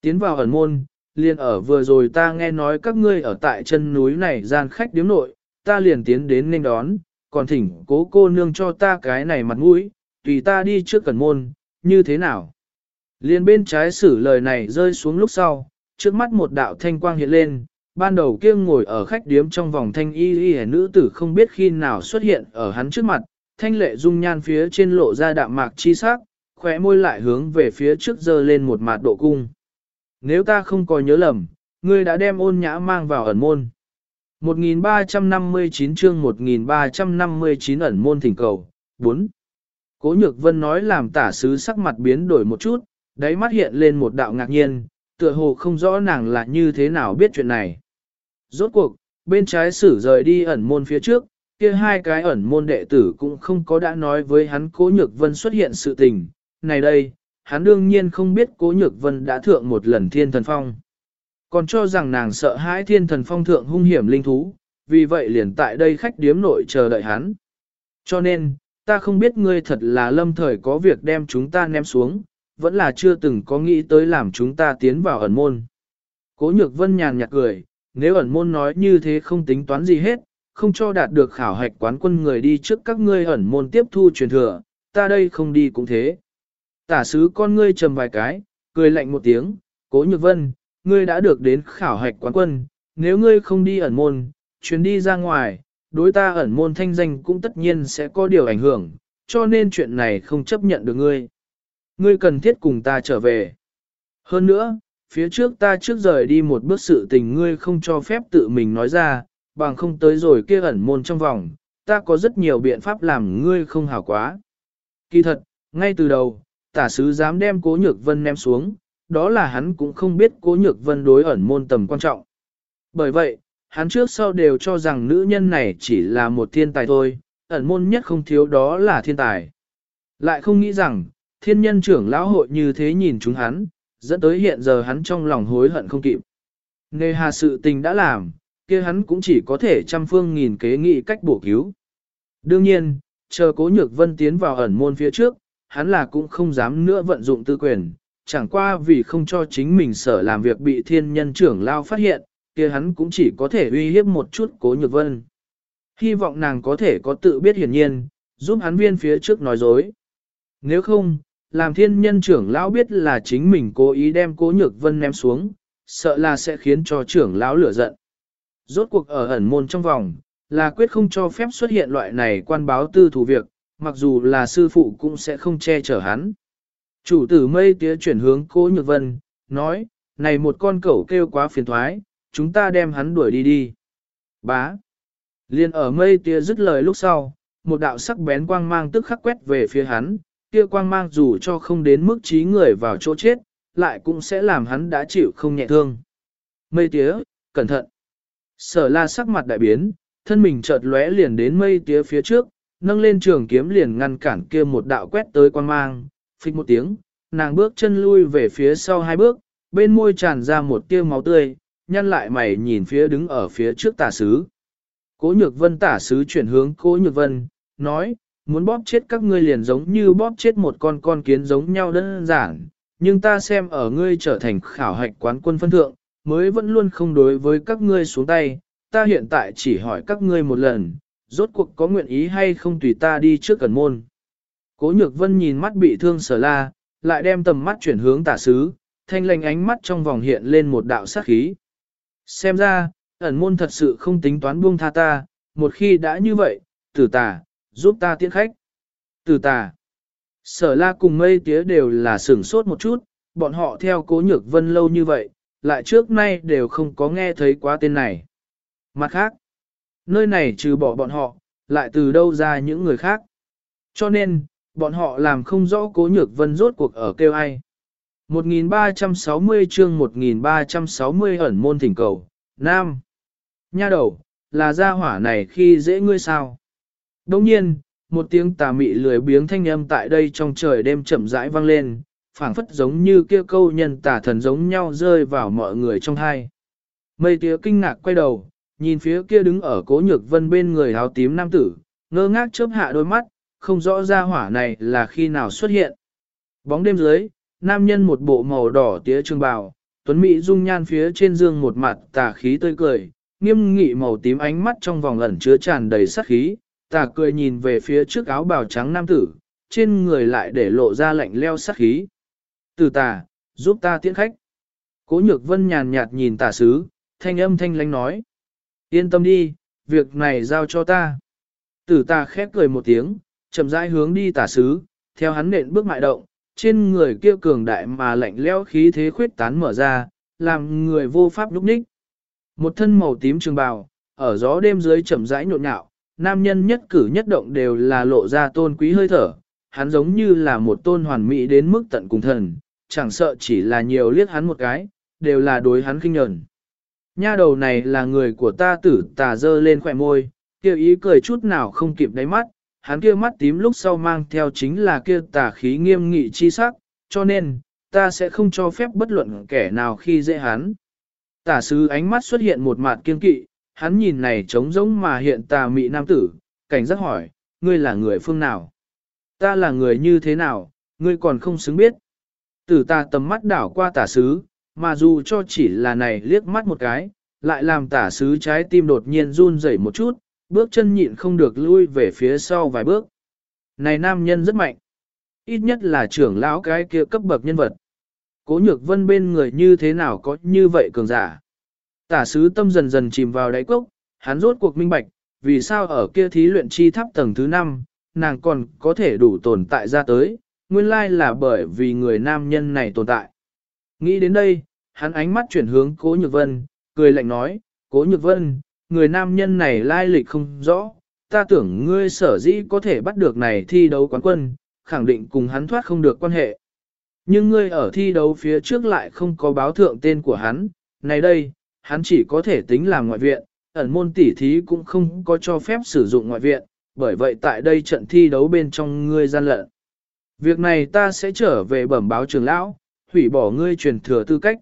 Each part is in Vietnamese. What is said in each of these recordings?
Tiến vào ẩn môn, liền ở vừa rồi ta nghe nói các ngươi ở tại chân núi này gian khách điếm nội, ta liền tiến đến nên đón, còn thỉnh cố cô nương cho ta cái này mặt mũi, tùy ta đi trước cẩn môn, như thế nào? Liền bên trái sử lời này rơi xuống lúc sau, trước mắt một đạo thanh quang hiện lên, ban đầu kia ngồi ở khách điếm trong vòng thanh y y nữ tử không biết khi nào xuất hiện ở hắn trước mặt, thanh lệ dung nhan phía trên lộ ra đạm mạc chi sắc, khóe môi lại hướng về phía trước dơ lên một mạt độ cung. Nếu ta không có nhớ lầm, ngươi đã đem ôn nhã mang vào ẩn môn. 1359 chương 1359 ẩn môn thỉnh cầu, 4. Cố Nhược Vân nói làm tả sứ sắc mặt biến đổi một chút, đáy mắt hiện lên một đạo ngạc nhiên, tựa hồ không rõ nàng là như thế nào biết chuyện này. Rốt cuộc, bên trái sử rời đi ẩn môn phía trước, kia hai cái ẩn môn đệ tử cũng không có đã nói với hắn Cố Nhược Vân xuất hiện sự tình. Này đây, hắn đương nhiên không biết Cố Nhược Vân đã thượng một lần thiên thần phong. Còn cho rằng nàng sợ hãi thiên thần phong thượng hung hiểm linh thú, vì vậy liền tại đây khách điếm nội chờ đợi hắn. Cho nên, ta không biết ngươi thật là lâm thời có việc đem chúng ta ném xuống, vẫn là chưa từng có nghĩ tới làm chúng ta tiến vào ẩn môn. Cố nhược vân nhàn nhạt cười, nếu ẩn môn nói như thế không tính toán gì hết, không cho đạt được khảo hạch quán quân người đi trước các ngươi ẩn môn tiếp thu truyền thừa, ta đây không đi cũng thế. Tả sứ con ngươi trầm vài cái, cười lạnh một tiếng, cố nhược vân, ngươi đã được đến khảo hạch quán quân, nếu ngươi không đi ẩn môn, chuyến đi ra ngoài, đối ta ẩn môn thanh danh cũng tất nhiên sẽ có điều ảnh hưởng, cho nên chuyện này không chấp nhận được ngươi. Ngươi cần thiết cùng ta trở về. Hơn nữa, phía trước ta trước rời đi một bước sự tình ngươi không cho phép tự mình nói ra, bằng không tới rồi kia ẩn môn trong vòng, ta có rất nhiều biện pháp làm ngươi không hảo quá. Kỳ thật, ngay từ đầu, tả sứ dám đem cố nhược vân ném xuống, đó là hắn cũng không biết cố nhược vân đối ẩn môn tầm quan trọng. Bởi vậy, hắn trước sau đều cho rằng nữ nhân này chỉ là một thiên tài thôi, ẩn môn nhất không thiếu đó là thiên tài. Lại không nghĩ rằng, thiên nhân trưởng lão hội như thế nhìn chúng hắn, dẫn tới hiện giờ hắn trong lòng hối hận không kịp. Nề hà sự tình đã làm, kia hắn cũng chỉ có thể trăm phương nghìn kế nghị cách bổ cứu. Đương nhiên, chờ cố nhược vân tiến vào ẩn môn phía trước, hắn là cũng không dám nữa vận dụng tư quyền, chẳng qua vì không cho chính mình sở làm việc bị thiên nhân trưởng lao phát hiện, kia hắn cũng chỉ có thể uy hiếp một chút cố nhược vân. Hy vọng nàng có thể có tự biết hiển nhiên, giúp hắn viên phía trước nói dối. Nếu không, làm thiên nhân trưởng lão biết là chính mình cố ý đem cố nhược vân ném xuống, sợ là sẽ khiến cho trưởng lão lửa giận. Rốt cuộc ở ẩn môn trong vòng, là quyết không cho phép xuất hiện loại này quan báo tư thủ việc, mặc dù là sư phụ cũng sẽ không che chở hắn. Chủ tử mây tía chuyển hướng cố nhược vân, nói, này một con cẩu kêu quá phiền thoái, chúng ta đem hắn đuổi đi đi. Bá. Liên ở mây tía dứt lời lúc sau, một đạo sắc bén quang mang tức khắc quét về phía hắn, kia quang mang dù cho không đến mức trí người vào chỗ chết, lại cũng sẽ làm hắn đã chịu không nhẹ thương. Mây tía, cẩn thận. Sở la sắc mặt đại biến, thân mình chợt lóe liền đến mây tía phía trước, nâng lên trường kiếm liền ngăn cản kia một đạo quét tới quan mang, phịch một tiếng, nàng bước chân lui về phía sau hai bước, bên môi tràn ra một tia máu tươi, nhăn lại mày nhìn phía đứng ở phía trước tả sứ. Cố nhược vân tả sứ chuyển hướng cố nhược vân, nói, muốn bóp chết các ngươi liền giống như bóp chết một con con kiến giống nhau đơn giản, nhưng ta xem ở ngươi trở thành khảo hạch quán quân phân thượng, mới vẫn luôn không đối với các ngươi xuống tay, ta hiện tại chỉ hỏi các ngươi một lần, rốt cuộc có nguyện ý hay không tùy ta đi trước cần môn. Cố nhược vân nhìn mắt bị thương sở la, lại đem tầm mắt chuyển hướng tả sứ, thanh lành ánh mắt trong vòng hiện lên một đạo sát khí. Xem ra, ẩn môn thật sự không tính toán buông tha ta, một khi đã như vậy, tử tà, giúp ta tiễn khách. Tử tà, sở la cùng mây tía đều là sửng sốt một chút, bọn họ theo cố nhược vân lâu như vậy, lại trước nay đều không có nghe thấy quá tên này. Mặt khác, nơi này trừ bỏ bọn họ, lại từ đâu ra những người khác. Cho nên, bọn họ làm không rõ cố nhược vân rốt cuộc ở kêu ai. 1360 chương 1360 ẩn môn thỉnh cầu, Nam. Nha đầu, là gia hỏa này khi dễ ngươi sao? Đồng nhiên, một tiếng tà mị lười biếng thanh âm tại đây trong trời đêm chậm rãi vang lên, phảng phất giống như kia câu nhân tà thần giống nhau rơi vào mọi người trong hai. Mây tía kinh ngạc quay đầu, nhìn phía kia đứng ở cố nhược vân bên người áo tím nam tử, ngơ ngác chớp hạ đôi mắt, không rõ ra hỏa này là khi nào xuất hiện. Bóng đêm dưới, nam nhân một bộ màu đỏ tía trương bào, Tuấn Mỹ dung nhan phía trên dương một mặt tà khí tươi cười, nghiêm nghị màu tím ánh mắt trong vòng ẩn chứa tràn đầy sát khí, tà cười nhìn về phía trước áo bào trắng nam tử, trên người lại để lộ ra lạnh leo sát khí. Từ tà, giúp ta tiễn khách. Cố nhược vân nhàn nhạt nhìn tà sứ, thanh âm thanh lánh nói. Yên tâm đi, việc này giao cho ta. Tử ta khép cười một tiếng, chậm rãi hướng đi tả sứ, theo hắn nện bước mại động, trên người kia cường đại mà lạnh lẽo khí thế khuyết tán mở ra, làm người vô pháp lúc ních. Một thân màu tím trường bào, ở gió đêm dưới chậm rãi nhộn nhạo, nam nhân nhất cử nhất động đều là lộ ra tôn quý hơi thở, hắn giống như là một tôn hoàn mỹ đến mức tận cùng thần, chẳng sợ chỉ là nhiều liếc hắn một cái, đều là đối hắn kinh nhẫn. Nha đầu này là người của ta tử tà dơ lên khỏe môi, kia ý cười chút nào không kịp đáy mắt, hắn kia mắt tím lúc sau mang theo chính là kia tà khí nghiêm nghị chi sắc, cho nên, ta sẽ không cho phép bất luận kẻ nào khi dễ hắn. Tả sứ ánh mắt xuất hiện một mặt kiên kỵ, hắn nhìn này trống rỗng mà hiện tà mị nam tử, cảnh giác hỏi, ngươi là người phương nào? Ta là người như thế nào, ngươi còn không xứng biết. Tử ta tầm mắt đảo qua tả sứ, mà dù cho chỉ là này liếc mắt một cái, lại làm tả sứ trái tim đột nhiên run rẩy một chút, bước chân nhịn không được lui về phía sau vài bước. Này nam nhân rất mạnh, ít nhất là trưởng lão cái kia cấp bậc nhân vật. Cố nhược vân bên người như thế nào có như vậy cường giả. Tả sứ tâm dần dần chìm vào đáy cốc, hắn rốt cuộc minh bạch, vì sao ở kia thí luyện chi tháp tầng thứ 5, nàng còn có thể đủ tồn tại ra tới, nguyên lai là bởi vì người nam nhân này tồn tại. Nghĩ đến đây, hắn ánh mắt chuyển hướng cố nhược vân, cười lạnh nói, cố nhược vân, người nam nhân này lai lịch không rõ, ta tưởng ngươi sở dĩ có thể bắt được này thi đấu quán quân, khẳng định cùng hắn thoát không được quan hệ. Nhưng ngươi ở thi đấu phía trước lại không có báo thượng tên của hắn, này đây, hắn chỉ có thể tính làm ngoại viện, ẩn môn tỉ thí cũng không có cho phép sử dụng ngoại viện, bởi vậy tại đây trận thi đấu bên trong ngươi gian lận. Việc này ta sẽ trở về bẩm báo trường lão, hủy bỏ ngươi truyền thừa tư cách.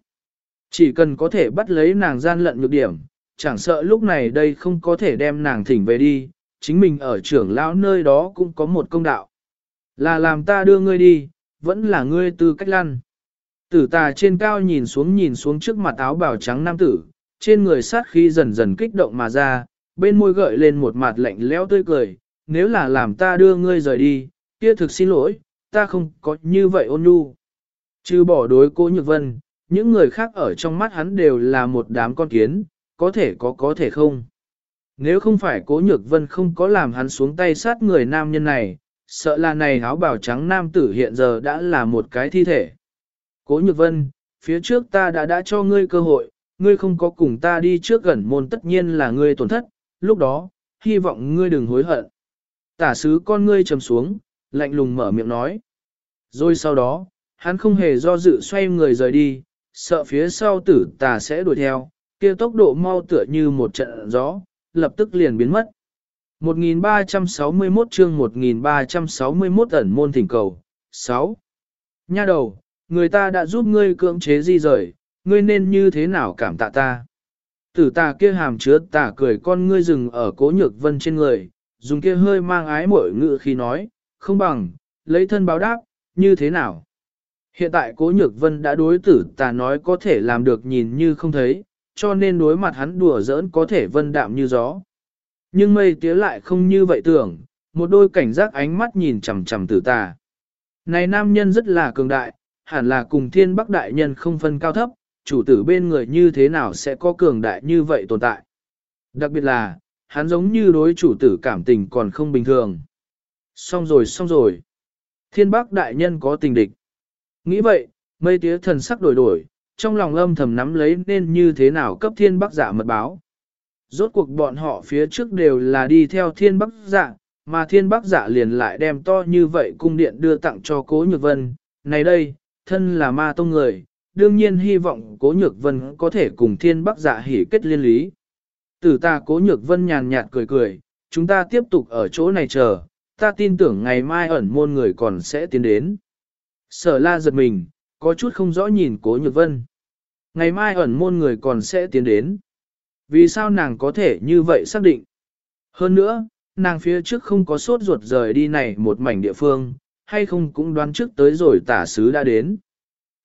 Chỉ cần có thể bắt lấy nàng gian lận nhược điểm, chẳng sợ lúc này đây không có thể đem nàng thỉnh về đi, chính mình ở trưởng lão nơi đó cũng có một công đạo. Là làm ta đưa ngươi đi, vẫn là ngươi tư cách lăn. Tử tà trên cao nhìn xuống nhìn xuống trước mặt áo bào trắng nam tử, trên người sát khí dần dần kích động mà ra, bên môi gợi lên một mặt lạnh lẽo tươi cười, nếu là làm ta đưa ngươi rời đi, kia thực xin lỗi, ta không có như vậy ôn nhu. Chứ bỏ đối cô Nhược Vân, những người khác ở trong mắt hắn đều là một đám con kiến, có thể có có thể không. Nếu không phải cố Nhược Vân không có làm hắn xuống tay sát người nam nhân này, sợ là này áo bào trắng nam tử hiện giờ đã là một cái thi thể. Cố Nhược Vân, phía trước ta đã đã cho ngươi cơ hội, ngươi không có cùng ta đi trước gần môn tất nhiên là ngươi tổn thất, lúc đó, hy vọng ngươi đừng hối hận. Tả sứ con ngươi trầm xuống, lạnh lùng mở miệng nói. Rồi sau đó, hắn không hề do dự xoay người rời đi, sợ phía sau tử tà sẽ đuổi theo, kia tốc độ mau tựa như một trận gió, lập tức liền biến mất. 1361 chương 1361 ẩn môn thỉnh cầu. 6. Nha đầu, người ta đã giúp ngươi cưỡng chế di rời, ngươi nên như thế nào cảm tạ ta? Tử tà kia hàm chứa tà cười con ngươi rừng ở cố nhược vân trên người, dùng kia hơi mang ái mội ngự khi nói, không bằng, lấy thân báo đáp, như thế nào? Hiện tại cố nhược vân đã đối tử tà nói có thể làm được nhìn như không thấy, cho nên đối mặt hắn đùa giỡn có thể vân đạm như gió. Nhưng mây tía lại không như vậy tưởng, một đôi cảnh giác ánh mắt nhìn chằm chằm tử tà. Này nam nhân rất là cường đại, hẳn là cùng thiên bắc đại nhân không phân cao thấp, chủ tử bên người như thế nào sẽ có cường đại như vậy tồn tại. Đặc biệt là, hắn giống như đối chủ tử cảm tình còn không bình thường. Xong rồi xong rồi. Thiên bắc đại nhân có tình địch. Nghĩ vậy, mây tía thần sắc đổi đổi, trong lòng âm thầm nắm lấy nên như thế nào cấp thiên bắc giả mật báo. Rốt cuộc bọn họ phía trước đều là đi theo thiên bắc giả, mà thiên bắc giả liền lại đem to như vậy cung điện đưa tặng cho cố nhược vân. Này đây, thân là ma tông người, đương nhiên hy vọng cố nhược vân có thể cùng thiên bắc giả hỉ kết liên lý. Tử ta cố nhược vân nhàn nhạt cười cười, chúng ta tiếp tục ở chỗ này chờ, ta tin tưởng ngày mai ẩn môn người còn sẽ tiến đến. Sở la giật mình, có chút không rõ nhìn cố nhược vân. Ngày mai ẩn môn người còn sẽ tiến đến. Vì sao nàng có thể như vậy xác định? Hơn nữa, nàng phía trước không có sốt ruột rời đi này một mảnh địa phương, hay không cũng đoán trước tới rồi tả sứ đã đến.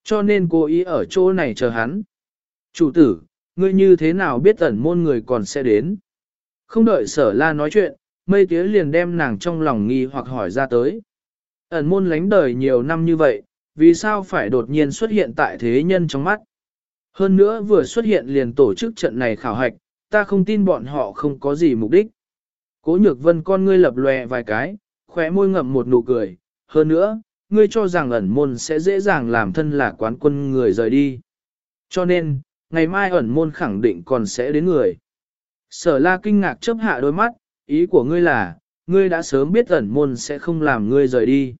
Cho nên cô ý ở chỗ này chờ hắn. Chủ tử, ngươi như thế nào biết ẩn môn người còn sẽ đến? Không đợi sở la nói chuyện, mây tía liền đem nàng trong lòng nghi hoặc hỏi ra tới. Ẩn môn lánh đời nhiều năm như vậy, vì sao phải đột nhiên xuất hiện tại thế nhân trong mắt? Hơn nữa vừa xuất hiện liền tổ chức trận này khảo hạch, ta không tin bọn họ không có gì mục đích. Cố nhược vân con ngươi lập lòe vài cái, khóe môi ngậm một nụ cười. Hơn nữa, ngươi cho rằng ẩn môn sẽ dễ dàng làm thân là quán quân người rời đi. Cho nên, ngày mai ẩn môn khẳng định còn sẽ đến người. Sở la kinh ngạc chớp hạ đôi mắt, ý của ngươi là, ngươi đã sớm biết ẩn môn sẽ không làm ngươi rời đi.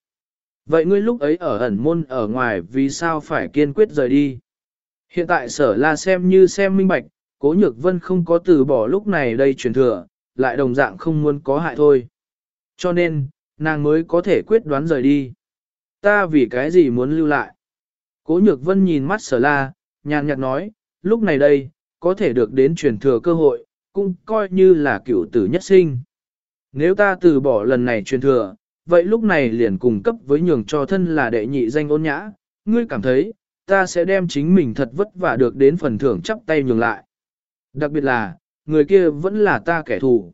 Vậy ngươi lúc ấy ở ẩn môn ở ngoài vì sao phải kiên quyết rời đi? Hiện tại sở la xem như xem minh bạch, cố nhược vân không có từ bỏ lúc này đây truyền thừa, lại đồng dạng không muốn có hại thôi. Cho nên, nàng mới có thể quyết đoán rời đi. Ta vì cái gì muốn lưu lại? Cố nhược vân nhìn mắt sở la, nhàn nhạt nói, lúc này đây, có thể được đến truyền thừa cơ hội, cũng coi như là cựu tử nhất sinh. Nếu ta từ bỏ lần này truyền thừa, vậy lúc này liền cùng cấp với nhường cho thân là đệ nhị danh ôn nhã, ngươi cảm thấy, ta sẽ đem chính mình thật vất vả được đến phần thưởng chắp tay nhường lại. Đặc biệt là, người kia vẫn là ta kẻ thù.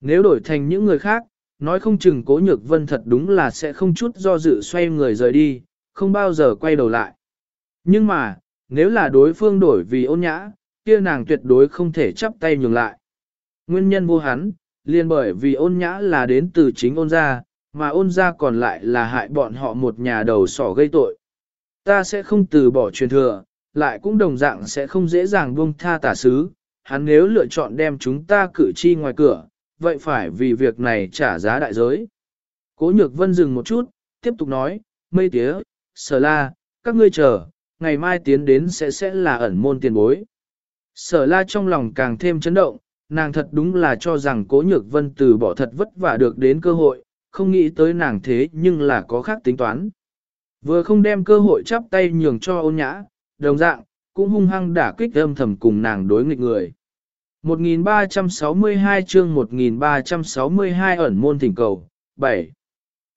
Nếu đổi thành những người khác, nói không chừng cố nhược vân thật đúng là sẽ không chút do dự xoay người rời đi, không bao giờ quay đầu lại. Nhưng mà, nếu là đối phương đổi vì ôn nhã, kia nàng tuyệt đối không thể chắp tay nhường lại. Nguyên nhân vô hắn, liền bởi vì ôn nhã là đến từ chính ôn gia, mà ôn ra còn lại là hại bọn họ một nhà đầu sỏ gây tội. Ta sẽ không từ bỏ truyền thừa, lại cũng đồng dạng sẽ không dễ dàng buông tha tả sứ, hắn nếu lựa chọn đem chúng ta cử chi ngoài cửa, vậy phải vì việc này trả giá đại giới. Cố nhược vân dừng một chút, tiếp tục nói, mây tía, sở la, các ngươi chờ, ngày mai tiến đến sẽ sẽ là ẩn môn tiền bối. Sở la trong lòng càng thêm chấn động, nàng thật đúng là cho rằng cố nhược vân từ bỏ thật vất vả được đến cơ hội, không nghĩ tới nàng thế nhưng là có khác tính toán. Vừa không đem cơ hội chắp tay nhường cho ôn nhã, đồng dạng, cũng hung hăng đả kích âm thầm cùng nàng đối nghịch người. 1362 chương 1362 ẩn môn thỉnh cầu, 7.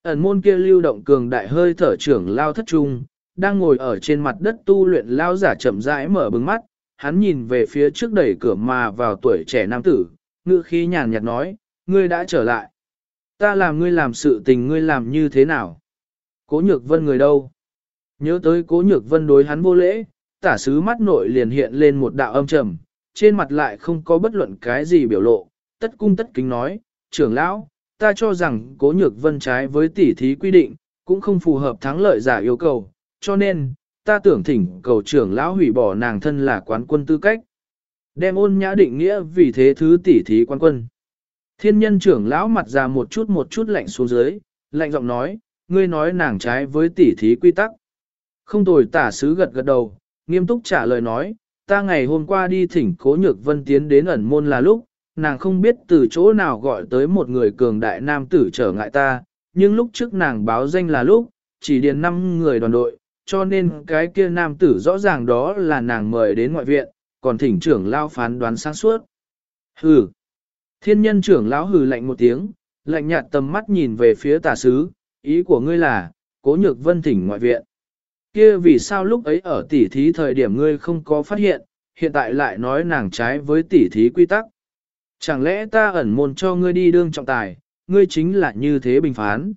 Ẩn môn kia lưu động cường đại hơi thở trưởng lao thất trung, đang ngồi ở trên mặt đất tu luyện lao giả chậm rãi mở bừng mắt, hắn nhìn về phía trước đẩy cửa mà vào tuổi trẻ nam tử, ngữ khí nhàn nhạt nói, ngươi đã trở lại. Ta làm ngươi làm sự tình ngươi làm như thế nào? Cố nhược vân người đâu? Nhớ tới cố nhược vân đối hắn vô lễ, tả sứ mắt nội liền hiện lên một đạo âm trầm, trên mặt lại không có bất luận cái gì biểu lộ, tất cung tất kính nói, trưởng lão, ta cho rằng cố nhược vân trái với tỉ thí quy định, cũng không phù hợp thắng lợi giả yêu cầu, cho nên, ta tưởng thỉnh cầu trưởng lão hủy bỏ nàng thân là quán quân tư cách. Đem ôn nhã định nghĩa vì thế thứ tỉ thí quán quân. Thiên nhân trưởng lão mặt ra một chút một chút lạnh xuống dưới, lạnh giọng nói, ngươi nói nàng trái với tỉ thí quy tắc. Không tồi tả sứ gật gật đầu, nghiêm túc trả lời nói, ta ngày hôm qua đi thỉnh cố nhược vân tiến đến ẩn môn là lúc, nàng không biết từ chỗ nào gọi tới một người cường đại nam tử trở ngại ta, nhưng lúc trước nàng báo danh là lúc, chỉ điền 5 người đoàn đội, cho nên cái kia nam tử rõ ràng đó là nàng mời đến ngoại viện, còn thỉnh trưởng lao phán đoán sáng suốt. Hừ. Thiên nhân trưởng lão hừ lạnh một tiếng, lạnh nhạt tầm mắt nhìn về phía tà sứ, ý của ngươi là, cố nhược vân thỉnh ngoại viện. Kia vì sao lúc ấy ở tỉ thí thời điểm ngươi không có phát hiện, hiện tại lại nói nàng trái với tỉ thí quy tắc. Chẳng lẽ ta ẩn môn cho ngươi đi đương trọng tài, ngươi chính là như thế bình phán.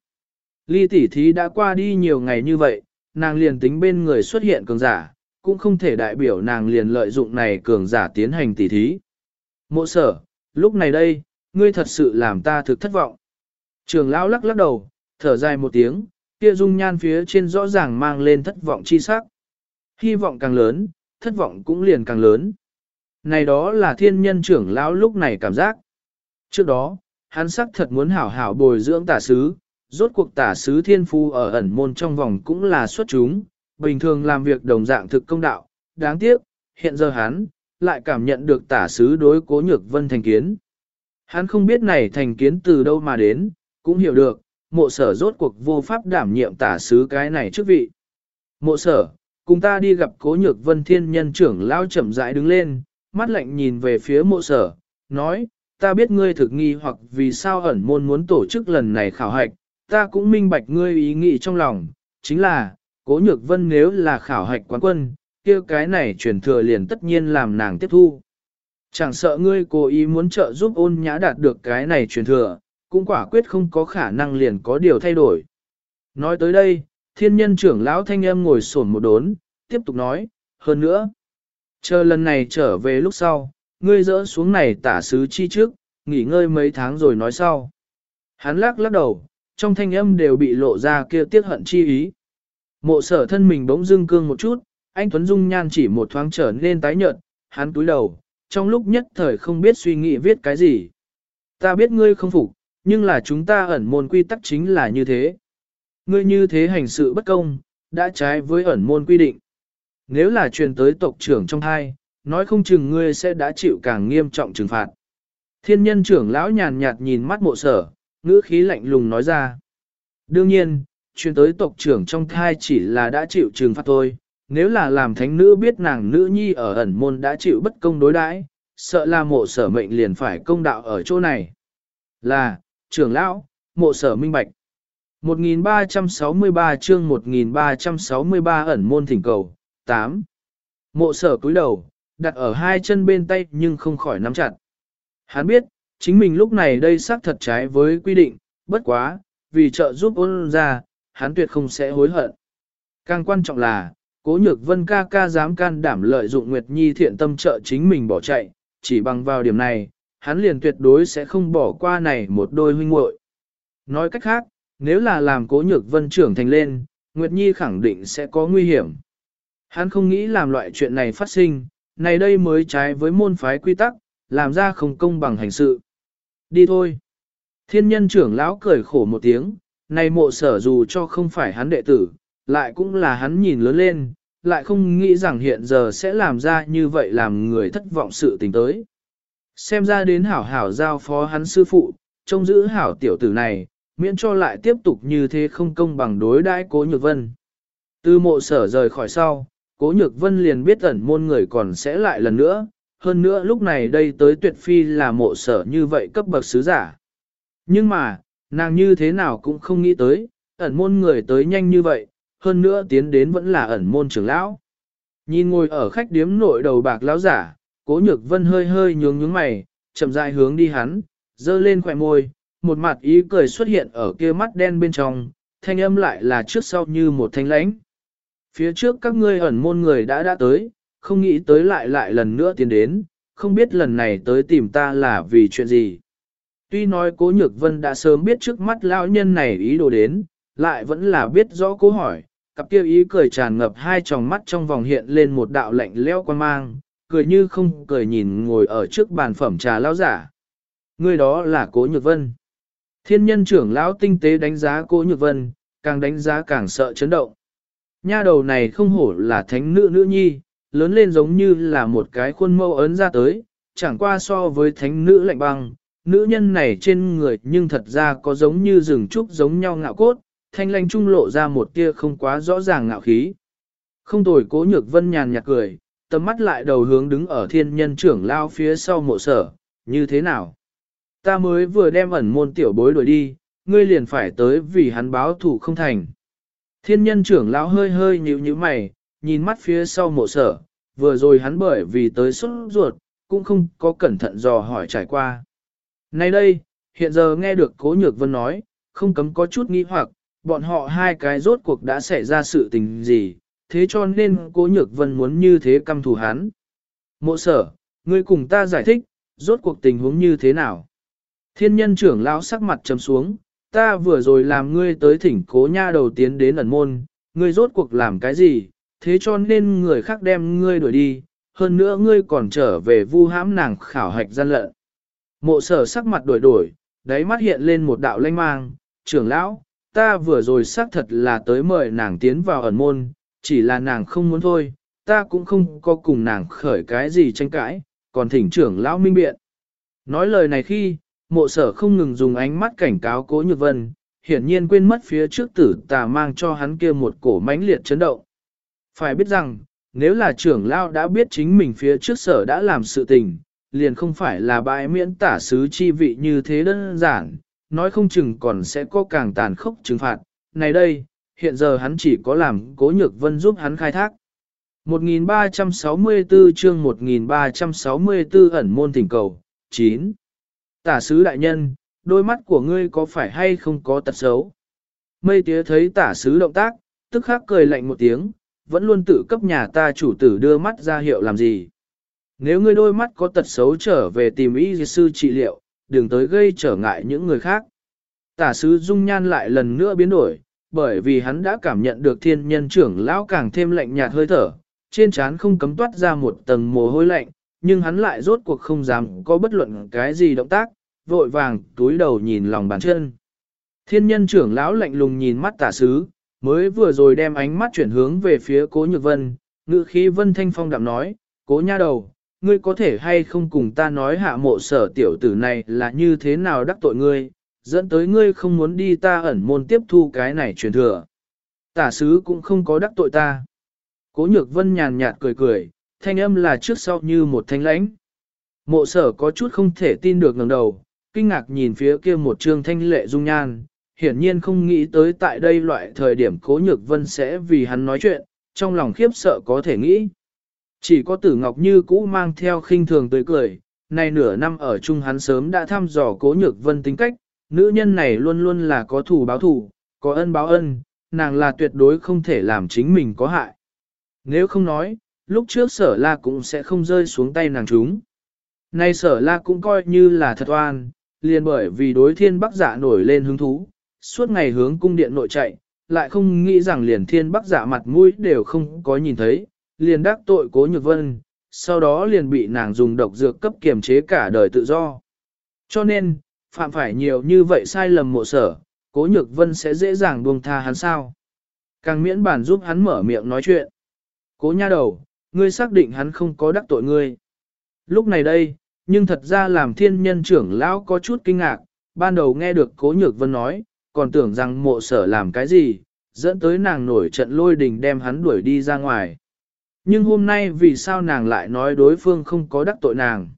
Ly tỉ thí đã qua đi nhiều ngày như vậy, nàng liền tính bên người xuất hiện cường giả, cũng không thể đại biểu nàng liền lợi dụng này cường giả tiến hành tỉ thí. Mộ sở, lúc này đây, ngươi thật sự làm ta thực thất vọng. Trường lão lắc lắc đầu, thở dài một tiếng, kia dung nhan phía trên rõ ràng mang lên thất vọng chi sắc. Hy vọng càng lớn, thất vọng cũng liền càng lớn. Này đó là thiên nhân trưởng lão lúc này cảm giác. Trước đó, hắn sắc thật muốn hảo hảo bồi dưỡng tả sứ, rốt cuộc tả sứ thiên phu ở ẩn môn trong vòng cũng là xuất chúng, bình thường làm việc đồng dạng thực công đạo, đáng tiếc, hiện giờ hắn, lại cảm nhận được tả sứ đối cố nhược vân thành kiến. Hắn không biết này thành kiến từ đâu mà đến, cũng hiểu được, mộ sở rốt cuộc vô pháp đảm nhiệm tả sứ cái này trước vị. Mộ sở, cùng ta đi gặp cố nhược vân thiên nhân trưởng lao chậm rãi đứng lên, mắt lạnh nhìn về phía mộ sở, nói, ta biết ngươi thực nghi hoặc vì sao ẩn môn muốn tổ chức lần này khảo hạch, ta cũng minh bạch ngươi ý nghĩ trong lòng, chính là, cố nhược vân nếu là khảo hạch quán quân, kia cái này truyền thừa liền tất nhiên làm nàng tiếp thu. Chẳng sợ ngươi cố ý muốn trợ giúp ôn nhã đạt được cái này truyền thừa, cũng quả quyết không có khả năng liền có điều thay đổi. Nói tới đây, thiên nhân trưởng lão thanh âm ngồi sổn một đốn, tiếp tục nói, hơn nữa. Chờ lần này trở về lúc sau, ngươi dỡ xuống này tả sứ chi trước, nghỉ ngơi mấy tháng rồi nói sau. Hắn lắc lắc đầu, trong thanh âm đều bị lộ ra kia tiếc hận chi ý. Mộ sở thân mình bỗng dưng cương một chút, anh Tuấn Dung nhan chỉ một thoáng trở nên tái nhợt, hắn túi đầu, trong lúc nhất thời không biết suy nghĩ viết cái gì. Ta biết ngươi không phục, nhưng là chúng ta ẩn môn quy tắc chính là như thế. Ngươi như thế hành sự bất công, đã trái với ẩn môn quy định. Nếu là truyền tới tộc trưởng trong hai, nói không chừng ngươi sẽ đã chịu càng nghiêm trọng trừng phạt. Thiên nhân trưởng lão nhàn nhạt nhìn mắt mộ sở, ngữ khí lạnh lùng nói ra. Đương nhiên, truyền tới tộc trưởng trong thai chỉ là đã chịu trừng phạt thôi, nếu là làm thánh nữ biết nàng nữ nhi ở ẩn môn đã chịu bất công đối đãi, sợ là mộ sở mệnh liền phải công đạo ở chỗ này. Là, trưởng lão, mộ sở minh bạch. 1363 chương 1363 ẩn môn thỉnh cầu, 8. Mộ sở cúi đầu, đặt ở hai chân bên tay nhưng không khỏi nắm chặt. Hắn biết, chính mình lúc này đây xác thật trái với quy định, bất quá, vì trợ giúp ôn ra, hắn tuyệt không sẽ hối hận. Càng quan trọng là, cố nhược vân ca ca dám can đảm lợi dụng Nguyệt Nhi thiện tâm trợ chính mình bỏ chạy, chỉ bằng vào điểm này, hắn liền tuyệt đối sẽ không bỏ qua này một đôi huynh muội. Nói cách khác, nếu là làm cố nhược vân trưởng thành lên, Nguyệt Nhi khẳng định sẽ có nguy hiểm. Hắn không nghĩ làm loại chuyện này phát sinh, này đây mới trái với môn phái quy tắc, làm ra không công bằng hành sự. Đi thôi. Thiên nhân trưởng lão cười khổ một tiếng, này mộ sở dù cho không phải hắn đệ tử, lại cũng là hắn nhìn lớn lên, lại không nghĩ rằng hiện giờ sẽ làm ra như vậy làm người thất vọng sự tình tới. Xem ra đến hảo hảo giao phó hắn sư phụ, trông giữ hảo tiểu tử này, miễn cho lại tiếp tục như thế không công bằng đối đãi cố nhược vân. Từ mộ sở rời khỏi sau, cố nhược vân liền biết ẩn môn người còn sẽ lại lần nữa, hơn nữa lúc này đây tới tuyệt phi là mộ sở như vậy cấp bậc sứ giả. Nhưng mà, nàng như thế nào cũng không nghĩ tới, ẩn môn người tới nhanh như vậy, hơn nữa tiến đến vẫn là ẩn môn trưởng lão. Nhìn ngồi ở khách điếm nội đầu bạc lão giả, cố nhược vân hơi hơi nhướng nhướng mày, chậm rãi hướng đi hắn, dơ lên khỏe môi, một mặt ý cười xuất hiện ở kia mắt đen bên trong, thanh âm lại là trước sau như một thanh lãnh. Phía trước các ngươi ẩn môn người đã đã tới, không nghĩ tới lại lại lần nữa tiến đến, không biết lần này tới tìm ta là vì chuyện gì. Tuy nói cố nhược vân đã sớm biết trước mắt lão nhân này ý đồ đến, lại vẫn là biết rõ cố hỏi, cặp kia ý cười tràn ngập hai tròng mắt trong vòng hiện lên một đạo lạnh lẽo quan mang, cười như không cười nhìn ngồi ở trước bàn phẩm trà lão giả. Người đó là cố nhược vân. Thiên nhân trưởng lão tinh tế đánh giá cố nhược vân, càng đánh giá càng sợ chấn động. Nha đầu này không hổ là thánh nữ nữ nhi, lớn lên giống như là một cái khuôn mẫu ấn ra tới, chẳng qua so với thánh nữ lạnh băng, nữ nhân này trên người nhưng thật ra có giống như rừng trúc giống nhau ngạo cốt, thanh lanh trung lộ ra một tia không quá rõ ràng ngạo khí. Không tồi cố nhược vân nhàn nhạt cười, tầm mắt lại đầu hướng đứng ở thiên nhân trưởng lao phía sau mộ sở, như thế nào? Ta mới vừa đem ẩn môn tiểu bối đuổi đi, ngươi liền phải tới vì hắn báo thủ không thành. Thiên nhân trưởng lão hơi hơi nhíu nhíu mày, nhìn mắt phía sau mộ sở, vừa rồi hắn bởi vì tới xuất ruột, cũng không có cẩn thận dò hỏi trải qua. Nay đây, hiện giờ nghe được Cố Nhược Vân nói, không cấm có chút nghi hoặc, bọn họ hai cái rốt cuộc đã xảy ra sự tình gì, thế cho nên Cố Nhược Vân muốn như thế căm thù hắn. Mộ sở, ngươi cùng ta giải thích, rốt cuộc tình huống như thế nào? Thiên nhân trưởng lão sắc mặt trầm xuống, ta vừa rồi làm ngươi tới thỉnh cố nha đầu tiến đến ẩn môn, ngươi rốt cuộc làm cái gì, thế cho nên người khác đem ngươi đuổi đi, hơn nữa ngươi còn trở về vu hãm nàng khảo hạch gian lận. Mộ sở sắc mặt đổi đổi, đáy mắt hiện lên một đạo lanh mang, trưởng lão, ta vừa rồi xác thật là tới mời nàng tiến vào ẩn môn, chỉ là nàng không muốn thôi, ta cũng không có cùng nàng khởi cái gì tranh cãi, còn thỉnh trưởng lão minh biện. Nói lời này khi, mộ sở không ngừng dùng ánh mắt cảnh cáo cố nhược vân, hiển nhiên quên mất phía trước tử tà mang cho hắn kia một cổ mãnh liệt chấn động. Phải biết rằng, nếu là trưởng lão đã biết chính mình phía trước sở đã làm sự tình, liền không phải là bãi miễn tả sứ chi vị như thế đơn giản, nói không chừng còn sẽ có càng tàn khốc trừng phạt. Này đây, hiện giờ hắn chỉ có làm cố nhược vân giúp hắn khai thác. 1364 chương 1364 ẩn môn thỉnh cầu, 9. Tả sứ đại nhân, đôi mắt của ngươi có phải hay không có tật xấu? Mây tía thấy tả sứ động tác, tức khắc cười lạnh một tiếng, vẫn luôn tự cấp nhà ta chủ tử đưa mắt ra hiệu làm gì. Nếu ngươi đôi mắt có tật xấu trở về tìm y sư trị liệu, đừng tới gây trở ngại những người khác. Tả sứ dung nhan lại lần nữa biến đổi, bởi vì hắn đã cảm nhận được thiên nhân trưởng lão càng thêm lạnh nhạt hơi thở, trên trán không cấm toát ra một tầng mồ hôi lạnh, nhưng hắn lại rốt cuộc không dám có bất luận cái gì động tác, vội vàng túi đầu nhìn lòng bàn chân. Thiên nhân trưởng lão lạnh lùng nhìn mắt tả sứ, mới vừa rồi đem ánh mắt chuyển hướng về phía cố nhược vân, ngự khí vân thanh phong đạm nói, cố nha đầu, ngươi có thể hay không cùng ta nói hạ mộ sở tiểu tử này là như thế nào đắc tội ngươi, dẫn tới ngươi không muốn đi ta ẩn môn tiếp thu cái này truyền thừa. Tả sứ cũng không có đắc tội ta. Cố nhược vân nhàn nhạt cười cười, thanh âm là trước sau như một thanh lãnh. Mộ sở có chút không thể tin được ngẩng đầu, kinh ngạc nhìn phía kia một trương thanh lệ dung nhan, hiển nhiên không nghĩ tới tại đây loại thời điểm cố nhược vân sẽ vì hắn nói chuyện, trong lòng khiếp sợ có thể nghĩ. Chỉ có tử ngọc như cũ mang theo khinh thường tươi cười, nay nửa năm ở chung hắn sớm đã thăm dò cố nhược vân tính cách, nữ nhân này luôn luôn là có thù báo thù, có ân báo ân, nàng là tuyệt đối không thể làm chính mình có hại. Nếu không nói, lúc trước sở la cũng sẽ không rơi xuống tay nàng chúng. Nay sở la cũng coi như là thật oan, liền bởi vì đối thiên bắc giả nổi lên hứng thú, suốt ngày hướng cung điện nội chạy, lại không nghĩ rằng liền thiên bắc giả mặt mũi đều không có nhìn thấy, liền đắc tội cố nhược vân, sau đó liền bị nàng dùng độc dược cấp kiềm chế cả đời tự do. Cho nên, phạm phải nhiều như vậy sai lầm mộ sở, cố nhược vân sẽ dễ dàng buông tha hắn sao. Càng miễn bản giúp hắn mở miệng nói chuyện. Cố nha đầu, ngươi xác định hắn không có đắc tội ngươi. Lúc này đây, nhưng thật ra làm thiên nhân trưởng lão có chút kinh ngạc, ban đầu nghe được cố nhược vân nói, còn tưởng rằng mộ sở làm cái gì, dẫn tới nàng nổi trận lôi đình đem hắn đuổi đi ra ngoài. Nhưng hôm nay vì sao nàng lại nói đối phương không có đắc tội nàng?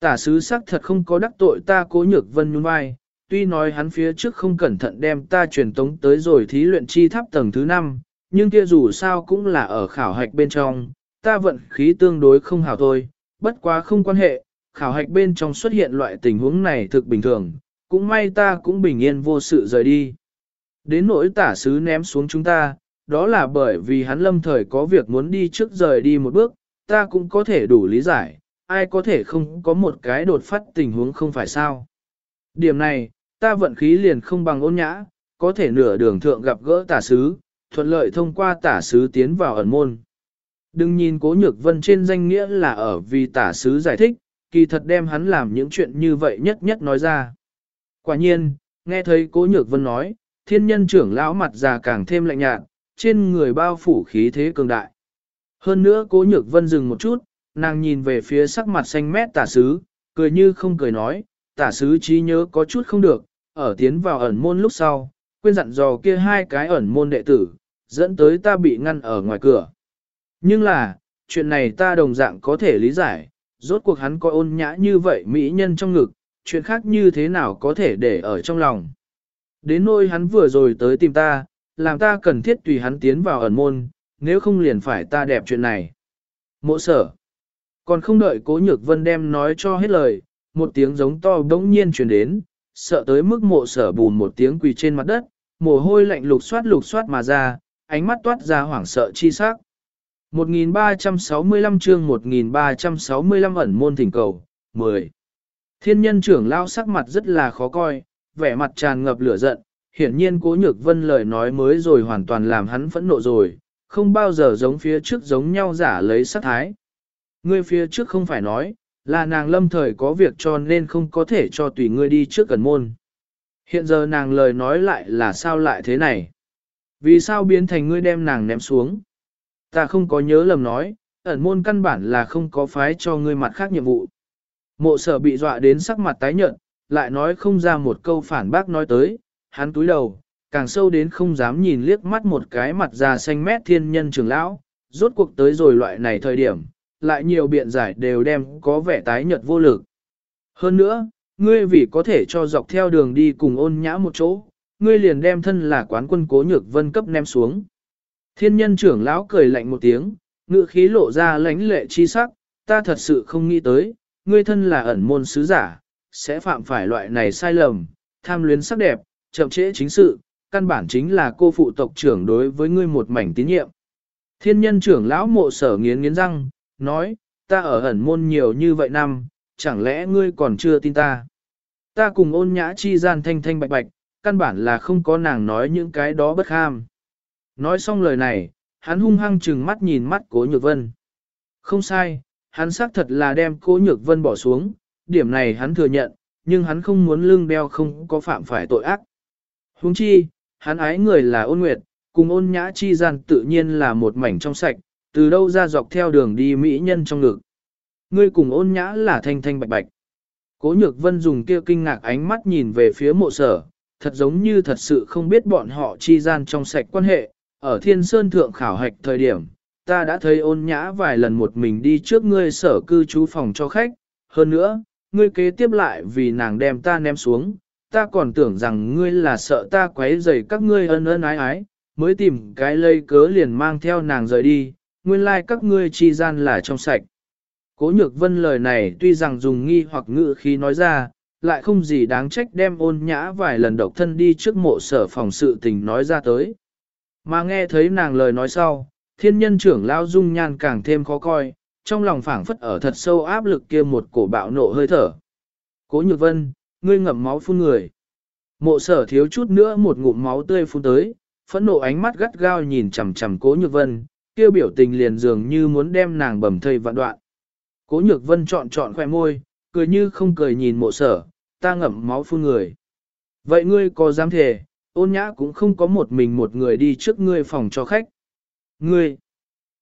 Tả sứ sắc thật không có đắc tội ta cố nhược vân nhún vai, tuy nói hắn phía trước không cẩn thận đem ta truyền tống tới rồi thí luyện chi tháp tầng thứ 5, nhưng kia dù sao cũng là ở khảo hạch bên trong, ta vận khí tương đối không hảo thôi, bất quá không quan hệ, khảo hạch bên trong xuất hiện loại tình huống này thực bình thường, cũng may ta cũng bình yên vô sự rời đi. Đến nỗi tả sứ ném xuống chúng ta, đó là bởi vì hắn lâm thời có việc muốn đi trước rời đi một bước, ta cũng có thể đủ lý giải, ai có thể không có một cái đột phát tình huống không phải sao. Điểm này, ta vận khí liền không bằng ôn nhã, có thể nửa đường thượng gặp gỡ tả sứ, thuận lợi thông qua tả sứ tiến vào ẩn môn. Đừng nhìn cố nhược vân trên danh nghĩa là ở vì tả sứ giải thích, kỳ thật đem hắn làm những chuyện như vậy nhất nhất nói ra. Quả nhiên, nghe thấy cố nhược vân nói, thiên nhân trưởng lão mặt già càng thêm lạnh nhạt, trên người bao phủ khí thế cường đại. Hơn nữa cố nhược vân dừng một chút, nàng nhìn về phía sắc mặt xanh mét tả sứ, cười như không cười nói, tả sứ trí nhớ có chút không được, ở tiến vào ẩn môn lúc sau, quên dặn dò kia hai cái ẩn môn đệ tử, dẫn tới ta bị ngăn ở ngoài cửa. Nhưng là, chuyện này ta đồng dạng có thể lý giải, rốt cuộc hắn coi ôn nhã như vậy mỹ nhân trong ngực, chuyện khác như thế nào có thể để ở trong lòng. Đến nỗi hắn vừa rồi tới tìm ta, làm ta cần thiết tùy hắn tiến vào ẩn môn, nếu không liền phải ta đẹp chuyện này. Mộ sở. Còn không đợi cố nhược vân đem nói cho hết lời, một tiếng giống to đống nhiên truyền đến, sợ tới mức mộ sở bùn một tiếng quỳ trên mặt đất, mồ hôi lạnh lục soát lục soát mà ra, ánh mắt toát ra hoảng sợ chi sắc. 1365 chương 1365 ẩn môn thỉnh cầu, 10. Thiên nhân trưởng lao sắc mặt rất là khó coi, vẻ mặt tràn ngập lửa giận, hiển nhiên cố nhược vân lời nói mới rồi hoàn toàn làm hắn phẫn nộ rồi, không bao giờ giống phía trước giống nhau giả lấy sát thái. Ngươi phía trước không phải nói, là nàng lâm thời có việc cho nên không có thể cho tùy ngươi đi trước cần môn. Hiện giờ nàng lời nói lại là sao lại thế này? Vì sao biến thành ngươi đem nàng ném xuống? Ta không có nhớ lầm nói, ẩn môn căn bản là không có phái cho ngươi mặt khác nhiệm vụ. Mộ sở bị dọa đến sắc mặt tái nhợt, lại nói không ra một câu phản bác nói tới, hắn túi đầu, càng sâu đến không dám nhìn liếc mắt một cái mặt già xanh mét thiên nhân trưởng lão, rốt cuộc tới rồi loại này thời điểm, lại nhiều biện giải đều đem có vẻ tái nhợt vô lực. Hơn nữa, ngươi vì có thể cho dọc theo đường đi cùng ôn nhã một chỗ, ngươi liền đem thân là quán quân cố nhược vân cấp ném xuống. Thiên nhân trưởng lão cười lạnh một tiếng, ngữ khí lộ ra lãnh lệ chi sắc, ta thật sự không nghĩ tới, ngươi thân là ẩn môn sứ giả, sẽ phạm phải loại này sai lầm, tham luyến sắc đẹp, chậm trễ chính sự, căn bản chính là cô phụ tộc trưởng đối với ngươi một mảnh tín nhiệm. Thiên nhân trưởng lão mộ sở nghiến nghiến răng, nói, ta ở ẩn môn nhiều như vậy năm, chẳng lẽ ngươi còn chưa tin ta? Ta cùng ôn nhã chi gian thanh thanh bạch bạch, căn bản là không có nàng nói những cái đó bất ham. Nói xong lời này, hắn hung hăng trừng mắt nhìn mắt cố nhược vân. Không sai, hắn xác thật là đem cố nhược vân bỏ xuống, điểm này hắn thừa nhận, nhưng hắn không muốn lương đeo không có phạm phải tội ác. Huống chi, hắn ái người là ôn nguyệt, cùng ôn nhã chi gian tự nhiên là một mảnh trong sạch, từ đâu ra dọc theo đường đi mỹ nhân trong ngực. Ngươi cùng ôn nhã là thanh thanh bạch bạch. Cố nhược vân dùng kia kinh ngạc ánh mắt nhìn về phía mộ sở, thật giống như thật sự không biết bọn họ chi gian trong sạch quan hệ, ở thiên sơn thượng khảo hạch thời điểm, ta đã thấy ôn nhã vài lần một mình đi trước ngươi sở cư trú phòng cho khách, hơn nữa, ngươi kế tiếp lại vì nàng đem ta ném xuống, ta còn tưởng rằng ngươi là sợ ta quấy rầy các ngươi ân ân ái ái, mới tìm cái lây cớ liền mang theo nàng rời đi, nguyên lai like các ngươi chi gian là trong sạch. Cố nhược vân lời này tuy rằng dùng nghi hoặc ngữ khí nói ra, lại không gì đáng trách đem ôn nhã vài lần độc thân đi trước mộ sở phòng sự tình nói ra tới. Mà nghe thấy nàng lời nói sau, thiên nhân trưởng lao dung nhan càng thêm khó coi, trong lòng phảng phất ở thật sâu áp lực kia một cổ bạo nộ hơi thở. Cố nhược vân, ngươi ngậm máu phun người. Mộ sở thiếu chút nữa một ngụm máu tươi phun tới, phẫn nộ ánh mắt gắt gao nhìn chằm chằm cố nhược vân, kêu biểu tình liền dường như muốn đem nàng bầm thây vạn đoạn. Cố nhược vân chọn chọn khoe môi, cười như không cười nhìn mộ sở, ta ngậm máu phun người. Vậy ngươi có dám thề, ôn nhã cũng không có một mình một người đi trước ngươi phòng cho khách. Ngươi,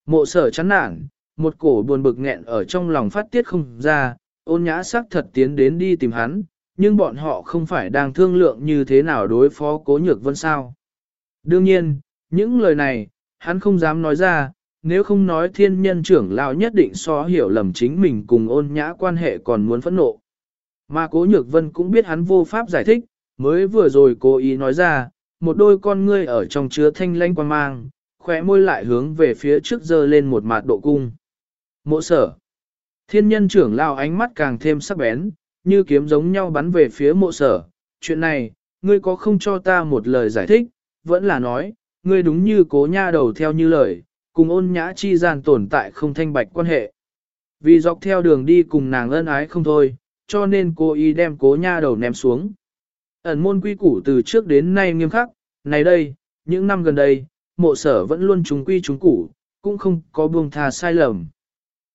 mộ sở chán nản, một cổ buồn bực nghẹn ở trong lòng phát tiết không ra, ôn nhã sắc thật tiến đến đi tìm hắn, nhưng bọn họ không phải đang thương lượng như thế nào đối phó cố nhược vân sao. Đương nhiên, những lời này, hắn không dám nói ra, nếu không nói thiên nhân trưởng lão nhất định so hiểu lầm chính mình cùng ôn nhã quan hệ còn muốn phẫn nộ. Mà cố nhược vân cũng biết hắn vô pháp giải thích, mới vừa rồi cố ý nói ra, một đôi con ngươi ở trong chứa thanh lanh quan mang, khỏe môi lại hướng về phía trước dơ lên một mạt độ cung. Mộ sở. Thiên nhân trưởng lao ánh mắt càng thêm sắc bén, như kiếm giống nhau bắn về phía mộ sở. Chuyện này, ngươi có không cho ta một lời giải thích, vẫn là nói, ngươi đúng như cố nha đầu theo như lời, cùng ôn nhã chi gian tồn tại không thanh bạch quan hệ. Vì dọc theo đường đi cùng nàng ân ái không thôi, cho nên cô y đem cố nha đầu ném xuống. Ẩn môn quy củ từ trước đến nay nghiêm khắc, này đây, những năm gần đây, mộ sở vẫn luôn trúng quy trúng củ, cũng không có buông tha sai lầm.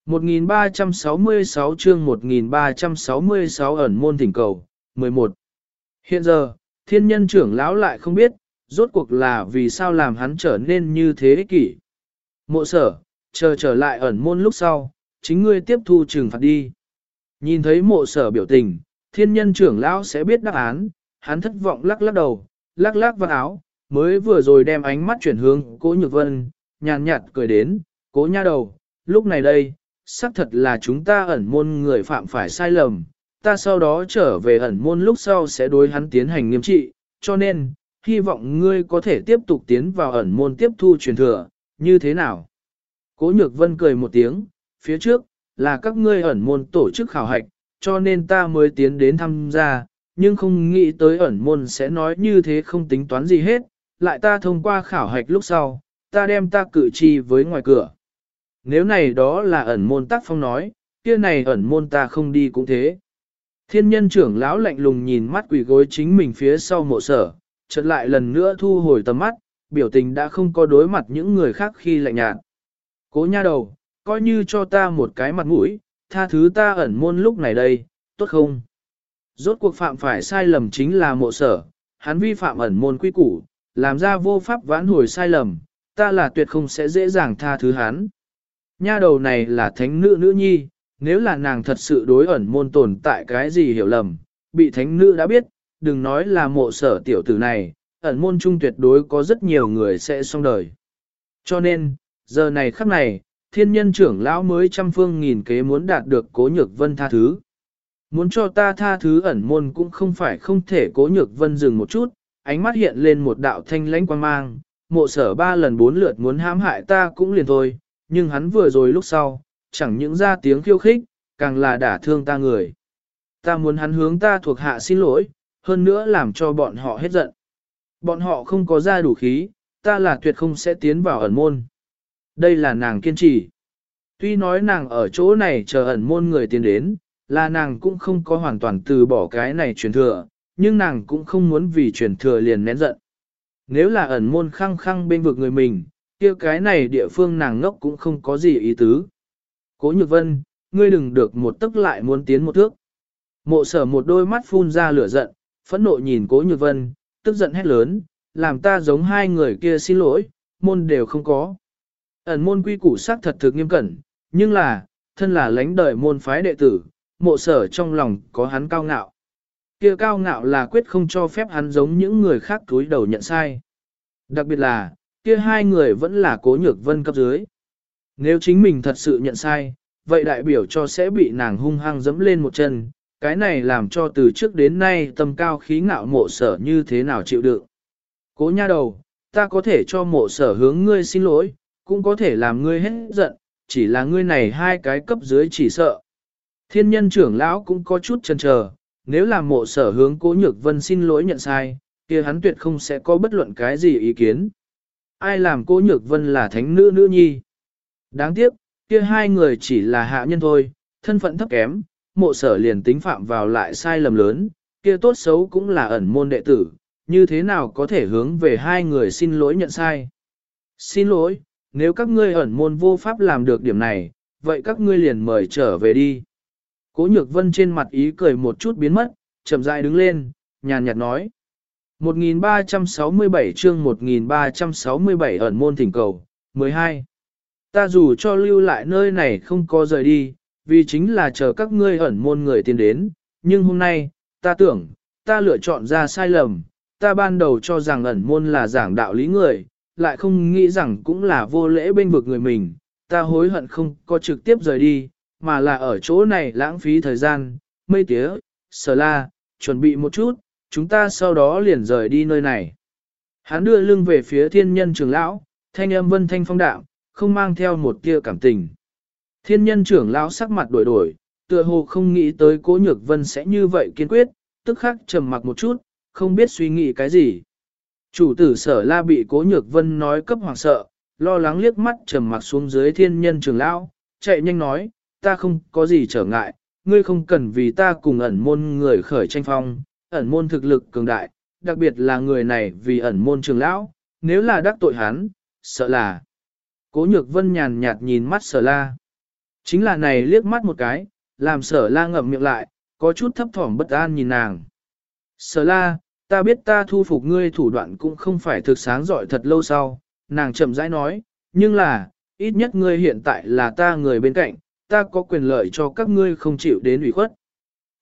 1366 chương 1366 ẩn môn thỉnh cầu, 11. Hiện giờ, thiên nhân trưởng lão lại không biết, rốt cuộc là vì sao làm hắn trở nên như thế ích kỷ. Mộ sở, chờ trở lại ẩn môn lúc sau, chính ngươi tiếp thu trừng phạt đi. Nhìn thấy mộ sở biểu tình, thiên nhân trưởng lão sẽ biết đáp án, hắn thất vọng lắc lắc đầu, lắc lắc vào áo, mới vừa rồi đem ánh mắt chuyển hướng cố nhược vân, nhàn nhạt cười đến, cố nha đầu, lúc này đây, xác thật là chúng ta ẩn môn người phạm phải sai lầm, ta sau đó trở về ẩn môn lúc sau sẽ đối hắn tiến hành nghiêm trị, cho nên, hy vọng ngươi có thể tiếp tục tiến vào ẩn môn tiếp thu truyền thừa, như thế nào? Cố nhược vân cười một tiếng, phía trước, là các ngươi ẩn môn tổ chức khảo hạch, cho nên ta mới tiến đến tham gia, nhưng không nghĩ tới ẩn môn sẽ nói như thế không tính toán gì hết, lại ta thông qua khảo hạch lúc sau, ta đem ta cử chi với ngoài cửa. Nếu này đó là ẩn môn tác phong nói, kia này ẩn môn ta không đi cũng thế. Thiên nhân trưởng lão lạnh lùng nhìn mắt quỷ gối chính mình phía sau mộ sở, chợt lại lần nữa thu hồi tầm mắt, biểu tình đã không có đối mặt những người khác khi lạnh nhạt. Cố nha đầu, coi như cho ta một cái mặt mũi, tha thứ ta ẩn môn lúc này đây, tốt không? Rốt cuộc phạm phải sai lầm chính là mộ sở, hắn vi phạm ẩn môn quy củ, làm ra vô pháp vãn hồi sai lầm, ta là tuyệt không sẽ dễ dàng tha thứ hắn. Nha đầu này là thánh nữ nữ nhi, nếu là nàng thật sự đối ẩn môn tồn tại cái gì hiểu lầm, bị thánh nữ đã biết, đừng nói là mộ sở tiểu tử này, ẩn môn trung tuyệt đối có rất nhiều người sẽ xong đời. Cho nên, giờ này khắc này, thiên nhân trưởng lão mới trăm phương nghìn kế muốn đạt được cố nhược vân tha thứ. Muốn cho ta tha thứ ẩn môn cũng không phải không thể cố nhược vân dừng một chút, ánh mắt hiện lên một đạo thanh lãnh quang mang, mộ sở ba lần bốn lượt muốn hãm hại ta cũng liền thôi, nhưng hắn vừa rồi lúc sau, chẳng những ra tiếng khiêu khích, càng là đả thương ta người. Ta muốn hắn hướng ta thuộc hạ xin lỗi, hơn nữa làm cho bọn họ hết giận. Bọn họ không có ra đủ khí, ta là tuyệt không sẽ tiến vào ẩn môn. Đây là nàng kiên trì. Tuy nói nàng ở chỗ này chờ ẩn môn người tiến đến, là nàng cũng không có hoàn toàn từ bỏ cái này truyền thừa, nhưng nàng cũng không muốn vì truyền thừa liền nén giận. Nếu là ẩn môn khăng khăng bên vực người mình, kia cái này địa phương nàng ngốc cũng không có gì ý tứ. Cố nhược vân, ngươi đừng được một tức lại muốn tiến một thước. Mộ sở một đôi mắt phun ra lửa giận, phẫn nộ nhìn cố nhược vân, tức giận hét lớn, làm ta giống hai người kia xin lỗi, môn đều không có. Ẩn môn quy củ xác thật thực nghiêm cẩn, nhưng là, thân là lãnh đời môn phái đệ tử, mộ sở trong lòng có hắn cao ngạo. Kia cao ngạo là quyết không cho phép hắn giống những người khác túi đầu nhận sai. Đặc biệt là, kia hai người vẫn là cố nhược vân cấp dưới. Nếu chính mình thật sự nhận sai, vậy đại biểu cho sẽ bị nàng hung hăng dẫm lên một chân, cái này làm cho từ trước đến nay tâm cao khí ngạo mộ sở như thế nào chịu đựng. Cố nha đầu, ta có thể cho mộ sở hướng ngươi xin lỗi, cũng có thể làm ngươi hết giận, chỉ là ngươi này hai cái cấp dưới chỉ sợ. Thiên nhân trưởng lão cũng có chút chần chờ, nếu là mộ sở hướng cố nhược vân xin lỗi nhận sai, kia hắn tuyệt không sẽ có bất luận cái gì ý kiến. Ai làm cố nhược vân là thánh nữ nữ nhi? Đáng tiếc, kia hai người chỉ là hạ nhân thôi, thân phận thấp kém, mộ sở liền tính phạm vào lại sai lầm lớn, kia tốt xấu cũng là ẩn môn đệ tử, như thế nào có thể hướng về hai người xin lỗi nhận sai. Xin lỗi, nếu các ngươi ẩn môn vô pháp làm được điểm này, vậy các ngươi liền mời trở về đi. Cố nhược vân trên mặt ý cười một chút biến mất, chậm rãi đứng lên, nhàn nhạt nói. 1367 chương 1367 ẩn môn thỉnh cầu, 12. Ta dù cho lưu lại nơi này không có rời đi, vì chính là chờ các ngươi ẩn môn người tiến đến, nhưng hôm nay, ta tưởng, ta lựa chọn ra sai lầm, ta ban đầu cho rằng ẩn môn là giảng đạo lý người, lại không nghĩ rằng cũng là vô lễ bên vực người mình, ta hối hận không có trực tiếp rời đi, mà là ở chỗ này lãng phí thời gian, mây tía, sở la, chuẩn bị một chút, chúng ta sau đó liền rời đi nơi này. Hắn đưa lưng về phía thiên nhân trưởng lão, thanh âm vân thanh phong đạo, không mang theo một tia cảm tình. Thiên nhân trưởng lão sắc mặt đổi đổi, tựa hồ không nghĩ tới cố nhược vân sẽ như vậy kiên quyết, tức khắc trầm mặc một chút, không biết suy nghĩ cái gì. Chủ tử sở la bị cố nhược vân nói cấp hoàng sợ, lo lắng liếc mắt trầm mặc xuống dưới thiên nhân trưởng lão, chạy nhanh nói, ta không có gì trở ngại, ngươi không cần vì ta cùng ẩn môn người khởi tranh phong, ẩn môn thực lực cường đại, đặc biệt là người này vì ẩn môn trưởng lão, nếu là đắc tội hắn, sợ là. Cố nhược vân nhàn nhạt nhìn mắt sở la. Chính là này liếc mắt một cái, làm sở la ngậm miệng lại, có chút thấp thỏm bất an nhìn nàng. Sở la, ta biết ta thu phục ngươi thủ đoạn cũng không phải thực sáng giỏi thật lâu sau, nàng chậm rãi nói, nhưng là, ít nhất ngươi hiện tại là ta người bên cạnh, ta có quyền lợi cho các ngươi không chịu đến ủy khuất.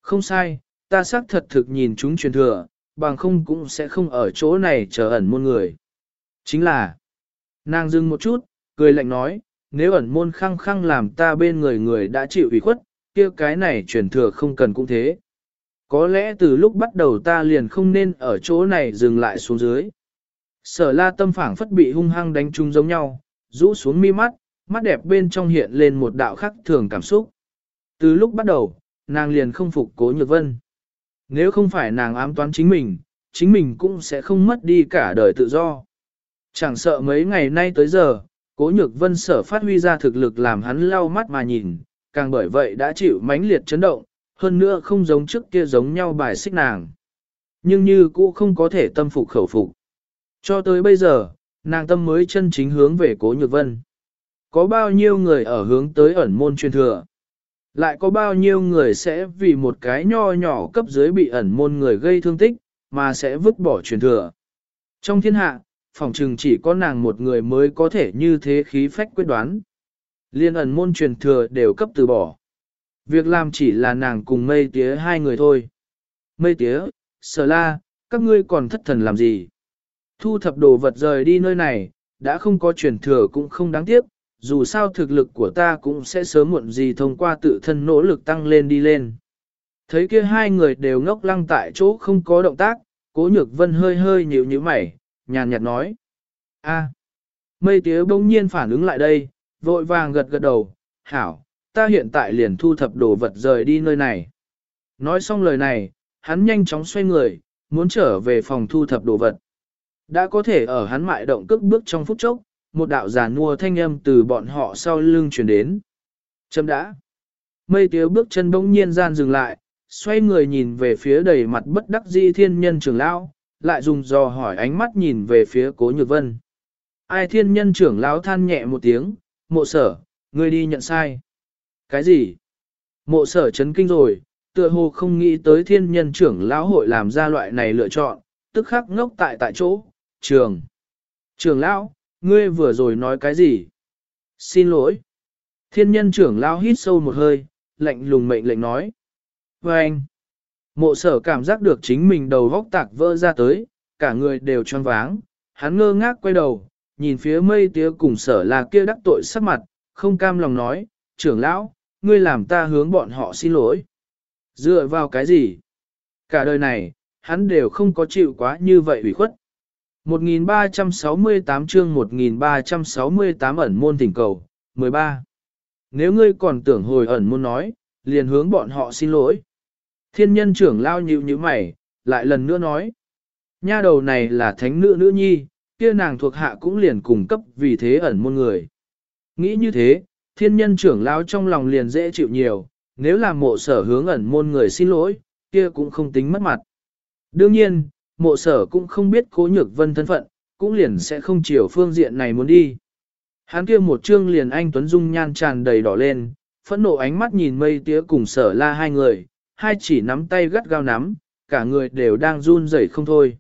Không sai, ta xác thật thực nhìn chúng truyền thừa, bằng không cũng sẽ không ở chỗ này chờ ẩn môn người. Chính là, nàng dừng một chút, cười lạnh nói, nếu ẩn môn khăng khăng làm ta bên người người đã chịu ủy khuất, kia cái này truyền thừa không cần cũng thế. Có lẽ từ lúc bắt đầu ta liền không nên ở chỗ này dừng lại xuống dưới. Sở la tâm phảng phất bị hung hăng đánh trúng giống nhau, rũ xuống mi mắt, mắt đẹp bên trong hiện lên một đạo khắc thường cảm xúc. Từ lúc bắt đầu, nàng liền không phục cố nhược vân. Nếu không phải nàng ám toán chính mình, chính mình cũng sẽ không mất đi cả đời tự do. Chẳng sợ mấy ngày nay tới giờ, cố nhược vân sở phát huy ra thực lực làm hắn lau mắt mà nhìn, càng bởi vậy đã chịu mãnh liệt chấn động, hơn nữa không giống trước kia giống nhau bài xích nàng. Nhưng như cũ không có thể tâm phục khẩu phục. Cho tới bây giờ, nàng tâm mới chân chính hướng về cố nhược vân. Có bao nhiêu người ở hướng tới ẩn môn truyền thừa? Lại có bao nhiêu người sẽ vì một cái nho nhỏ cấp dưới bị ẩn môn người gây thương tích, mà sẽ vứt bỏ truyền thừa? Trong thiên hạ, phòng trừng chỉ có nàng một người mới có thể như thế khí phách quyết đoán. Liên ẩn môn truyền thừa đều cấp từ bỏ. Việc làm chỉ là nàng cùng mây tía hai người thôi. Mây tía, sở la, các ngươi còn thất thần làm gì? Thu thập đồ vật rời đi nơi này, đã không có truyền thừa cũng không đáng tiếc, dù sao thực lực của ta cũng sẽ sớm muộn gì thông qua tự thân nỗ lực tăng lên đi lên. Thấy kia hai người đều ngốc lăng tại chỗ không có động tác, cố nhược vân hơi hơi nhíu nhíu mày, nhàn nhạt nói. a mây tía bỗng nhiên phản ứng lại đây, vội vàng gật gật đầu, hảo, ta hiện tại liền thu thập đồ vật rời đi nơi này. Nói xong lời này, hắn nhanh chóng xoay người, muốn trở về phòng thu thập đồ vật. Đã có thể ở hắn mại động cước bước trong phút chốc, một đạo giả nua thanh âm từ bọn họ sau lưng chuyển đến. Châm đã. Mây tiếu bước chân bỗng nhiên gian dừng lại, xoay người nhìn về phía đầy mặt bất đắc di thiên nhân trưởng lão, lại dùng dò hỏi ánh mắt nhìn về phía cố nhược vân. Ai thiên nhân trưởng lão than nhẹ một tiếng, mộ sở, ngươi đi nhận sai. Cái gì? Mộ sở chấn kinh rồi, tựa hồ không nghĩ tới thiên nhân trưởng lão hội làm ra loại này lựa chọn, tức khắc ngốc tại tại chỗ, trường. Trưởng lão, ngươi vừa rồi nói cái gì? Xin lỗi. Thiên nhân trưởng lão hít sâu một hơi, lạnh lùng mệnh lệnh nói. Và anh, mộ sở cảm giác được chính mình đầu vóc tạc vỡ ra tới, cả người đều tròn váng, hắn ngơ ngác quay đầu, nhìn phía mây tía cùng sở là kia đắc tội sắc mặt, không cam lòng nói, trưởng lão, ngươi làm ta hướng bọn họ xin lỗi. Dựa vào cái gì? Cả đời này, hắn đều không có chịu quá như vậy ủy khuất. 1368 chương 1368 ẩn môn thỉnh cầu, 13. Nếu ngươi còn tưởng hồi ẩn môn nói, liền hướng bọn họ xin lỗi. Thiên nhân trưởng lao nhịu như mày, lại lần nữa nói. Nha đầu này là thánh nữ nữ nhi, kia nàng thuộc hạ cũng liền cùng cấp vì thế ẩn môn người. Nghĩ như thế, thiên nhân trưởng lao trong lòng liền dễ chịu nhiều, nếu là mộ sở hướng ẩn môn người xin lỗi, kia cũng không tính mất mặt. Đương nhiên, mộ sở cũng không biết cố nhược vân thân phận, cũng liền sẽ không chiều phương diện này muốn đi. Hắn kia một trương liền anh Tuấn Dung nhan tràn đầy đỏ lên, phẫn nộ ánh mắt nhìn mây tía cùng sở la hai người, hai chỉ nắm tay gắt gao nắm, cả người đều đang run rẩy không thôi.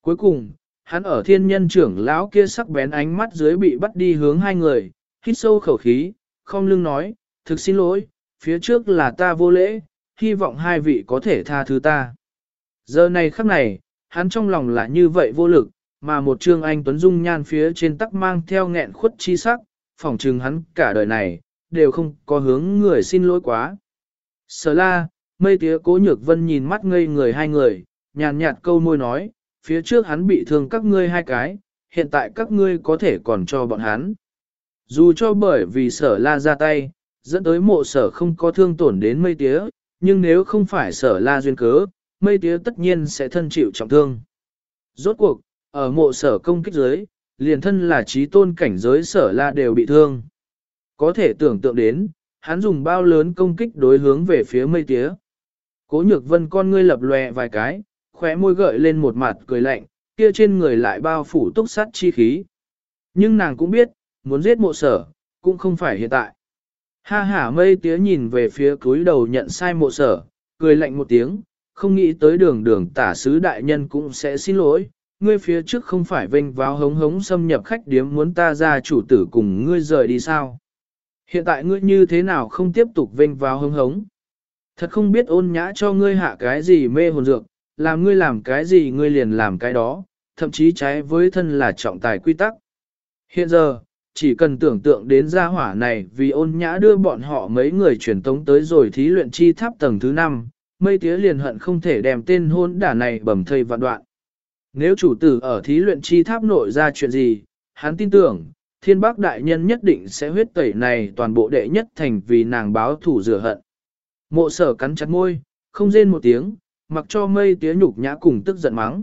Cuối cùng, hắn ở thiên nhân trưởng lão kia sắc bén ánh mắt dưới bị bắt đi hướng hai người, hít sâu khẩu khí, không lưng nói, thực xin lỗi, phía trước là ta vô lễ, hy vọng hai vị có thể tha thứ ta. Giờ này khắc này, hắn trong lòng là như vậy vô lực, mà một trương anh tuấn dung nhan phía trên tắc mang theo nghẹn khuất chi sắc, phỏng trừng hắn cả đời này, đều không có hướng người xin lỗi quá. Sở la, mây tía cố nhược vân nhìn mắt ngây người hai người, nhàn nhạt câu môi nói, phía trước hắn bị thương các ngươi hai cái, hiện tại các ngươi có thể còn cho bọn hắn. Dù cho bởi vì sở la ra tay, dẫn tới mộ sở không có thương tổn đến mây tía, nhưng nếu không phải sở la duyên cớ, mây tía tất nhiên sẽ thân chịu trọng thương. Rốt cuộc, ở mộ sở công kích giới, liền thân là trí tôn cảnh giới sở la đều bị thương. Có thể tưởng tượng đến, hắn dùng bao lớn công kích đối hướng về phía mây tía. Cố nhược vân con ngươi lập lòe vài cái, khóe môi gợi lên một mặt cười lạnh, kia trên người lại bao phủ túc sát chi khí. Nhưng nàng cũng biết, muốn giết mộ sở, cũng không phải hiện tại. Ha hả mây tía nhìn về phía cúi đầu nhận sai mộ sở, cười lạnh một tiếng, không nghĩ tới đường đường tả sứ đại nhân cũng sẽ xin lỗi. Ngươi phía trước không phải vênh vào hống hống xâm nhập khách điếm muốn ta ra chủ tử cùng ngươi rời đi sao? Hiện tại ngươi như thế nào không tiếp tục vênh vào hống hống? Thật không biết ôn nhã cho ngươi hạ cái gì mê hồn dược, làm ngươi làm cái gì ngươi liền làm cái đó, thậm chí trái với thân là trọng tài quy tắc. Hiện giờ, chỉ cần tưởng tượng đến gia hỏa này vì ôn nhã đưa bọn họ mấy người truyền tống tới rồi thí luyện chi tháp tầng thứ 5, mây tía liền hận không thể đem tên hôn đả này bầm thây vạn đoạn. Nếu chủ tử ở thí luyện chi tháp nội ra chuyện gì, hắn tin tưởng, thiên bác đại nhân nhất định sẽ huyết tẩy này toàn bộ đệ nhất thành vì nàng báo thủ rửa hận. Mộ sở cắn chặt môi, không rên một tiếng, mặc cho mây tía nhục nhã cùng tức giận mắng.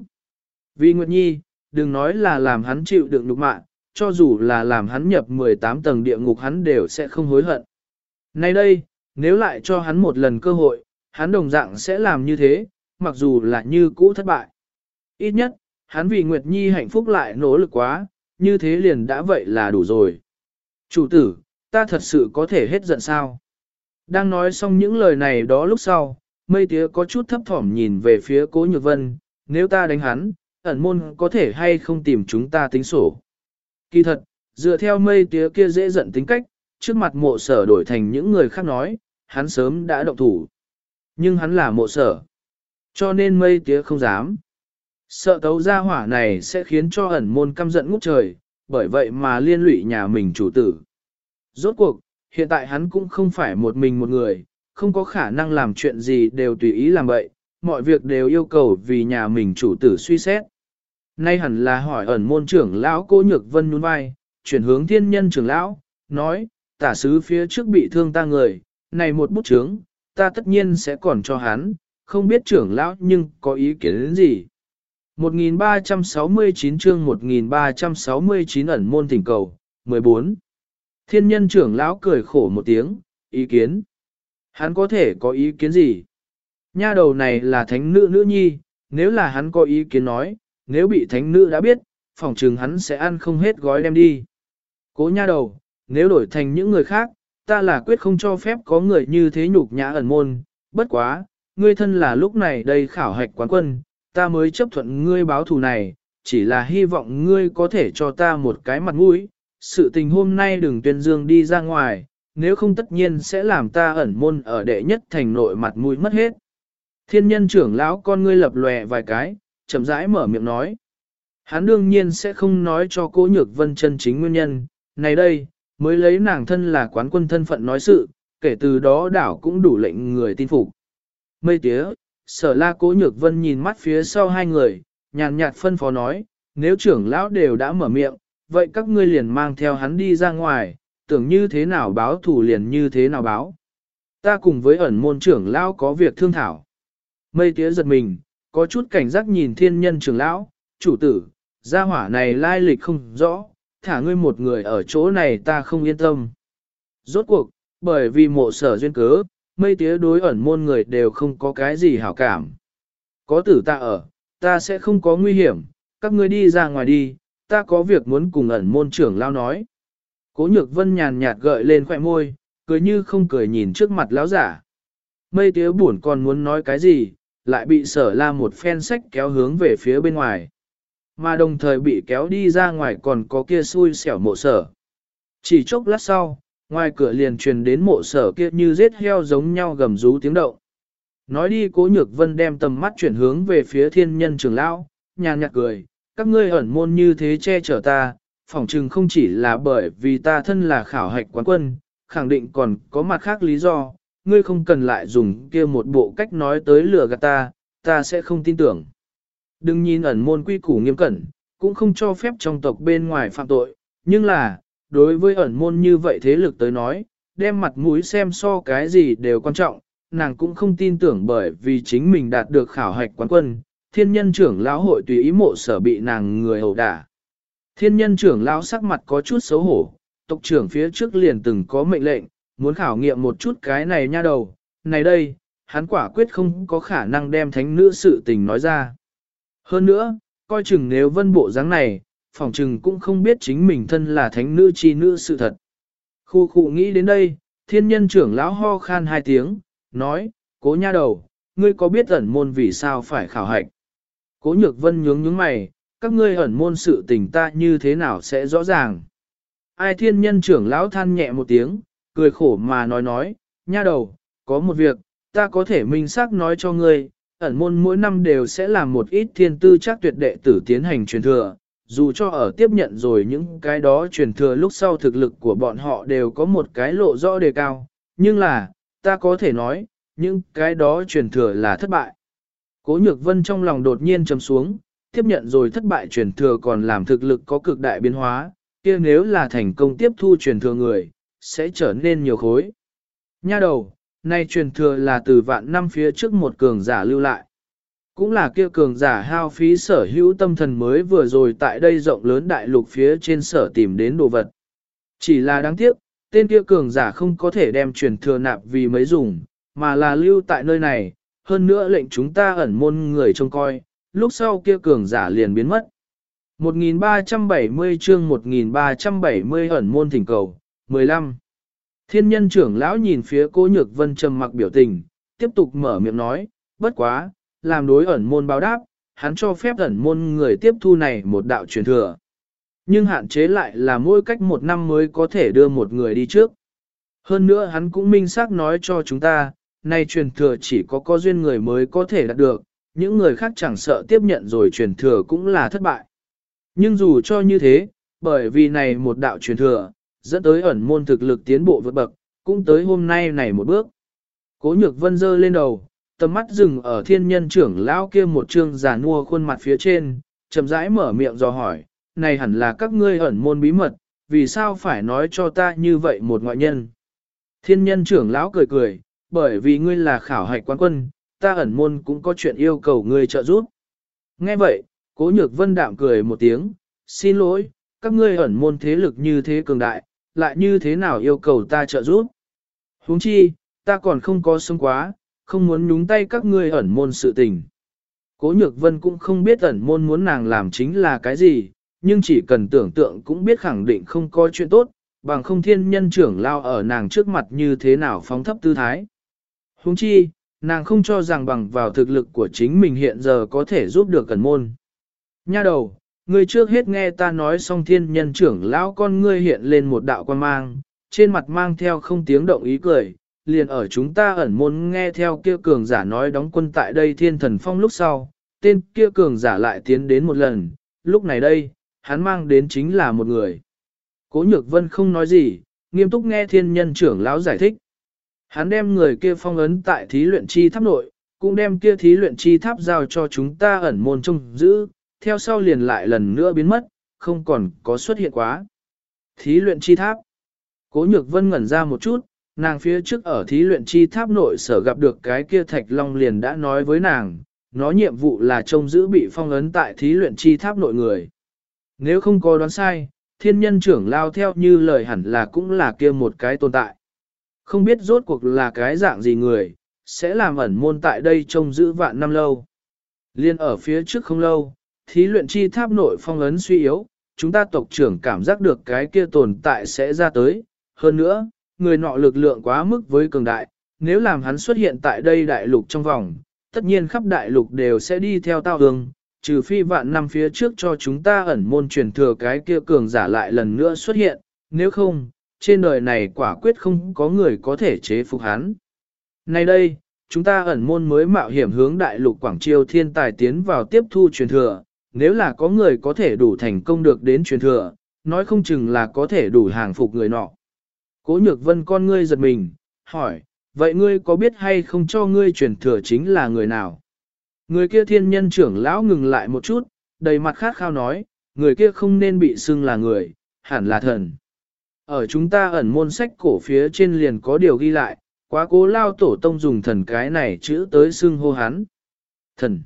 Vì Nguyệt Nhi, đừng nói là làm hắn chịu đựng nhục mạ, cho dù là làm hắn nhập 18 tầng địa ngục hắn đều sẽ không hối hận. Nay đây, nếu lại cho hắn một lần cơ hội, hắn đồng dạng sẽ làm như thế, mặc dù là như cũ thất bại. Ít nhất, hắn vì Nguyệt Nhi hạnh phúc lại nỗ lực quá, như thế liền đã vậy là đủ rồi. Chủ tử, ta thật sự có thể hết giận sao? Đang nói xong những lời này đó lúc sau, mây tía có chút thấp thỏm nhìn về phía cố nhược vân, nếu ta đánh hắn, ẩn môn có thể hay không tìm chúng ta tính sổ. Kỳ thật, dựa theo mây tía kia dễ giận tính cách, trước mặt mộ sở đổi thành những người khác nói, hắn sớm đã động thủ. Nhưng hắn là mộ sở. Cho nên mây tía không dám. Sợ tấu gia hỏa này sẽ khiến cho ẩn môn căm giận ngút trời, bởi vậy mà liên lụy nhà mình chủ tử. Rốt cuộc, hiện tại hắn cũng không phải một mình một người, không có khả năng làm chuyện gì đều tùy ý làm vậy, mọi việc đều yêu cầu vì nhà mình chủ tử suy xét. Nay hẳn là hỏi ẩn môn trưởng lão cô nhược vân nhún vai, chuyển hướng thiên nhân trưởng lão, nói, tả sứ phía trước bị thương ta người, này một bút chướng, ta tất nhiên sẽ còn cho hắn, không biết trưởng lão nhưng có ý kiến đến gì. 1369 chương 1369 ẩn môn thỉnh cầu, 14. Thiên nhân trưởng lão cười khổ một tiếng, ý kiến. Hắn có thể có ý kiến gì? Nha đầu này là thánh nữ nữ nhi, nếu là hắn có ý kiến nói, nếu bị thánh nữ đã biết, phỏng chừng hắn sẽ ăn không hết gói đem đi. Cố nha đầu, nếu đổi thành những người khác, ta là quyết không cho phép có người như thế nhục nhã ẩn môn, bất quá, ngươi thân là lúc này đây khảo hạch quán quân, ta mới chấp thuận ngươi báo thù này, chỉ là hy vọng ngươi có thể cho ta một cái mặt mũi, sự tình hôm nay đừng tuyên dương đi ra ngoài, nếu không tất nhiên sẽ làm ta ẩn môn ở đệ nhất thành nội mặt mũi mất hết. Thiên nhân trưởng lão con ngươi lập lòe vài cái, chậm rãi mở miệng nói. Hắn đương nhiên sẽ không nói cho cố nhược vân chân chính nguyên nhân, này đây, mới lấy nàng thân là quán quân thân phận nói sự, kể từ đó đảo cũng đủ lệnh người tin phục. Mây tía, sở la cố nhược vân nhìn mắt phía sau hai người, nhàn nhạt phân phó nói, nếu trưởng lão đều đã mở miệng, vậy các ngươi liền mang theo hắn đi ra ngoài, tưởng như thế nào báo thủ liền như thế nào báo. Ta cùng với ẩn môn trưởng lão có việc thương thảo. Mây tía giật mình, có chút cảnh giác nhìn thiên nhân trưởng lão, chủ tử, gia hỏa này lai lịch không rõ, thả ngươi một người ở chỗ này ta không yên tâm. Rốt cuộc, bởi vì mộ sở duyên cớ, mây tía đối ẩn môn người đều không có cái gì hảo cảm. Có tử ta ở, ta sẽ không có nguy hiểm, các ngươi đi ra ngoài đi, ta có việc muốn cùng ẩn môn trưởng lao nói. Cố nhược vân nhàn nhạt gợi lên khỏe môi, cười như không cười nhìn trước mặt lão giả. Mây tía buồn còn muốn nói cái gì, lại bị sở la một phen sách kéo hướng về phía bên ngoài. Mà đồng thời bị kéo đi ra ngoài còn có kia xui xẻo mộ sở. Chỉ chốc lát sau, ngoài cửa liền truyền đến mộ sở kia như giết heo giống nhau gầm rú tiếng động. Nói đi cố nhược vân đem tầm mắt chuyển hướng về phía thiên nhân trưởng lão, nhàn nhạt cười, các ngươi ẩn môn như thế che chở ta, phỏng chừng không chỉ là bởi vì ta thân là khảo hạch quán quân, khẳng định còn có mặt khác lý do, ngươi không cần lại dùng kia một bộ cách nói tới lừa gạt ta, ta sẽ không tin tưởng. Đừng nhìn ẩn môn quy củ nghiêm cẩn, cũng không cho phép trong tộc bên ngoài phạm tội, nhưng là, đối với ẩn môn như vậy thế lực tới nói, đem mặt mũi xem so cái gì đều quan trọng, nàng cũng không tin tưởng bởi vì chính mình đạt được khảo hạch quán quân, thiên nhân trưởng lão hội tùy ý mộ sở bị nàng người hầu đả. Thiên nhân trưởng lão sắc mặt có chút xấu hổ, tộc trưởng phía trước liền từng có mệnh lệnh, muốn khảo nghiệm một chút cái này nha đầu, này đây, hắn quả quyết không có khả năng đem thánh nữ sự tình nói ra. Hơn nữa, coi chừng nếu vân bộ dáng này, phỏng chừng cũng không biết chính mình thân là thánh nữ chi nữ sự thật. Khu khu nghĩ đến đây, thiên nhân trưởng lão ho khan hai tiếng, nói, cố nha đầu, ngươi có biết ẩn môn vì sao phải khảo hạch? Cố nhược vân nhướng nhướng mày, các ngươi ẩn môn sự tình ta như thế nào sẽ rõ ràng? Ai thiên nhân trưởng lão than nhẹ một tiếng, cười khổ mà nói nói, nha đầu, có một việc, ta có thể minh xác nói cho ngươi, ẩn môn mỗi năm đều sẽ làm một ít thiên tư chắc tuyệt đệ tử tiến hành truyền thừa, dù cho ở tiếp nhận rồi những cái đó truyền thừa lúc sau thực lực của bọn họ đều có một cái lộ rõ đề cao, nhưng là, ta có thể nói, những cái đó truyền thừa là thất bại. Cố nhược vân trong lòng đột nhiên trầm xuống, tiếp nhận rồi thất bại truyền thừa còn làm thực lực có cực đại biến hóa, kia nếu là thành công tiếp thu truyền thừa người, sẽ trở nên nhiều khối. Nha đầu, nay truyền thừa là từ vạn năm phía trước một cường giả lưu lại. Cũng là kia cường giả hao phí sở hữu tâm thần mới vừa rồi tại đây rộng lớn đại lục phía trên sở tìm đến đồ vật. Chỉ là đáng tiếc, tên kia cường giả không có thể đem truyền thừa nạp vì mấy dùng, mà là lưu tại nơi này, hơn nữa lệnh chúng ta ẩn môn người trông coi, lúc sau kia cường giả liền biến mất. 1370 chương 1370 ẩn môn thỉnh cầu, 15. Thiên nhân trưởng lão nhìn phía cô nhược vân trầm mặc biểu tình, tiếp tục mở miệng nói, bất quá, làm đối ẩn môn báo đáp, hắn cho phép ẩn môn người tiếp thu này một đạo truyền thừa. Nhưng hạn chế lại là mỗi cách một năm mới có thể đưa một người đi trước. Hơn nữa hắn cũng minh xác nói cho chúng ta, nay truyền thừa chỉ có có duyên người mới có thể đạt được, những người khác chẳng sợ tiếp nhận rồi truyền thừa cũng là thất bại. Nhưng dù cho như thế, bởi vì này một đạo truyền thừa, dẫn tới ẩn môn thực lực tiến bộ vượt bậc, cũng tới hôm nay này một bước. Cố nhược vân dơ lên đầu, tầm mắt dừng ở thiên nhân trưởng lão kia một trương giả nua khuôn mặt phía trên, chậm rãi mở miệng dò hỏi, này hẳn là các ngươi ẩn môn bí mật, vì sao phải nói cho ta như vậy một ngoại nhân. Thiên nhân trưởng lão cười cười, bởi vì ngươi là khảo hạch quan quân, ta ẩn môn cũng có chuyện yêu cầu ngươi trợ giúp. Nghe vậy, cố nhược vân đạm cười một tiếng, xin lỗi, các ngươi ẩn môn thế lực như thế cường đại, lại như thế nào yêu cầu ta trợ giúp. huống chi, ta còn không có sống quá, không muốn nhúng tay các ngươi ẩn môn sự tình. Cố nhược vân cũng không biết ẩn môn muốn nàng làm chính là cái gì, nhưng chỉ cần tưởng tượng cũng biết khẳng định không có chuyện tốt, bằng không thiên nhân trưởng lao ở nàng trước mặt như thế nào phóng thấp tư thái. Huống chi, nàng không cho rằng bằng vào thực lực của chính mình hiện giờ có thể giúp được ẩn môn. Nha đầu, ngươi trước hết nghe ta nói xong thiên nhân trưởng lão con ngươi hiện lên một đạo quan mang, trên mặt mang theo không tiếng động ý cười, liền ở chúng ta ẩn môn nghe theo kia cường giả nói đóng quân tại đây thiên thần phong lúc sau, tên kia cường giả lại tiến đến một lần, lúc này đây, hắn mang đến chính là một người. Cố nhược vân không nói gì, nghiêm túc nghe thiên nhân trưởng lão giải thích. Hắn đem người kia phong ấn tại thí luyện chi tháp nội, cũng đem kia thí luyện chi tháp giao cho chúng ta ẩn môn trông giữ, theo sau liền lại lần nữa biến mất, không còn có xuất hiện quá. Thí luyện chi tháp. Cố nhược vân ngẩn ra một chút, nàng phía trước ở thí luyện chi tháp nội sở gặp được cái kia thạch long liền đã nói với nàng, nó nhiệm vụ là trông giữ bị phong ấn tại thí luyện chi tháp nội người. Nếu không có đoán sai, thiên nhân trưởng lao theo như lời hẳn là cũng là kia một cái tồn tại. Không biết rốt cuộc là cái dạng gì người, sẽ làm ẩn môn tại đây trông giữ vạn năm lâu. Liên ở phía trước không lâu, thí luyện chi tháp nội phong ấn suy yếu, chúng ta tộc trưởng cảm giác được cái kia tồn tại sẽ ra tới. Hơn nữa, người nọ lực lượng quá mức với cường đại, nếu làm hắn xuất hiện tại đây đại lục trong vòng, tất nhiên khắp đại lục đều sẽ đi theo tao hương, trừ phi vạn năm phía trước cho chúng ta ẩn môn truyền thừa cái kia cường giả lại lần nữa xuất hiện, nếu không, trên đời này quả quyết không có người có thể chế phục hắn. Nay đây, chúng ta ẩn môn mới mạo hiểm hướng đại lục Quảng Triều thiên tài tiến vào tiếp thu truyền thừa, nếu là có người có thể đủ thành công được đến truyền thừa, nói không chừng là có thể đủ hàng phục người nọ. Cố nhược vân con ngươi giật mình, hỏi, vậy ngươi có biết hay không cho ngươi truyền thừa chính là người nào? Người kia thiên nhân trưởng lão ngừng lại một chút, đầy mặt khát khao nói, người kia không nên bị xưng là người, hẳn là thần. Ở chúng ta ẩn môn sách cổ phía trên liền có điều ghi lại, quá cố lao tổ tông dùng thần cái này chữ tới xưng hô hắn. Thần.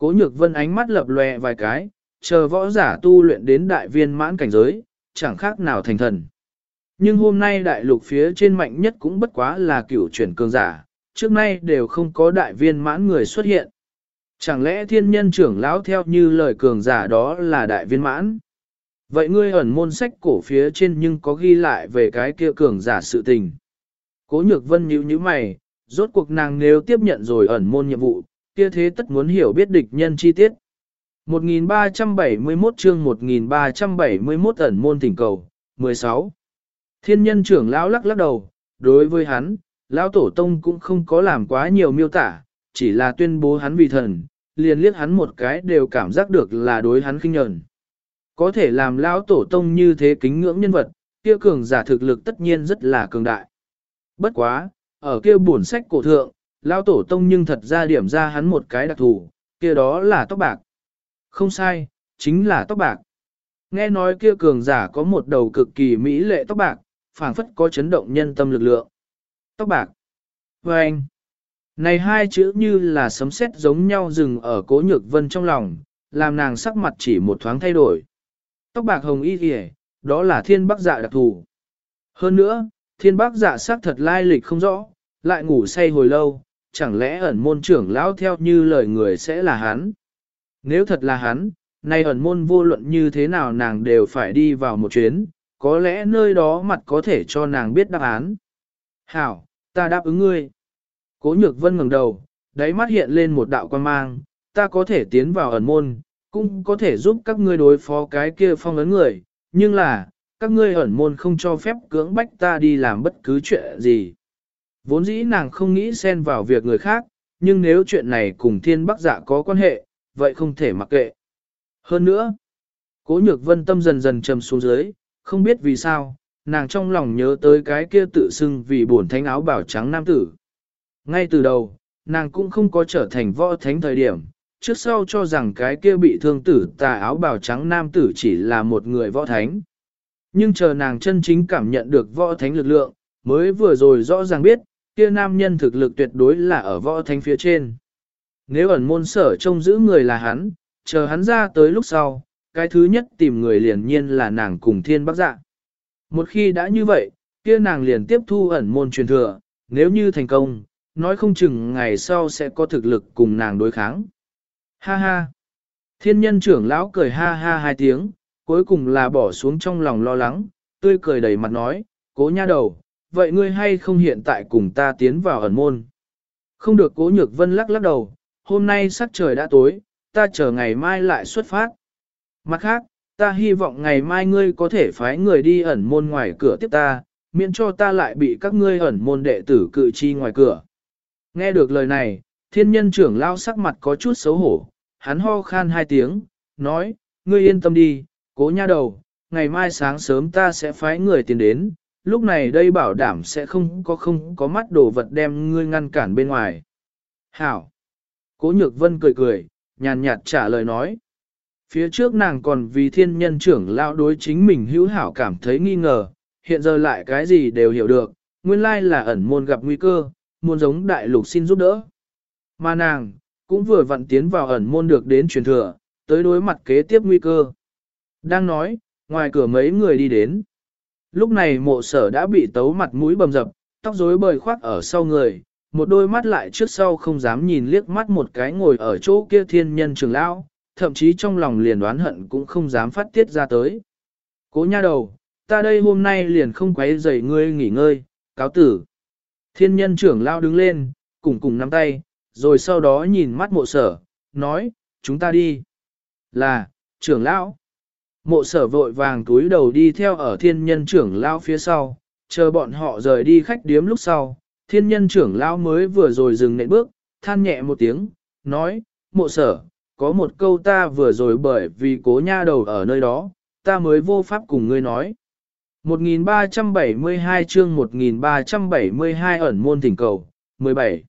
Cố nhược vân ánh mắt lập lòe vài cái, chờ võ giả tu luyện đến đại viên mãn cảnh giới, chẳng khác nào thành thần. Nhưng hôm nay đại lục phía trên mạnh nhất cũng bất quá là cửu chuyển cường giả, trước nay đều không có đại viên mãn người xuất hiện. Chẳng lẽ thiên nhân trưởng lão theo như lời cường giả đó là đại viên mãn? Vậy ngươi ẩn môn sách cổ phía trên nhưng có ghi lại về cái kia cường giả sự tình. Cố nhược vân nhíu nhíu mày, rốt cuộc nàng nếu tiếp nhận rồi ẩn môn nhiệm vụ, kia thế tất muốn hiểu biết địch nhân chi tiết. 1371 chương 1371 ẩn môn thỉnh cầu, 16. Thiên nhân trưởng lão lắc lắc đầu, đối với hắn, lão tổ tông cũng không có làm quá nhiều miêu tả, chỉ là tuyên bố hắn vì thần, liền liếc hắn một cái đều cảm giác được là đối hắn khinh nhẫn. Có thể làm lão tổ tông như thế kính ngưỡng nhân vật, kia cường giả thực lực tất nhiên rất là cường đại. Bất quá, ở kia buồn sách cổ thượng, lão tổ tông nhưng thật ra điểm ra hắn một cái đặc thù, kia đó là tóc bạc. Không sai, chính là tóc bạc. Nghe nói kia cường giả có một đầu cực kỳ mỹ lệ tóc bạc, phảng phất có chấn động nhân tâm lực lượng. Tóc bạc. Và anh. Này hai chữ như là sấm sét giống nhau dừng ở cố nhược vân trong lòng, làm nàng sắc mặt chỉ một thoáng thay đổi. Tóc bạc hồng y kìa, đó là thiên bắc dạ đặc thù. Hơn nữa, thiên bắc dạ sắc thật lai lịch không rõ, lại ngủ say hồi lâu, chẳng lẽ ẩn môn trưởng lão theo như lời người sẽ là hắn. Nếu thật là hắn, nay ẩn môn vô luận như thế nào nàng đều phải đi vào một chuyến, có lẽ nơi đó mặt có thể cho nàng biết đáp án. Hảo, ta đáp ứng ngươi. Cố nhược vân ngẩng đầu, đáy mắt hiện lên một đạo quan mang, ta có thể tiến vào ẩn môn, cũng có thể giúp các ngươi đối phó cái kia phong ấn người, nhưng là, các ngươi ẩn môn không cho phép cưỡng bách ta đi làm bất cứ chuyện gì. Vốn dĩ nàng không nghĩ xen vào việc người khác, nhưng nếu chuyện này cùng thiên bắc dạ có quan hệ, vậy không thể mặc kệ. Hơn nữa, cố nhược vân tâm dần dần trầm xuống dưới, không biết vì sao, nàng trong lòng nhớ tới cái kia tự xưng vì buồn thánh áo bảo trắng nam tử. Ngay từ đầu, nàng cũng không có trở thành võ thánh thời điểm, trước sau cho rằng cái kia bị thương tử tà áo bảo trắng nam tử chỉ là một người võ thánh. Nhưng chờ nàng chân chính cảm nhận được võ thánh lực lượng, mới vừa rồi rõ ràng biết, kia nam nhân thực lực tuyệt đối là ở võ thánh phía trên. Nếu ẩn môn sở trông giữ người là hắn, chờ hắn ra tới lúc sau, cái thứ nhất tìm người liền nhiên là nàng cùng thiên bác dạ. Một khi đã như vậy, kia nàng liền tiếp thu ẩn môn truyền thừa, nếu như thành công, nói không chừng ngày sau sẽ có thực lực cùng nàng đối kháng. Ha ha! Thiên nhân trưởng lão cười ha ha hai tiếng, cuối cùng là bỏ xuống trong lòng lo lắng, tươi cười đầy mặt nói, cố nha đầu, vậy ngươi hay không hiện tại cùng ta tiến vào ẩn môn? Không được cố nhược vân lắc lắc đầu, hôm nay sắc trời đã tối, ta chờ ngày mai lại xuất phát. Mặt khác, ta hy vọng ngày mai ngươi có thể phái người đi ẩn môn ngoài cửa tiếp ta, miễn cho ta lại bị các ngươi ẩn môn đệ tử cự chi ngoài cửa. Nghe được lời này, thiên nhân trưởng lao sắc mặt có chút xấu hổ, hắn ho khan hai tiếng, nói, ngươi yên tâm đi, cố nha đầu, ngày mai sáng sớm ta sẽ phái người tiền đến, lúc này đây bảo đảm sẽ không có không có mắt đồ vật đem ngươi ngăn cản bên ngoài. Hảo! Cố nhược vân cười cười, nhàn nhạt trả lời nói. Phía trước nàng còn vì thiên nhân trưởng lao đối chính mình hữu hảo cảm thấy nghi ngờ, hiện giờ lại cái gì đều hiểu được, nguyên lai là ẩn môn gặp nguy cơ, muốn giống đại lục xin giúp đỡ. Mà nàng, cũng vừa vặn tiến vào ẩn môn được đến truyền thừa, tới đối mặt kế tiếp nguy cơ. Đang nói, ngoài cửa mấy người đi đến. Lúc này mộ sở đã bị tấu mặt mũi bầm dập, tóc rối bời khoác ở sau người, một đôi mắt lại trước sau không dám nhìn liếc mắt một cái ngồi ở chỗ kia thiên nhân trường lão, thậm chí trong lòng liền đoán hận cũng không dám phát tiết ra tới. Cố nha đầu, ta đây hôm nay liền không quấy rầy ngươi nghỉ ngơi, cáo tử. Thiên nhân trưởng lão đứng lên, cùng cùng nắm tay, rồi sau đó nhìn mắt mộ sở, nói, chúng ta đi. Là, trưởng lão. Mộ sở vội vàng túi đầu đi theo ở thiên nhân trưởng lão phía sau, chờ bọn họ rời đi khách điếm lúc sau. Thiên nhân trưởng lão mới vừa rồi dừng nệm bước, than nhẹ một tiếng, nói, mộ sở, có một câu ta vừa rồi bởi vì cố nha đầu ở nơi đó, ta mới vô pháp cùng ngươi nói. 1372 chương 1372 ẩn môn thỉnh cầu, 17.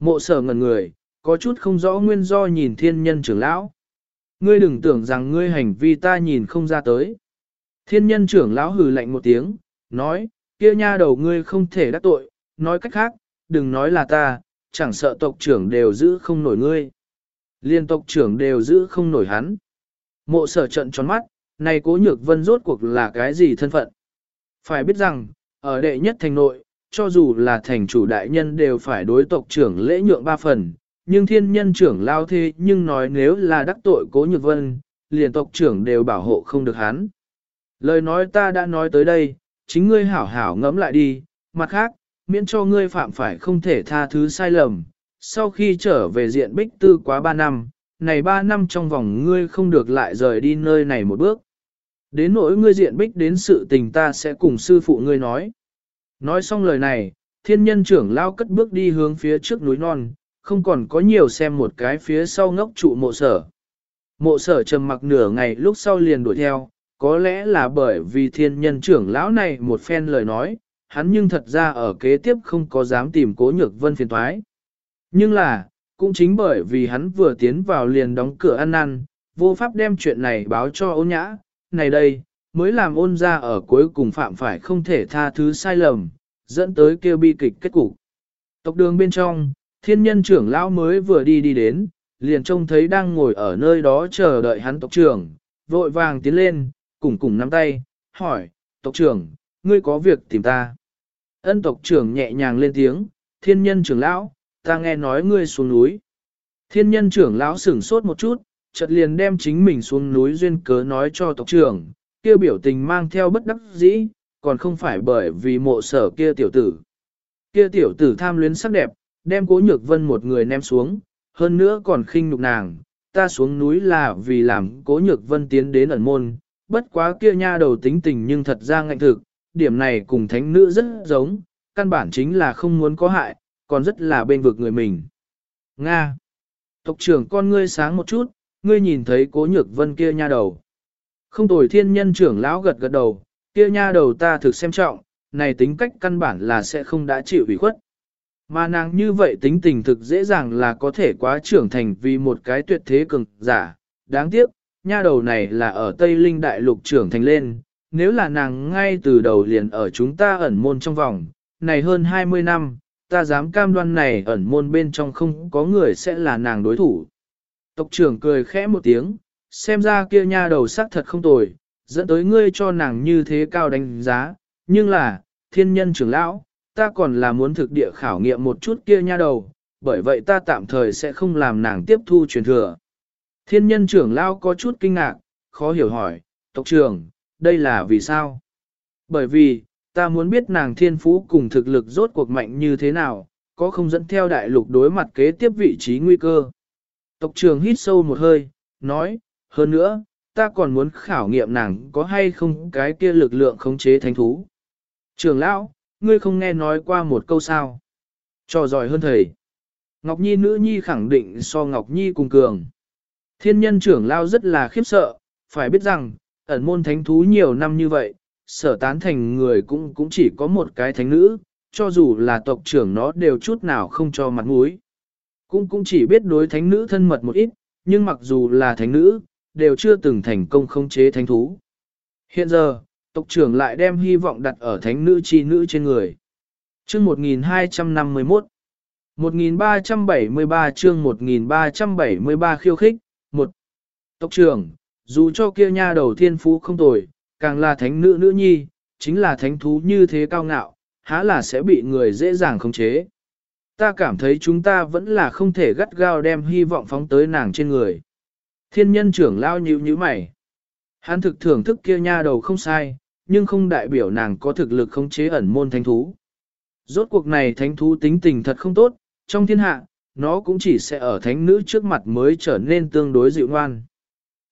Mộ sở ngần người, có chút không rõ nguyên do nhìn thiên nhân trưởng lão. Ngươi đừng tưởng rằng ngươi hành vi ta nhìn không ra tới. Thiên nhân trưởng lão hừ lạnh một tiếng, nói, kia nha đầu ngươi không thể đắc tội, nói cách khác, đừng nói là ta, chẳng sợ tộc trưởng đều giữ không nổi ngươi. Liên tộc trưởng đều giữ không nổi hắn. Mộ sở trận tròn mắt, này cố nhược vân rốt cuộc là cái gì thân phận? Phải biết rằng, ở đệ nhất thành nội, cho dù là thành chủ đại nhân đều phải đối tộc trưởng lễ nhượng ba phần, nhưng thiên nhân trưởng lao thế nhưng nói nếu là đắc tội cố nhược vân, liền tộc trưởng đều bảo hộ không được hắn. Lời nói ta đã nói tới đây, chính ngươi hảo hảo ngẫm lại đi, mặt khác, miễn cho ngươi phạm phải không thể tha thứ sai lầm. Sau khi trở về diện bích tư quá ba năm, này ba năm trong vòng ngươi không được lại rời đi nơi này một bước. Đến nỗi ngươi diện bích đến sự tình ta sẽ cùng sư phụ ngươi nói. Nói xong lời này, thiên nhân trưởng lao cất bước đi hướng phía trước núi non, không còn có nhiều xem một cái phía sau ngốc trụ mộ sở. Mộ sở trầm mặc nửa ngày lúc sau liền đuổi theo, có lẽ là bởi vì thiên nhân trưởng lão này một phen lời nói, hắn nhưng thật ra ở kế tiếp không có dám tìm cố nhược vân phiền thoái. Nhưng là, cũng chính bởi vì hắn vừa tiến vào liền đóng cửa ăn năn, vô pháp đem chuyện này báo cho ôn nhã, này đây, mới làm ôn ra ở cuối cùng phạm phải không thể tha thứ sai lầm, dẫn tới kêu bi kịch kết cục. Tộc đường bên trong, thiên nhân trưởng lão mới vừa đi đi đến, liền trông thấy đang ngồi ở nơi đó chờ đợi hắn tộc trưởng, vội vàng tiến lên, cùng cùng nắm tay, hỏi, tộc trưởng, ngươi có việc tìm ta. Ân tộc trưởng nhẹ nhàng lên tiếng, thiên nhân trưởng lão, ta nghe nói ngươi xuống núi. Thiên nhân trưởng lão sửng sốt một chút, chợt liền đem chính mình xuống núi duyên cớ nói cho tộc trưởng, kia biểu tình mang theo bất đắc dĩ, còn không phải bởi vì mộ sở kia tiểu tử. Kia tiểu tử tham luyến sắc đẹp, đem cố nhược vân một người ném xuống, hơn nữa còn khinh nhục nàng, ta xuống núi là vì làm cố nhược vân tiến đến ẩn môn, bất quá kia nha đầu tính tình nhưng thật ra ngạnh thực, điểm này cùng thánh nữ rất giống, căn bản chính là không muốn có hại, còn rất là bên vực người mình. Nga Tộc trưởng con ngươi sáng một chút, ngươi nhìn thấy cố nhược vân kia nha đầu. Không tồi thiên nhân trưởng lão gật gật đầu, kia nha đầu ta thực xem trọng, này tính cách căn bản là sẽ không đã chịu ủy khuất. Mà nàng như vậy tính tình thực dễ dàng là có thể quá trưởng thành vì một cái tuyệt thế cường giả. Đáng tiếc, nha đầu này là ở Tây Linh Đại Lục trưởng thành lên, nếu là nàng ngay từ đầu liền ở chúng ta ẩn môn trong vòng, này hơn 20 năm, ta dám cam đoan này ẩn môn bên trong không có người sẽ là nàng đối thủ. Tộc trưởng cười khẽ một tiếng, xem ra kia nha đầu sắc thật không tồi, dẫn tới ngươi cho nàng như thế cao đánh giá, nhưng là, thiên nhân trưởng lão, ta còn là muốn thực địa khảo nghiệm một chút kia nha đầu, bởi vậy ta tạm thời sẽ không làm nàng tiếp thu truyền thừa. Thiên nhân trưởng lão có chút kinh ngạc, khó hiểu hỏi, tộc trưởng, đây là vì sao? Bởi vì, ta muốn biết nàng thiên phú cùng thực lực rốt cuộc mạnh như thế nào, có không dẫn theo đại lục đối mặt kế tiếp vị trí nguy cơ. Tộc trưởng hít sâu một hơi, nói, hơn nữa, ta còn muốn khảo nghiệm nàng có hay không cái kia lực lượng khống chế thánh thú. Trường lão, ngươi không nghe nói qua một câu sao. Cho giỏi hơn thầy. Ngọc Nhi nữ nhi khẳng định so Ngọc Nhi cùng cường. Thiên nhân trưởng lao rất là khiếp sợ, phải biết rằng, ẩn môn thánh thú nhiều năm như vậy, sở tán thành người cũng cũng chỉ có một cái thánh nữ, cho dù là tộc trưởng nó đều chút nào không cho mặt mũi. Cũng cũng chỉ biết đối thánh nữ thân mật một ít, nhưng mặc dù là thánh nữ, đều chưa từng thành công khống chế thánh thú. Hiện giờ, tộc trưởng lại đem hy vọng đặt ở thánh nữ chi nữ trên người. Chương 1251 1373 chương 1373 khiêu khích, một Tộc trưởng, dù cho kia nha đầu thiên phú không tồi, càng là thánh nữ nữ nhi, chính là thánh thú như thế cao ngạo, há là sẽ bị người dễ dàng khống chế. Ta cảm thấy chúng ta vẫn là không thể gắt gao đem hy vọng phóng tới nàng trên người. Thiên nhân trưởng lao nhíu nhíu mày. Hắn thực thưởng thức kia nha đầu không sai, nhưng không đại biểu nàng có thực lực khống chế ẩn môn thánh thú. Rốt cuộc này thánh thú tính tình thật không tốt, trong thiên hạ, nó cũng chỉ sẽ ở thánh nữ trước mặt mới trở nên tương đối dịu ngoan.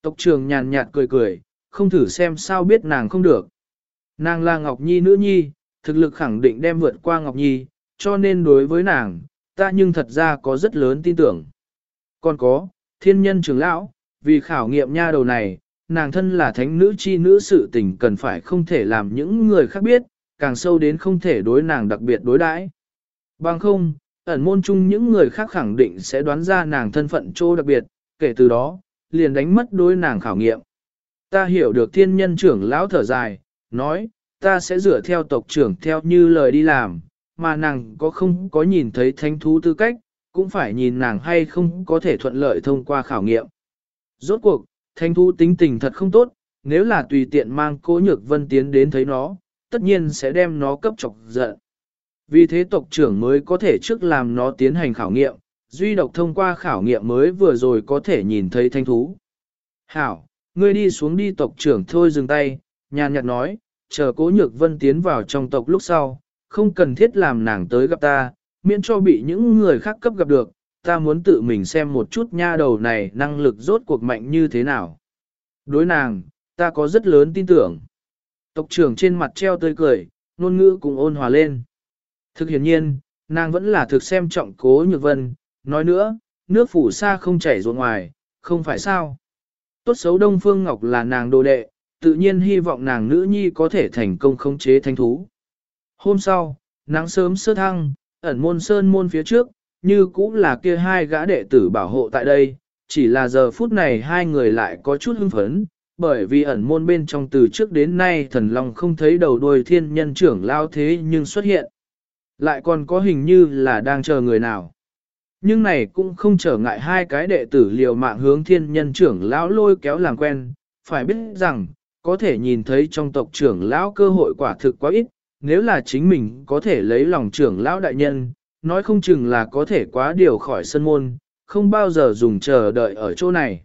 Tộc trưởng nhàn nhạt cười cười, không thử xem sao biết nàng không được. Nàng là Ngọc Nhi nữ nhi, thực lực khẳng định đem vượt qua Ngọc Nhi, cho nên đối với nàng, ta nhưng thật ra có rất lớn tin tưởng. Còn có, thiên nhân trưởng lão, vì khảo nghiệm nha đầu này, nàng thân là thánh nữ chi nữ sự tình cần phải không thể làm những người khác biết, càng sâu đến không thể đối nàng đặc biệt đối đãi. Bằng không, ẩn môn chung những người khác khẳng định sẽ đoán ra nàng thân phận chỗ đặc biệt, kể từ đó, liền đánh mất đối nàng khảo nghiệm. Ta hiểu được thiên nhân trưởng lão thở dài, nói, ta sẽ dựa theo tộc trưởng theo như lời đi làm, mà nàng có không có nhìn thấy thánh thú tư cách, cũng phải nhìn nàng hay không có thể thuận lợi thông qua khảo nghiệm. Rốt cuộc, Thanh thú tính tình thật không tốt, nếu là tùy tiện mang cố nhược vân tiến đến thấy nó, tất nhiên sẽ đem nó cấp chọc giận. Vì thế tộc trưởng mới có thể trước làm nó tiến hành khảo nghiệm, duy độc thông qua khảo nghiệm mới vừa rồi có thể nhìn thấy thanh thú. Hảo, ngươi đi xuống đi tộc trưởng thôi dừng tay, nhàn nhạt nói, chờ cố nhược vân tiến vào trong tộc lúc sau, không cần thiết làm nàng tới gặp ta, miễn cho bị những người khác cấp gặp được, ta muốn tự mình xem một chút nha đầu này năng lực rốt cuộc mạnh như thế nào. Đối nàng, ta có rất lớn tin tưởng. Tộc trưởng trên mặt treo tươi cười, ngôn ngữ cũng ôn hòa lên. Thực hiển nhiên, nàng vẫn là thực xem trọng cố nhược vân, nói nữa, nước phủ xa không chảy ruộng ngoài, không phải sao. Tốt xấu Đông Phương Ngọc là nàng đồ đệ, tự nhiên hy vọng nàng nữ nhi có thể thành công khống chế thanh thú. Hôm sau, nắng sớm sơ thăng, ẩn môn sơn môn phía trước, như cũng là kia hai gã đệ tử bảo hộ tại đây, chỉ là giờ phút này hai người lại có chút hưng phấn, bởi vì ẩn môn bên trong từ trước đến nay thần long không thấy đầu đuôi thiên nhân trưởng lao thế nhưng xuất hiện. Lại còn có hình như là đang chờ người nào. Nhưng này cũng không trở ngại hai cái đệ tử liều mạng hướng thiên nhân trưởng lão lôi kéo làm quen, phải biết rằng, có thể nhìn thấy trong tộc trưởng lão cơ hội quả thực quá ít, nếu là chính mình có thể lấy lòng trưởng lão đại nhân, nói không chừng là có thể quá điều khỏi sân môn, không bao giờ dùng chờ đợi ở chỗ này.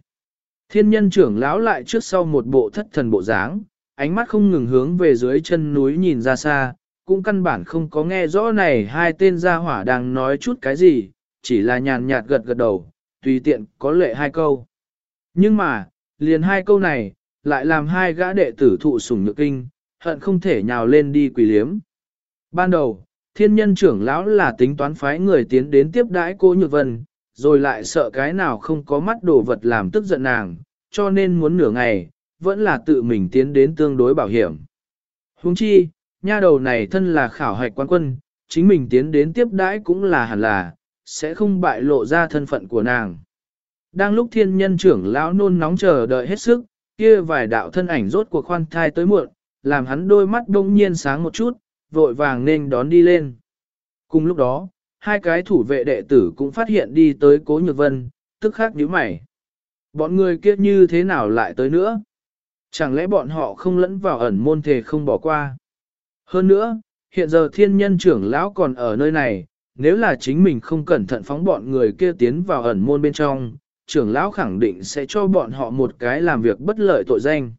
Thiên nhân trưởng lão lại trước sau một bộ thất thần bộ dáng, ánh mắt không ngừng hướng về dưới chân núi nhìn ra xa, cũng căn bản không có nghe rõ này hai tên gia hỏa đang nói chút cái gì, chỉ là nhàn nhạt gật gật đầu, tùy tiện có lệ hai câu. Nhưng mà, liền hai câu này, lại làm hai gã đệ tử thụ sủng nhược kinh, hận không thể nhào lên đi quỷ liếm. Ban đầu, thiên nhân trưởng lão là tính toán phái người tiến đến tiếp đãi cô Nhược Vân, rồi lại sợ cái nào không có mắt đồ vật làm tức giận nàng, cho nên muốn nửa ngày, vẫn là tự mình tiến đến tương đối bảo hiểm. Huống chi, nha đầu này thân là khảo hạch quan quân, chính mình tiến đến tiếp đãi cũng là hẳn là, sẽ không bại lộ ra thân phận của nàng. Đang lúc thiên nhân trưởng lão nôn nóng chờ đợi hết sức, kia vài đạo thân ảnh rốt cuộc khoan thai tới muộn, làm hắn đôi mắt đông nhiên sáng một chút, vội vàng nên đón đi lên. Cùng lúc đó, hai cái thủ vệ đệ tử cũng phát hiện đi tới cố nhược vân, tức khắc nhíu mày. Bọn người kia như thế nào lại tới nữa? Chẳng lẽ bọn họ không lẫn vào ẩn môn thể không bỏ qua? Hơn nữa, hiện giờ thiên nhân trưởng lão còn ở nơi này, nếu là chính mình không cẩn thận phóng bọn người kia tiến vào ẩn môn bên trong, trưởng lão khẳng định sẽ cho bọn họ một cái làm việc bất lợi tội danh.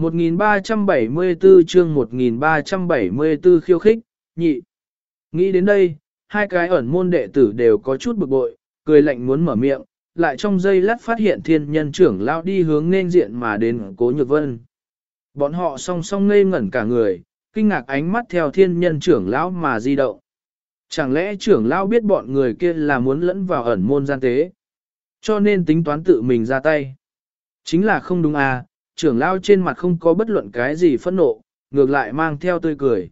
1374 chương 1374 khiêu khích, nhị. Nghĩ đến đây, hai cái ẩn môn đệ tử đều có chút bực bội, cười lạnh muốn mở miệng, lại trong giây lát phát hiện thiên nhân trưởng lão đi hướng nên diện mà đến cố nhược vân. Bọn họ song song ngây ngẩn cả người, kinh ngạc ánh mắt theo thiên nhân trưởng lão mà di động. Chẳng lẽ trưởng lão biết bọn người kia là muốn lẫn vào ẩn môn gian tế? Cho nên tính toán tự mình ra tay. Chính là không đúng à, trưởng lão trên mặt không có bất luận cái gì phẫn nộ, ngược lại mang theo tươi cười.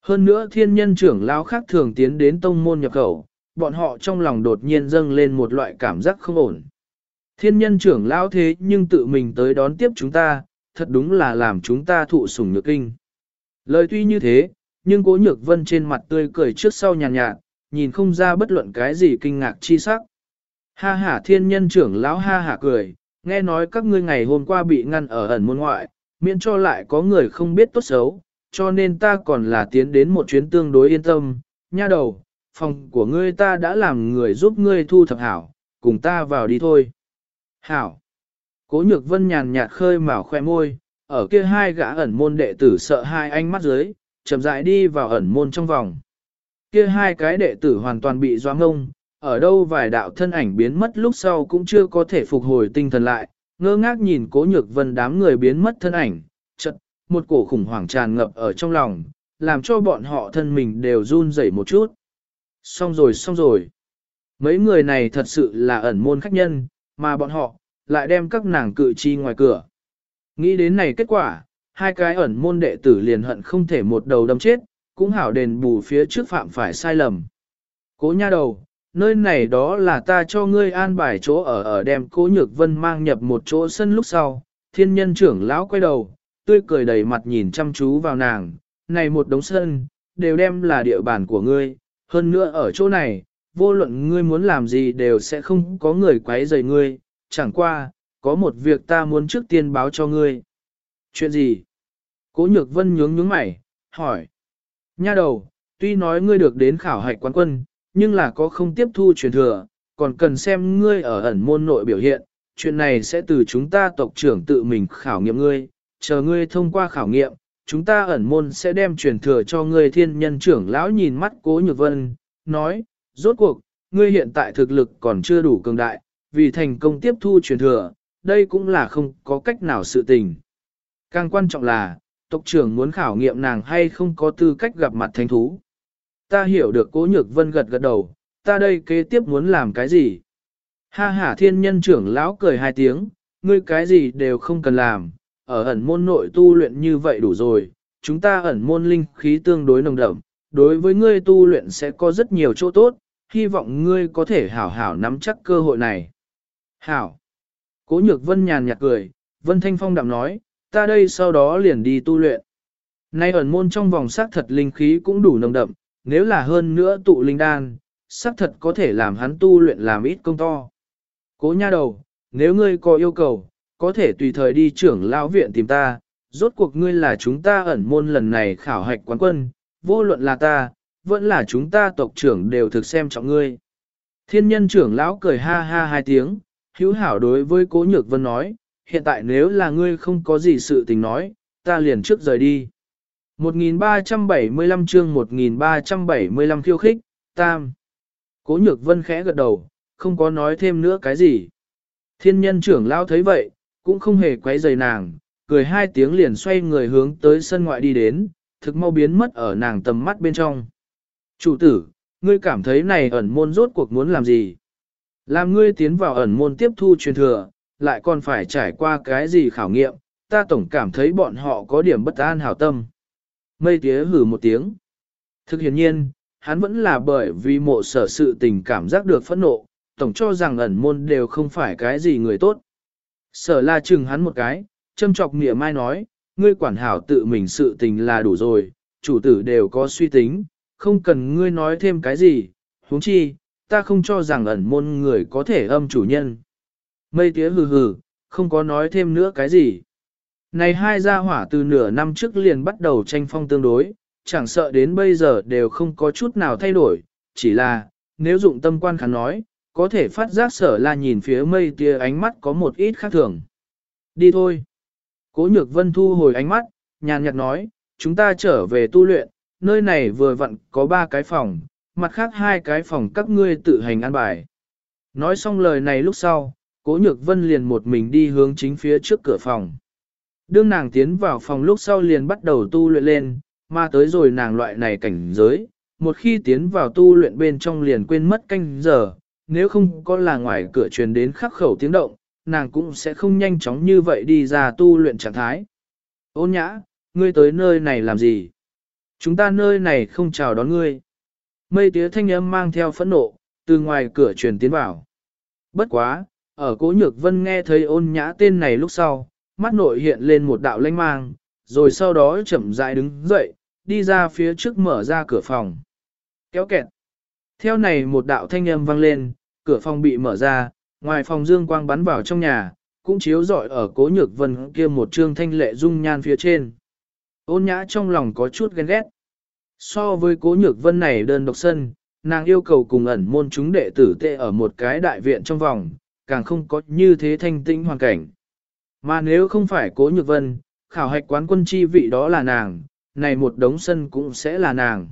Hơn nữa thiên nhân trưởng lão khác thường tiến đến tông môn nhập khẩu, bọn họ trong lòng đột nhiên dâng lên một loại cảm giác không ổn. Thiên nhân trưởng lão thế nhưng tự mình tới đón tiếp chúng ta, thật đúng là làm chúng ta thụ sủng nhược kinh. Lời tuy như thế, nhưng cố nhược vân trên mặt tươi cười trước sau nhàn nhạt, nhạt, nhìn không ra bất luận cái gì kinh ngạc chi sắc. Ha ha thiên nhân trưởng lão ha ha cười, nghe nói các ngươi ngày hôm qua bị ngăn ở ẩn môn ngoại, miễn cho lại có người không biết tốt xấu, cho nên ta còn là tiến đến một chuyến tương đối yên tâm, nha đầu, phòng của ngươi ta đã làm người giúp ngươi thu thập hảo, cùng ta vào đi thôi. Hảo. Cố nhược vân nhàn nhạt khơi mào khoe môi, ở kia hai gã ẩn môn đệ tử sợ hai ánh mắt dưới, chậm rãi đi vào ẩn môn trong vòng. Kia hai cái đệ tử hoàn toàn bị doa ngông, ở đâu vài đạo thân ảnh biến mất lúc sau cũng chưa có thể phục hồi tinh thần lại, ngơ ngác nhìn cố nhược vân đám người biến mất thân ảnh, chật, một cổ khủng hoảng tràn ngập ở trong lòng, làm cho bọn họ thân mình đều run rẩy một chút. Xong rồi xong rồi. Mấy người này thật sự là ẩn môn khách nhân, mà bọn họ, lại đem các nàng cự chi ngoài cửa. Nghĩ đến này kết quả, hai cái ẩn môn đệ tử liền hận không thể một đầu đâm chết, cũng hảo đền bù phía trước phạm phải sai lầm. Cố nha đầu, nơi này đó là ta cho ngươi an bài chỗ ở ở đem cố nhược vân mang nhập một chỗ sân lúc sau, thiên nhân trưởng lão quay đầu, tươi cười đầy mặt nhìn chăm chú vào nàng, này một đống sân, đều đem là địa bàn của ngươi, hơn nữa ở chỗ này, vô luận ngươi muốn làm gì đều sẽ không có người quấy rầy ngươi, chẳng qua, có một việc ta muốn trước tiên báo cho ngươi. Chuyện gì? Cố nhược vân nhướng nhướng mày, hỏi. Nha đầu, tuy nói ngươi được đến khảo hạch quán quân, nhưng là có không tiếp thu truyền thừa, còn cần xem ngươi ở ẩn môn nội biểu hiện, chuyện này sẽ từ chúng ta tộc trưởng tự mình khảo nghiệm ngươi, chờ ngươi thông qua khảo nghiệm, chúng ta ẩn môn sẽ đem truyền thừa cho ngươi thiên nhân trưởng lão nhìn mắt cố nhược vân, nói, rốt cuộc, ngươi hiện tại thực lực còn chưa đủ cường đại, vì thành công tiếp thu truyền thừa, đây cũng là không có cách nào sự tình. Càng quan trọng là, tộc trưởng muốn khảo nghiệm nàng hay không có tư cách gặp mặt thánh thú. Ta hiểu được cố nhược vân gật gật đầu, ta đây kế tiếp muốn làm cái gì? Ha ha thiên nhân trưởng lão cười hai tiếng, ngươi cái gì đều không cần làm, ở ẩn môn nội tu luyện như vậy đủ rồi, chúng ta ẩn môn linh khí tương đối nồng đậm, đối với ngươi tu luyện sẽ có rất nhiều chỗ tốt, hy vọng ngươi có thể hảo hảo nắm chắc cơ hội này. Hảo! Cố nhược vân nhàn nhạt cười, vân thanh phong đạm nói, ta đây sau đó liền đi tu luyện. Nay ẩn môn trong vòng xác thật linh khí cũng đủ nồng đậm, nếu là hơn nữa tụ linh đan, xác thật có thể làm hắn tu luyện làm ít công to. Cố nha đầu, nếu ngươi có yêu cầu, có thể tùy thời đi trưởng lão viện tìm ta, rốt cuộc ngươi là chúng ta ẩn môn lần này khảo hạch quán quân, vô luận là ta, vẫn là chúng ta tộc trưởng đều thực xem trọng ngươi. Thiên nhân trưởng lão cười ha ha hai tiếng, hữu hảo đối với cố nhược vân nói, hiện tại nếu là ngươi không có gì sự tình nói, ta liền trước rời đi. 1375 chương 1375 khiêu khích, tam. Cố nhược vân khẽ gật đầu, không có nói thêm nữa cái gì. Thiên nhân trưởng lao thấy vậy, cũng không hề quấy rầy nàng, cười hai tiếng liền xoay người hướng tới sân ngoại đi đến, thực mau biến mất ở nàng tầm mắt bên trong. Chủ tử, ngươi cảm thấy này ẩn môn rốt cuộc muốn làm gì? Làm ngươi tiến vào ẩn môn tiếp thu truyền thừa, lại còn phải trải qua cái gì khảo nghiệm, ta tổng cảm thấy bọn họ có điểm bất an hảo tâm. Mây tía hử một tiếng. Thực hiện nhiên, hắn vẫn là bởi vì mộ sở sự tình cảm giác được phẫn nộ, tổng cho rằng ẩn môn đều không phải cái gì người tốt. Sở la chừng hắn một cái, châm chọc nghĩa mai nói, ngươi quản hảo tự mình sự tình là đủ rồi, chủ tử đều có suy tính, không cần ngươi nói thêm cái gì, huống chi, ta không cho rằng ẩn môn người có thể âm chủ nhân. Mây tía hừ hừ, không có nói thêm nữa cái gì. Này hai gia hỏa từ nửa năm trước liền bắt đầu tranh phong tương đối, chẳng sợ đến bây giờ đều không có chút nào thay đổi, chỉ là, nếu dụng tâm quan khán nói, có thể phát giác sở la nhìn phía mây tia ánh mắt có một ít khác thường. Đi thôi. Cố nhược vân thu hồi ánh mắt, nhàn nhạt nói, chúng ta trở về tu luyện, nơi này vừa vặn có ba cái phòng, mặt khác hai cái phòng các ngươi tự hành an bài. Nói xong lời này lúc sau, cố nhược vân liền một mình đi hướng chính phía trước cửa phòng. Đương nàng tiến vào phòng lúc sau liền bắt đầu tu luyện lên, mà tới rồi nàng loại này cảnh giới, một khi tiến vào tu luyện bên trong liền quên mất canh giờ, nếu không có là ngoài cửa truyền đến khắc khẩu tiếng động, nàng cũng sẽ không nhanh chóng như vậy đi ra tu luyện trạng thái. Ôn nhã, ngươi tới nơi này làm gì? Chúng ta nơi này không chào đón ngươi. Mây tía thanh âm mang theo phẫn nộ, từ ngoài cửa truyền tiến vào. Bất quá, ở cố nhược vân nghe thấy ôn nhã tên này lúc sau, mắt nội hiện lên một đạo lanh mang, rồi sau đó chậm rãi đứng dậy, đi ra phía trước mở ra cửa phòng. Kéo kẹt. Theo này một đạo thanh âm vang lên, cửa phòng bị mở ra, ngoài phòng dương quang bắn vào trong nhà, cũng chiếu rọi ở cố nhược vân kia một trương thanh lệ dung nhan phía trên. Ôn nhã trong lòng có chút ghen ghét. So với cố nhược vân này đơn độc sân, nàng yêu cầu cùng ẩn môn chúng đệ tử tệ ở một cái đại viện trong vòng, càng không có như thế thanh tĩnh hoàn cảnh. Mà nếu không phải cố nhược vân, khảo hạch quán quân chi vị đó là nàng, này một đống sân cũng sẽ là nàng.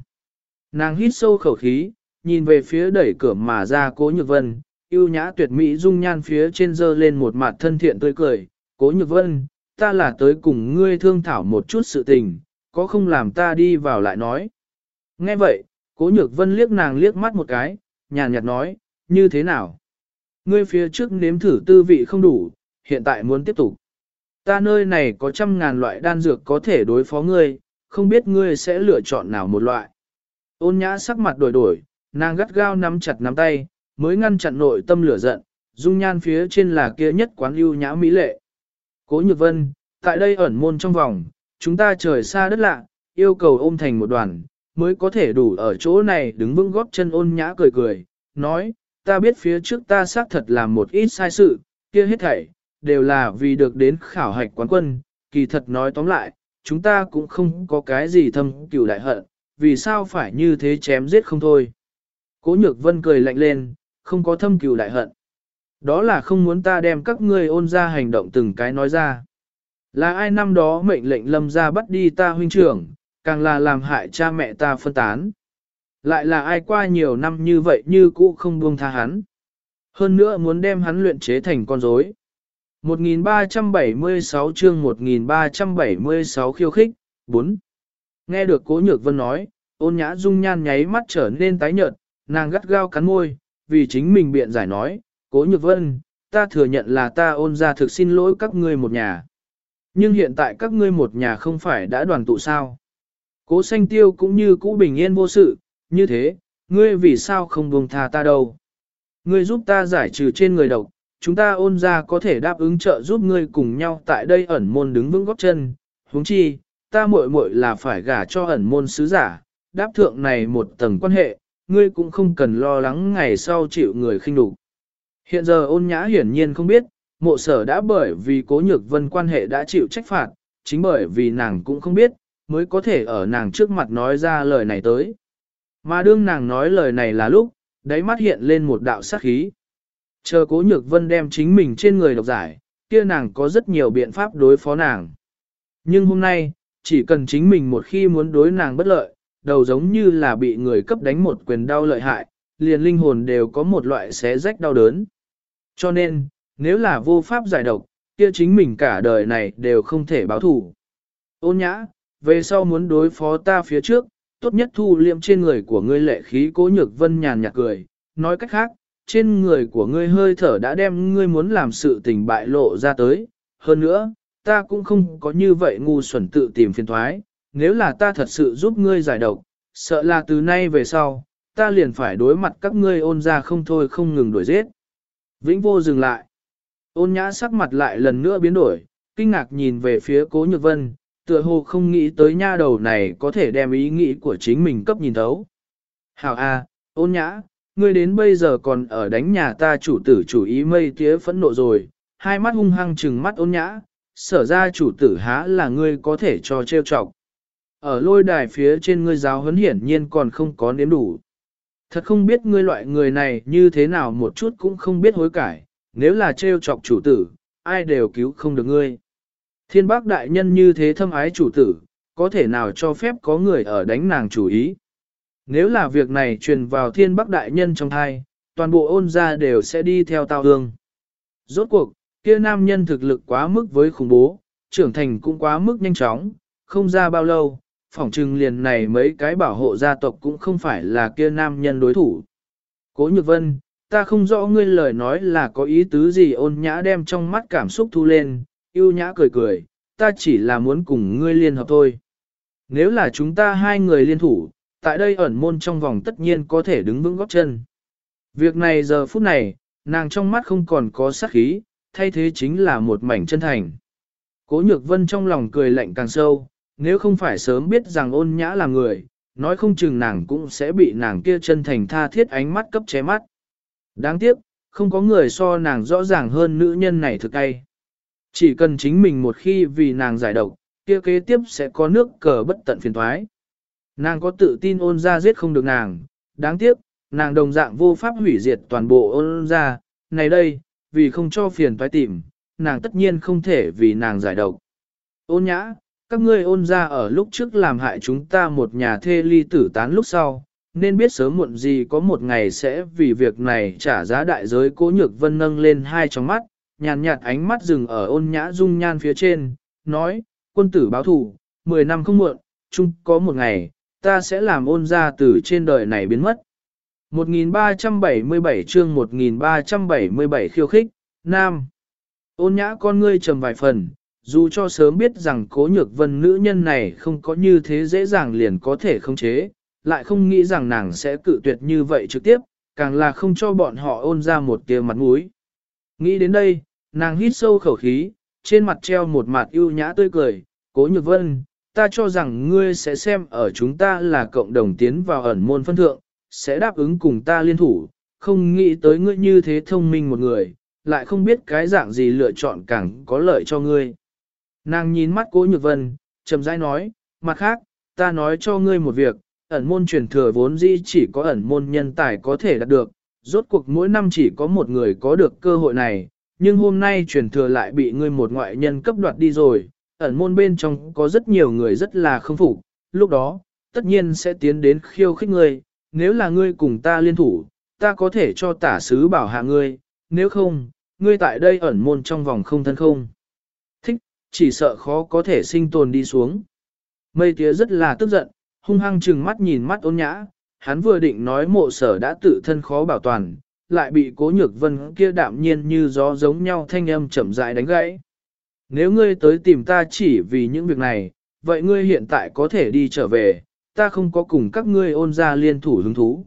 Nàng hít sâu khẩu khí, nhìn về phía đẩy cửa mà ra cố nhược vân, yêu nhã tuyệt mỹ dung nhan phía trên dơ lên một mặt thân thiện tươi cười, cố nhược vân, ta là tới cùng ngươi thương thảo một chút sự tình, có không làm ta đi vào lại nói. Nghe vậy, cố nhược vân liếc nàng liếc mắt một cái, nhàn nhạt nói, như thế nào? Ngươi phía trước nếm thử tư vị không đủ, hiện tại muốn tiếp tục. Ta nơi này có trăm ngàn loại đan dược có thể đối phó ngươi, không biết ngươi sẽ lựa chọn nào một loại. Ôn nhã sắc mặt đổi đổi, nàng gắt gao nắm chặt nắm tay, mới ngăn chặn nội tâm lửa giận, dung nhan phía trên là kia nhất quán lưu nhã mỹ lệ. Cố Nhược Vân, tại đây ẩn môn trong vòng, chúng ta trời xa đất lạ, yêu cầu ôm thành một đoàn, mới có thể đủ ở chỗ này đứng vững góp chân ôn nhã cười cười, nói, ta biết phía trước ta xác thật làm một ít sai sự, kia hết thảy, đều là vì được đến khảo hạch quán quân, kỳ thật nói tóm lại, chúng ta cũng không có cái gì thâm cửu đại hận, vì sao phải như thế chém giết không thôi. Cố nhược vân cười lạnh lên, không có thâm cửu đại hận. Đó là không muốn ta đem các ngươi ôn ra hành động từng cái nói ra. Là ai năm đó mệnh lệnh lâm ra bắt đi ta huynh trưởng, càng là làm hại cha mẹ ta phân tán. Lại là ai qua nhiều năm như vậy như cũ không buông tha hắn. Hơn nữa muốn đem hắn luyện chế thành con rối. 1376 chương 1376 khiêu khích, 4. Nghe được cố nhược vân nói, ôn nhã dung nhan nháy mắt trở nên tái nhợt, nàng gắt gao cắn môi, vì chính mình biện giải nói, cố nhược vân, ta thừa nhận là ta ôn ra thực xin lỗi các ngươi một nhà. Nhưng hiện tại các ngươi một nhà không phải đã đoàn tụ sao. Cố xanh tiêu cũng như cũ bình yên vô sự, như thế, ngươi vì sao không buông tha ta đâu. Ngươi giúp ta giải trừ trên người độc, chúng ta ôn ra có thể đáp ứng trợ giúp ngươi cùng nhau tại đây ẩn môn đứng vững góc chân. huống chi, ta muội muội là phải gả cho ẩn môn sứ giả, đáp thượng này một tầng quan hệ, ngươi cũng không cần lo lắng ngày sau chịu người khinh đục. Hiện giờ ôn nhã hiển nhiên không biết, mộ sở đã bởi vì cố nhược vân quan hệ đã chịu trách phạt, chính bởi vì nàng cũng không biết, mới có thể ở nàng trước mặt nói ra lời này tới. Mà đương nàng nói lời này là lúc, đáy mắt hiện lên một đạo sát khí. Chờ cố nhược vân đem chính mình trên người độc giải, kia nàng có rất nhiều biện pháp đối phó nàng. Nhưng hôm nay, chỉ cần chính mình một khi muốn đối nàng bất lợi, đầu giống như là bị người cấp đánh một quyền đau lợi hại, liền linh hồn đều có một loại xé rách đau đớn. Cho nên, nếu là vô pháp giải độc, kia chính mình cả đời này đều không thể báo thủ. Ôn nhã, về sau muốn đối phó ta phía trước, tốt nhất thu liệm trên người của ngươi lệ khí cố nhược vân nhàn nhạt cười, nói cách khác, trên người của ngươi hơi thở đã đem ngươi muốn làm sự tình bại lộ ra tới, hơn nữa, ta cũng không có như vậy ngu xuẩn tự tìm phiền thoái, nếu là ta thật sự giúp ngươi giải độc, sợ là từ nay về sau, ta liền phải đối mặt các ngươi ôn ra không thôi không ngừng đuổi giết. Vĩnh vô dừng lại. Ôn nhã sắc mặt lại lần nữa biến đổi, kinh ngạc nhìn về phía cố nhược vân, tựa hồ không nghĩ tới nha đầu này có thể đem ý nghĩ của chính mình cấp nhìn thấu. Hảo a, ôn nhã, ngươi đến bây giờ còn ở đánh nhà ta chủ tử chủ ý mây tía phẫn nộ rồi, hai mắt hung hăng trừng mắt ôn nhã, sở ra chủ tử há là ngươi có thể cho trêu chọc. Ở lôi đài phía trên ngươi giáo huấn hiển nhiên còn không có nếm đủ. Thật không biết ngươi loại người này như thế nào một chút cũng không biết hối cải, nếu là trêu chọc chủ tử, ai đều cứu không được ngươi. Thiên bác đại nhân như thế thâm ái chủ tử, có thể nào cho phép có người ở đánh nàng chủ ý. Nếu là việc này truyền vào thiên Bắc đại nhân trong thai, toàn bộ ôn gia đều sẽ đi theo tao hương. Rốt cuộc, kia nam nhân thực lực quá mức với khủng bố, trưởng thành cũng quá mức nhanh chóng, không ra bao lâu, phỏng trừng liền này mấy cái bảo hộ gia tộc cũng không phải là kia nam nhân đối thủ. Cố Nhược Vân, ta không rõ ngươi lời nói là có ý tứ gì ôn nhã đem trong mắt cảm xúc thu lên, yêu nhã cười cười, ta chỉ là muốn cùng ngươi liên hợp thôi. Nếu là chúng ta hai người liên thủ, tại đây ẩn môn trong vòng tất nhiên có thể đứng vững góp chân. Việc này giờ phút này, nàng trong mắt không còn có sát khí, thay thế chính là một mảnh chân thành. Cố nhược vân trong lòng cười lạnh càng sâu, nếu không phải sớm biết rằng ôn nhã là người, nói không chừng nàng cũng sẽ bị nàng kia chân thành tha thiết ánh mắt cấp ché mắt. Đáng tiếc, không có người so nàng rõ ràng hơn nữ nhân này thực hay. Chỉ cần chính mình một khi vì nàng giải độc, kia kế tiếp sẽ có nước cờ bất tận phiền thoái. Nàng có tự tin ôn ra giết không được nàng, đáng tiếc, nàng đồng dạng vô pháp hủy diệt toàn bộ ôn ra, này đây, vì không cho phiền toái tìm, nàng tất nhiên không thể vì nàng giải độc. Ôn nhã, các ngươi ôn ra ở lúc trước làm hại chúng ta một nhà thê ly tử tán lúc sau, nên biết sớm muộn gì có một ngày sẽ vì việc này trả giá đại giới cố nhược vân nâng lên hai trong mắt, nhàn nhạt ánh mắt dừng ở ôn nhã dung nhan phía trên, nói, quân tử báo thủ, 10 năm không muộn, chung có một ngày, ta sẽ làm ôn ra từ trên đời này biến mất. 1377 chương 1377 khiêu khích, Nam. Ôn nhã con ngươi trầm vài phần, dù cho sớm biết rằng cố nhược vân nữ nhân này không có như thế dễ dàng liền có thể khống chế, lại không nghĩ rằng nàng sẽ cự tuyệt như vậy trực tiếp, càng là không cho bọn họ ôn ra một tia mặt mũi. Nghĩ đến đây, nàng hít sâu khẩu khí, trên mặt treo một mặt ưu nhã tươi cười, cố nhược vân, ta cho rằng ngươi sẽ xem ở chúng ta là cộng đồng tiến vào ẩn môn phân thượng, sẽ đáp ứng cùng ta liên thủ, không nghĩ tới ngươi như thế thông minh một người, lại không biết cái dạng gì lựa chọn càng có lợi cho ngươi. Nàng nhìn mắt cố nhược vân, chậm rãi nói, mặt khác, ta nói cho ngươi một việc, ẩn môn truyền thừa vốn dĩ chỉ có ẩn môn nhân tài có thể đạt được, rốt cuộc mỗi năm chỉ có một người có được cơ hội này, nhưng hôm nay truyền thừa lại bị ngươi một ngoại nhân cấp đoạt đi rồi, ẩn môn bên trong có rất nhiều người rất là không phục, lúc đó, tất nhiên sẽ tiến đến khiêu khích ngươi, nếu là ngươi cùng ta liên thủ, ta có thể cho tả sứ bảo hạ ngươi, nếu không, ngươi tại đây ẩn môn trong vòng không thân không. Thích, chỉ sợ khó có thể sinh tồn đi xuống. Mây tía rất là tức giận, hung hăng chừng mắt nhìn mắt ôn nhã, hắn vừa định nói mộ sở đã tự thân khó bảo toàn, lại bị cố nhược vân kia đạm nhiên như gió giống nhau thanh âm chậm rãi đánh gãy. Nếu ngươi tới tìm ta chỉ vì những việc này, vậy ngươi hiện tại có thể đi trở về, ta không có cùng các ngươi ôn ra liên thủ hứng thú.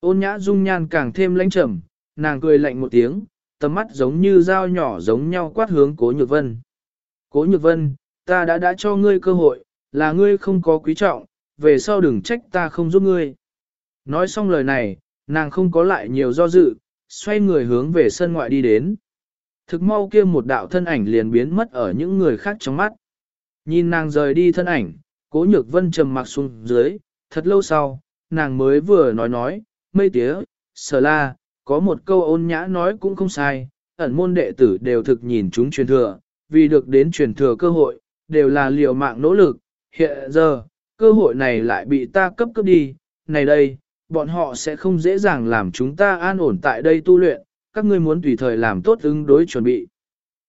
Ôn nhã dung nhan càng thêm lãnh trầm, nàng cười lạnh một tiếng, tầm mắt giống như dao nhỏ giống nhau quát hướng cố nhược vân. Cố nhược vân, ta đã đã cho ngươi cơ hội, là ngươi không có quý trọng, về sau đừng trách ta không giúp ngươi. Nói xong lời này, nàng không có lại nhiều do dự, xoay người hướng về sân ngoại đi đến. Thực mau kia một đạo thân ảnh liền biến mất ở những người khác trong mắt. Nhìn nàng rời đi thân ảnh, cố nhược vân trầm mặc xuống dưới, thật lâu sau, nàng mới vừa nói nói, mây tía, sở la, có một câu ôn nhã nói cũng không sai, ẩn môn đệ tử đều thực nhìn chúng truyền thừa, vì được đến truyền thừa cơ hội, đều là liều mạng nỗ lực, hiện giờ, cơ hội này lại bị ta cấp cấp đi, này đây, bọn họ sẽ không dễ dàng làm chúng ta an ổn tại đây tu luyện, các ngươi muốn tùy thời làm tốt ứng đối chuẩn bị.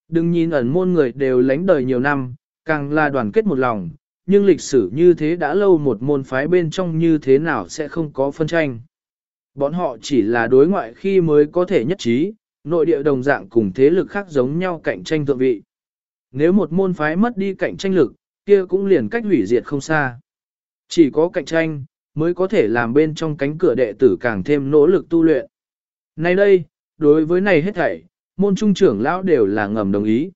Đừng nhìn ẩn môn người đều lánh đời nhiều năm, càng là đoàn kết một lòng, nhưng lịch sử như thế đã lâu một môn phái bên trong như thế nào sẽ không có phân tranh. Bọn họ chỉ là đối ngoại khi mới có thể nhất trí, nội địa đồng dạng cùng thế lực khác giống nhau cạnh tranh thượng vị. Nếu một môn phái mất đi cạnh tranh lực, kia cũng liền cách hủy diệt không xa. Chỉ có cạnh tranh, mới có thể làm bên trong cánh cửa đệ tử càng thêm nỗ lực tu luyện. Nay đây, đối với này hết thảy, môn trung trưởng lão đều là ngầm đồng ý.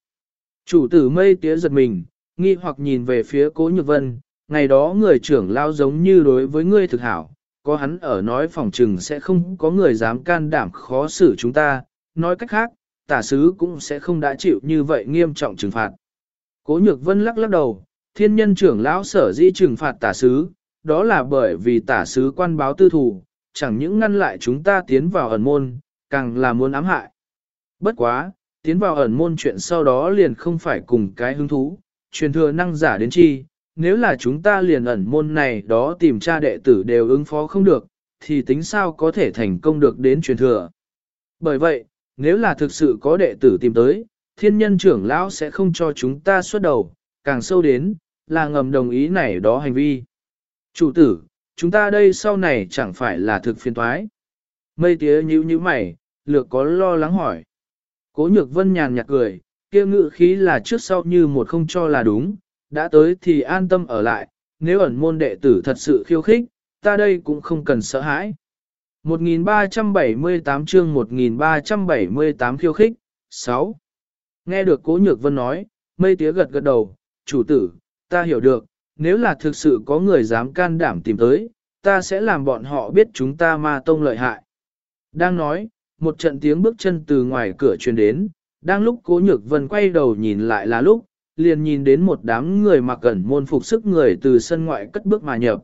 Chủ tử mây tía giật mình, nghi hoặc nhìn về phía cố nhược vân, ngày đó người trưởng lão giống như đối với ngươi thực hảo, có hắn ở nói phòng trừng sẽ không có người dám can đảm khó xử chúng ta, nói cách khác, tả sứ cũng sẽ không đã chịu như vậy nghiêm trọng trừng phạt. Cố nhược vân lắc lắc đầu, thiên nhân trưởng lão sở di trừng phạt tả sứ, đó là bởi vì tả sứ quan báo tư thủ, chẳng những ngăn lại chúng ta tiến vào ẩn môn, càng là muốn ám hại. Bất quá, tiến vào ẩn môn chuyện sau đó liền không phải cùng cái hứng thú, truyền thừa năng giả đến chi, nếu là chúng ta liền ẩn môn này đó tìm tra đệ tử đều ứng phó không được, thì tính sao có thể thành công được đến truyền thừa. Bởi vậy, nếu là thực sự có đệ tử tìm tới, thiên nhân trưởng lão sẽ không cho chúng ta xuất đầu, càng sâu đến, là ngầm đồng ý này đó hành vi. Chủ tử, chúng ta đây sau này chẳng phải là thực phiền toái. Mây tía nhíu nhíu mày, lược có lo lắng hỏi. Cố nhược vân nhàn nhạt cười, kia ngự khí là trước sau như một không cho là đúng, đã tới thì an tâm ở lại, nếu ẩn môn đệ tử thật sự khiêu khích, ta đây cũng không cần sợ hãi. 1378 chương 1378 khiêu khích, 6. Nghe được Cố Nhược Vân nói, mây tía gật gật đầu, chủ tử, ta hiểu được, nếu là thực sự có người dám can đảm tìm tới, ta sẽ làm bọn họ biết chúng ta ma tông lợi hại. Đang nói, một trận tiếng bước chân từ ngoài cửa truyền đến, đang lúc Cố Nhược Vân quay đầu nhìn lại là lúc, liền nhìn đến một đám người mặc gần môn phục sức người từ sân ngoại cất bước mà nhập.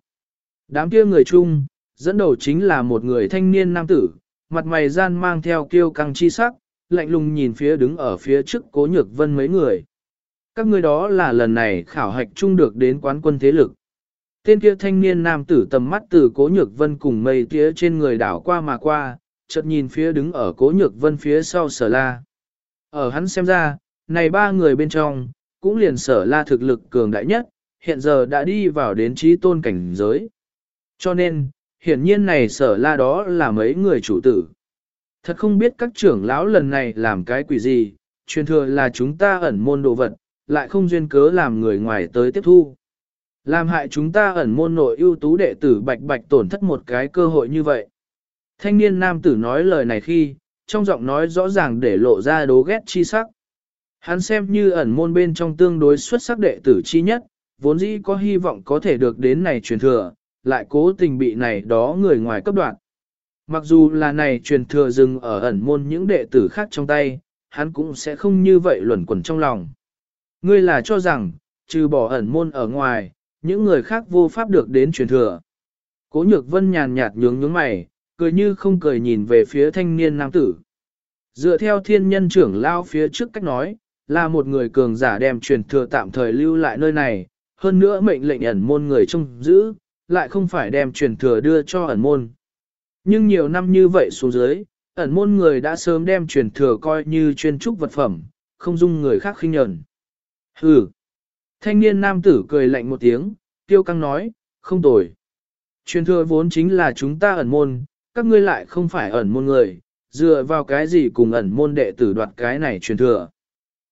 Đám kia người chung, dẫn đầu chính là một người thanh niên nam tử, mặt mày gian mang theo kiêu căng chi sắc, lạnh lùng nhìn phía đứng ở phía trước cố nhược vân mấy người. Các người đó là lần này khảo hạch chung được đến quán quân thế lực. Tên kia thanh niên nam tử tầm mắt từ cố nhược vân cùng mây tía trên người đảo qua mà qua, chợt nhìn phía đứng ở cố nhược vân phía sau sở la. Ở hắn xem ra, này ba người bên trong, cũng liền sở la thực lực cường đại nhất, hiện giờ đã đi vào đến trí tôn cảnh giới. Cho nên, hiển nhiên này sở la đó là mấy người chủ tử. Thật không biết các trưởng lão lần này làm cái quỷ gì, truyền thừa là chúng ta ẩn môn đồ vật, lại không duyên cớ làm người ngoài tới tiếp thu. Làm hại chúng ta ẩn môn nội ưu tú đệ tử bạch bạch tổn thất một cái cơ hội như vậy. Thanh niên nam tử nói lời này khi, trong giọng nói rõ ràng để lộ ra đố ghét chi sắc. Hắn xem như ẩn môn bên trong tương đối xuất sắc đệ tử chi nhất, vốn dĩ có hy vọng có thể được đến này truyền thừa, lại cố tình bị này đó người ngoài cấp đoạn. Mặc dù là này truyền thừa dừng ở ẩn môn những đệ tử khác trong tay, hắn cũng sẽ không như vậy luẩn quẩn trong lòng. Ngươi là cho rằng, trừ bỏ ẩn môn ở ngoài, những người khác vô pháp được đến truyền thừa. Cố nhược vân nhàn nhạt nhướng nhướng mày, cười như không cười nhìn về phía thanh niên nam tử. Dựa theo thiên nhân trưởng lao phía trước cách nói, là một người cường giả đem truyền thừa tạm thời lưu lại nơi này, hơn nữa mệnh lệnh ẩn môn người trông giữ, lại không phải đem truyền thừa đưa cho ẩn môn. Nhưng nhiều năm như vậy xuống dưới, ẩn môn người đã sớm đem truyền thừa coi như chuyên trúc vật phẩm, không dung người khác khinh nhẫn. Hừ. Thanh niên nam tử cười lạnh một tiếng, tiêu căng nói, không tồi. Truyền thừa vốn chính là chúng ta ẩn môn, các ngươi lại không phải ẩn môn người, dựa vào cái gì cùng ẩn môn đệ tử đoạt cái này truyền thừa.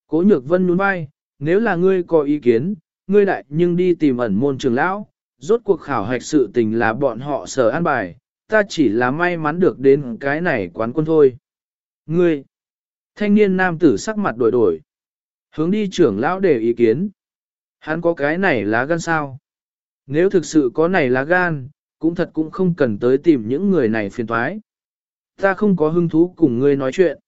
Cố nhược vân nhún vai, nếu là ngươi có ý kiến, ngươi đại nhưng đi tìm ẩn môn trường lão, rốt cuộc khảo hạch sự tình là bọn họ sở an bài, ta chỉ là may mắn được đến cái này quán quân thôi. Ngươi, thanh niên nam tử sắc mặt đổi đổi, hướng đi trưởng lão để ý kiến. Hắn có cái này lá gan sao? Nếu thực sự có này lá gan, cũng thật cũng không cần tới tìm những người này phiền toái. Ta không có hứng thú cùng ngươi nói chuyện.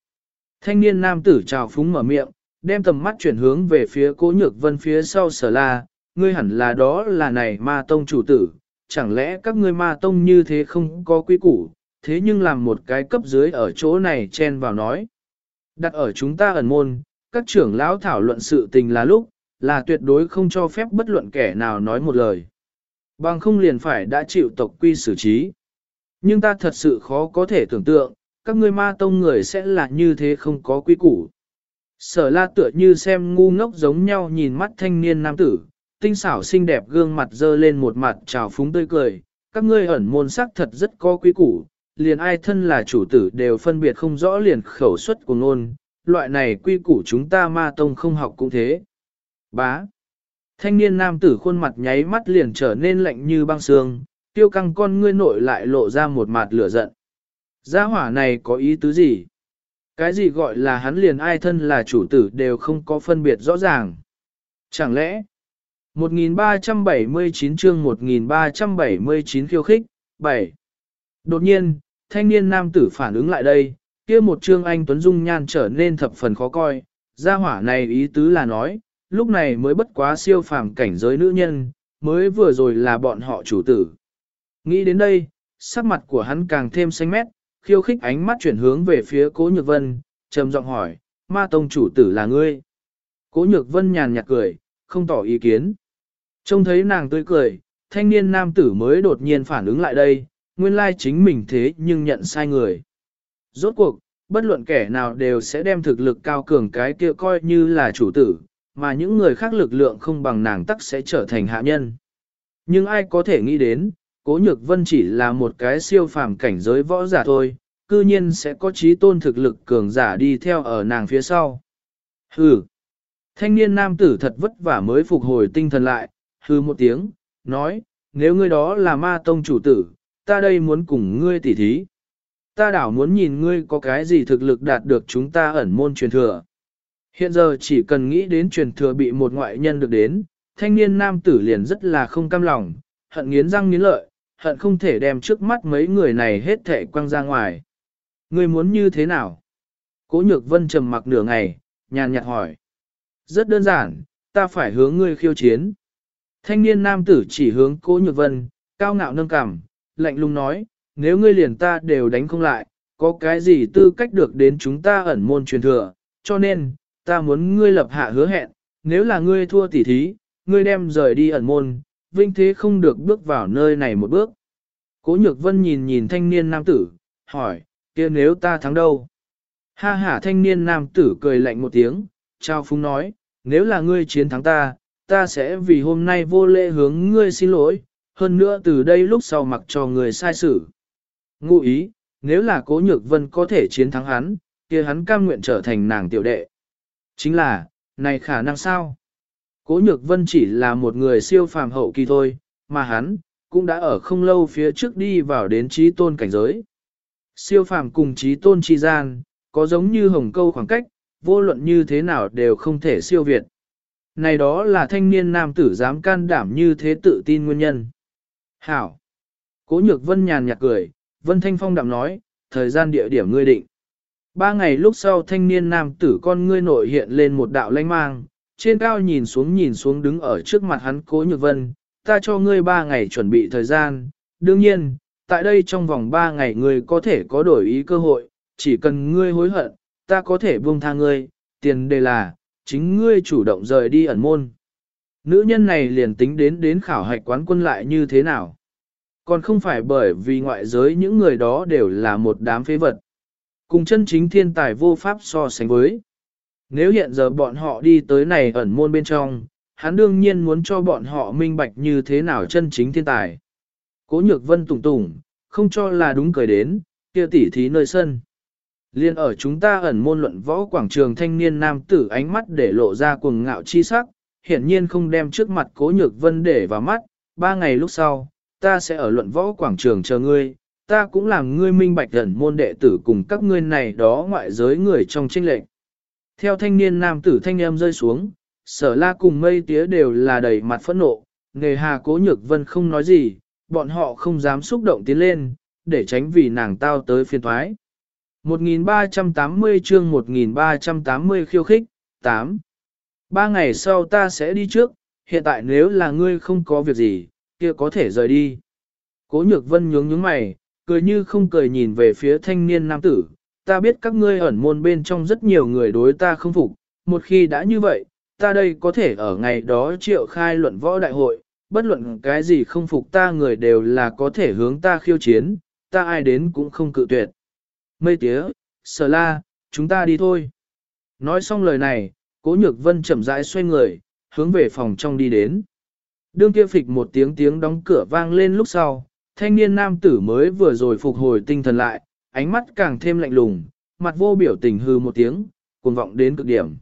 Thanh niên nam tử trào phúng mở miệng, đem tầm mắt chuyển hướng về phía cố nhược vân phía sau sở la, ngươi hẳn là đó là này ma tông chủ tử, chẳng lẽ các ngươi ma tông như thế không có quy củ, thế nhưng làm một cái cấp dưới ở chỗ này chen vào nói. Đặt ở chúng ta ẩn môn, các trưởng lão thảo luận sự tình là lúc, là tuyệt đối không cho phép bất luận kẻ nào nói một lời. Bằng không liền phải đã chịu tộc quy xử trí. Nhưng ta thật sự khó có thể tưởng tượng, các ngươi ma tông người sẽ là như thế không có quy củ. Sở la tựa như xem ngu ngốc giống nhau nhìn mắt thanh niên nam tử, tinh xảo xinh đẹp gương mặt dơ lên một mặt trào phúng tươi cười, các ngươi ẩn môn sắc thật rất có quý củ, liền ai thân là chủ tử đều phân biệt không rõ liền khẩu suất của ngôn, loại này quy củ chúng ta ma tông không học cũng thế. Bá. Thanh niên nam tử khuôn mặt nháy mắt liền trở nên lạnh như băng xương, tiêu căng con ngươi nội lại lộ ra một mặt lửa giận. Gia hỏa này có ý tứ gì? Cái gì gọi là hắn liền ai thân là chủ tử đều không có phân biệt rõ ràng. Chẳng lẽ, 1379 chương 1379 khiêu khích, 7. Đột nhiên, thanh niên nam tử phản ứng lại đây, kia một chương anh Tuấn Dung nhan trở nên thập phần khó coi, gia hỏa này ý tứ là nói, lúc này mới bất quá siêu phàm cảnh giới nữ nhân, mới vừa rồi là bọn họ chủ tử. Nghĩ đến đây, sắc mặt của hắn càng thêm xanh mét, khiêu khích ánh mắt chuyển hướng về phía cố nhược vân, trầm giọng hỏi, ma tông chủ tử là ngươi. Cố nhược vân nhàn nhạt cười, không tỏ ý kiến. Trông thấy nàng tươi cười, thanh niên nam tử mới đột nhiên phản ứng lại đây, nguyên lai chính mình thế nhưng nhận sai người. Rốt cuộc, bất luận kẻ nào đều sẽ đem thực lực cao cường cái kia coi như là chủ tử, mà những người khác lực lượng không bằng nàng tắc sẽ trở thành hạ nhân. Nhưng ai có thể nghĩ đến, Cố Nhược Vân chỉ là một cái siêu phàm cảnh giới võ giả thôi, cư nhiên sẽ có trí tôn thực lực cường giả đi theo ở nàng phía sau. Hừ! Thanh niên nam tử thật vất vả mới phục hồi tinh thần lại, hừ một tiếng, nói, nếu ngươi đó là ma tông chủ tử, ta đây muốn cùng ngươi tỉ thí. Ta đảo muốn nhìn ngươi có cái gì thực lực đạt được chúng ta ẩn môn truyền thừa. Hiện giờ chỉ cần nghĩ đến truyền thừa bị một ngoại nhân được đến, thanh niên nam tử liền rất là không cam lòng, hận nghiến răng nghiến lợi, hận không thể đem trước mắt mấy người này hết thệ quăng ra ngoài. Ngươi muốn như thế nào? Cố nhược vân trầm mặc nửa ngày, nhàn nhạt hỏi. Rất đơn giản, ta phải hướng ngươi khiêu chiến. Thanh niên nam tử chỉ hướng cố nhược vân, cao ngạo nâng cằm, lạnh lùng nói, nếu ngươi liền ta đều đánh không lại, có cái gì tư cách được đến chúng ta ẩn môn truyền thừa, cho nên, ta muốn ngươi lập hạ hứa hẹn, nếu là ngươi thua tỉ thí, ngươi đem rời đi ẩn môn, vinh thế không được bước vào nơi này một bước. Cố nhược vân nhìn nhìn thanh niên nam tử, hỏi, kia nếu ta thắng đâu? Ha ha thanh niên nam tử cười lạnh một tiếng, trao phúng nói, nếu là ngươi chiến thắng ta, ta sẽ vì hôm nay vô lễ hướng ngươi xin lỗi, hơn nữa từ đây lúc sau mặc cho người sai xử. Ngụ ý, nếu là cố nhược vân có thể chiến thắng hắn, kia hắn cam nguyện trở thành nàng tiểu đệ. Chính là, này khả năng sao? Cố nhược vân chỉ là một người siêu phàm hậu kỳ thôi, mà hắn, cũng đã ở không lâu phía trước đi vào đến trí tôn cảnh giới. Siêu phàm cùng trí tôn chi gian, có giống như hồng câu khoảng cách, vô luận như thế nào đều không thể siêu việt. Này đó là thanh niên nam tử dám can đảm như thế tự tin nguyên nhân. Hảo! Cố nhược vân nhàn nhạt cười, vân thanh phong đạm nói, thời gian địa điểm ngươi định. Ba ngày lúc sau thanh niên nam tử con ngươi nội hiện lên một đạo lanh mang, trên cao nhìn xuống nhìn xuống đứng ở trước mặt hắn cố nhược vân, ta cho ngươi ba ngày chuẩn bị thời gian, đương nhiên, tại đây trong vòng ba ngày ngươi có thể có đổi ý cơ hội, chỉ cần ngươi hối hận, ta có thể buông tha ngươi, tiền đề là, chính ngươi chủ động rời đi ẩn môn. Nữ nhân này liền tính đến đến khảo hạch quán quân lại như thế nào? Còn không phải bởi vì ngoại giới những người đó đều là một đám phế vật. Cùng chân chính thiên tài vô pháp so sánh với. Nếu hiện giờ bọn họ đi tới này ẩn môn bên trong, hắn đương nhiên muốn cho bọn họ minh bạch như thế nào chân chính thiên tài. Cố nhược vân tùng tùng, không cho là đúng cười đến, kia tỉ thí nơi sân. Liên ở chúng ta ẩn môn luận võ quảng trường thanh niên nam tử ánh mắt để lộ ra cuồng ngạo chi sắc, hiển nhiên không đem trước mặt cố nhược vân để vào mắt, ba ngày lúc sau, ta sẽ ở luận võ quảng trường chờ ngươi, ta cũng làm ngươi minh bạch thần môn đệ tử cùng các ngươi này đó ngoại giới người trong tranh lệnh. Theo thanh niên nam tử thanh em rơi xuống, sở la cùng mây tía đều là đầy mặt phẫn nộ, nghề hà cố nhược vân không nói gì, bọn họ không dám xúc động tiến lên, để tránh vì nàng tao tới phiên thoái. 1380 chương 1380 khiêu khích, 8. Ba ngày sau ta sẽ đi trước, hiện tại nếu là ngươi không có việc gì, kia có thể rời đi. Cố nhược vân nhướng nhướng mày, cười như không cười nhìn về phía thanh niên nam tử, ta biết các ngươi ẩn môn bên trong rất nhiều người đối ta không phục, một khi đã như vậy, ta đây có thể ở ngày đó triệu khai luận võ đại hội, bất luận cái gì không phục ta người đều là có thể hướng ta khiêu chiến, ta ai đến cũng không cự tuyệt. Mây tía, sở la, chúng ta đi thôi. Nói xong lời này, cố nhược vân chậm rãi xoay người, hướng về phòng trong đi đến. Đương kia phịch một tiếng tiếng đóng cửa vang lên lúc sau, thanh niên nam tử mới vừa rồi phục hồi tinh thần lại, ánh mắt càng thêm lạnh lùng, mặt vô biểu tình hư một tiếng, cuồng vọng đến cực điểm.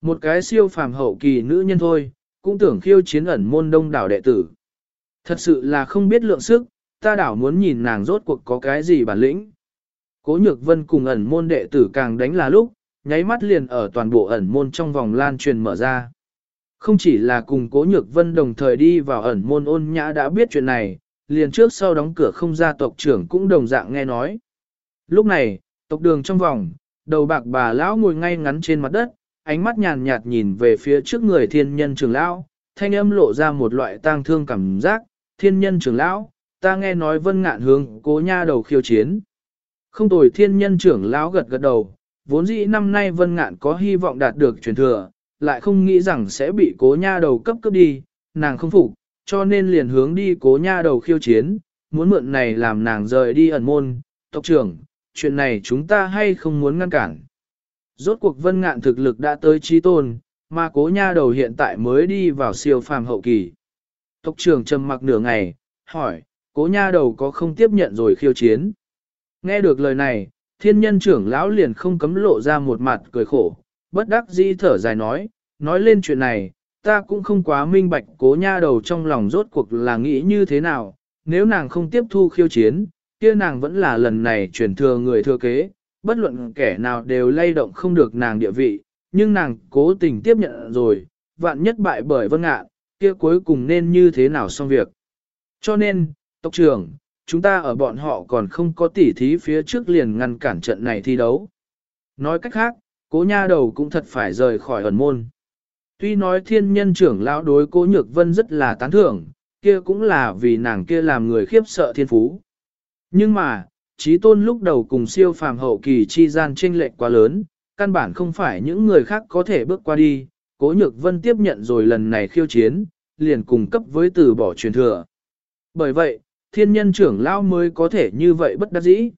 Một cái siêu phàm hậu kỳ nữ nhân thôi, cũng tưởng khiêu chiến ẩn môn đông đảo đệ tử. Thật sự là không biết lượng sức, ta đảo muốn nhìn nàng rốt cuộc có cái gì bản lĩnh. Cố nhược vân cùng ẩn môn đệ tử càng đánh là lúc, nháy mắt liền ở toàn bộ ẩn môn trong vòng lan truyền mở ra. Không chỉ là cùng cố nhược vân đồng thời đi vào ẩn môn ôn nhã đã biết chuyện này, liền trước sau đóng cửa không ra tộc trưởng cũng đồng dạng nghe nói. Lúc này, tộc đường trong vòng, đầu bạc bà lão ngồi ngay ngắn trên mặt đất, ánh mắt nhàn nhạt nhìn về phía trước người thiên nhân trưởng lão, thanh âm lộ ra một loại tang thương cảm giác, thiên nhân trưởng lão, ta nghe nói vân ngạn hướng cố nha đầu khiêu chiến. Không tồi thiên nhân trưởng lão gật gật đầu, vốn dĩ năm nay vân ngạn có hy vọng đạt được truyền thừa, lại không nghĩ rằng sẽ bị cố nha đầu cấp cấp đi, nàng không phục, cho nên liền hướng đi cố nha đầu khiêu chiến, muốn mượn này làm nàng rời đi ẩn môn, tộc trưởng, chuyện này chúng ta hay không muốn ngăn cản. Rốt cuộc vân ngạn thực lực đã tới trí tôn, mà cố nha đầu hiện tại mới đi vào siêu phàm hậu kỳ. Tộc trưởng trầm mặc nửa ngày, hỏi, cố nha đầu có không tiếp nhận rồi khiêu chiến. Nghe được lời này, thiên nhân trưởng lão liền không cấm lộ ra một mặt cười khổ, bất đắc dĩ thở dài nói, nói lên chuyện này, ta cũng không quá minh bạch cố nha đầu trong lòng rốt cuộc là nghĩ như thế nào, nếu nàng không tiếp thu khiêu chiến, kia nàng vẫn là lần này truyền thừa người thừa kế, bất luận kẻ nào đều lay động không được nàng địa vị, nhưng nàng cố tình tiếp nhận rồi, vạn nhất bại bởi vân ngạ, kia cuối cùng nên như thế nào xong việc. Cho nên, tộc trưởng, chúng ta ở bọn họ còn không có tỉ thí phía trước liền ngăn cản trận này thi đấu. Nói cách khác, cố nha đầu cũng thật phải rời khỏi ẩn môn. Tuy nói thiên nhân trưởng lão đối cố nhược vân rất là tán thưởng, kia cũng là vì nàng kia làm người khiếp sợ thiên phú. Nhưng mà, trí tôn lúc đầu cùng siêu phàm hậu kỳ chi gian chênh lệch quá lớn, căn bản không phải những người khác có thể bước qua đi, cố nhược vân tiếp nhận rồi lần này khiêu chiến, liền cùng cấp với từ bỏ truyền thừa. Bởi vậy, thiên nhân trưởng lão mới có thể như vậy bất đắc dĩ.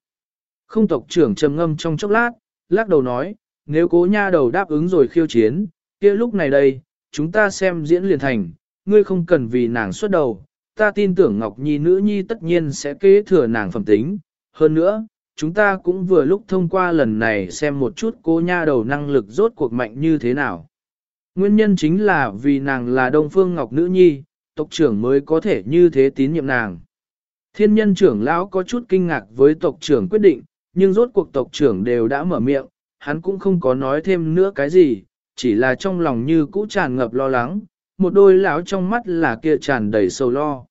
Không tộc trưởng trầm ngâm trong chốc lát, lắc đầu nói, nếu cố nha đầu đáp ứng rồi khiêu chiến, kia lúc này đây, chúng ta xem diễn liền thành, ngươi không cần vì nàng xuất đầu, ta tin tưởng Ngọc Nhi nữ nhi tất nhiên sẽ kế thừa nàng phẩm tính. Hơn nữa, chúng ta cũng vừa lúc thông qua lần này xem một chút cô nha đầu năng lực rốt cuộc mạnh như thế nào. Nguyên nhân chính là vì nàng là Đông Phương Ngọc nữ nhi, tộc trưởng mới có thể như thế tín nhiệm nàng. Thiên nhân trưởng lão có chút kinh ngạc với tộc trưởng quyết định, nhưng rốt cuộc tộc trưởng đều đã mở miệng, hắn cũng không có nói thêm nữa cái gì, chỉ là trong lòng như cũ tràn ngập lo lắng, một đôi lão trong mắt là kia tràn đầy sầu lo.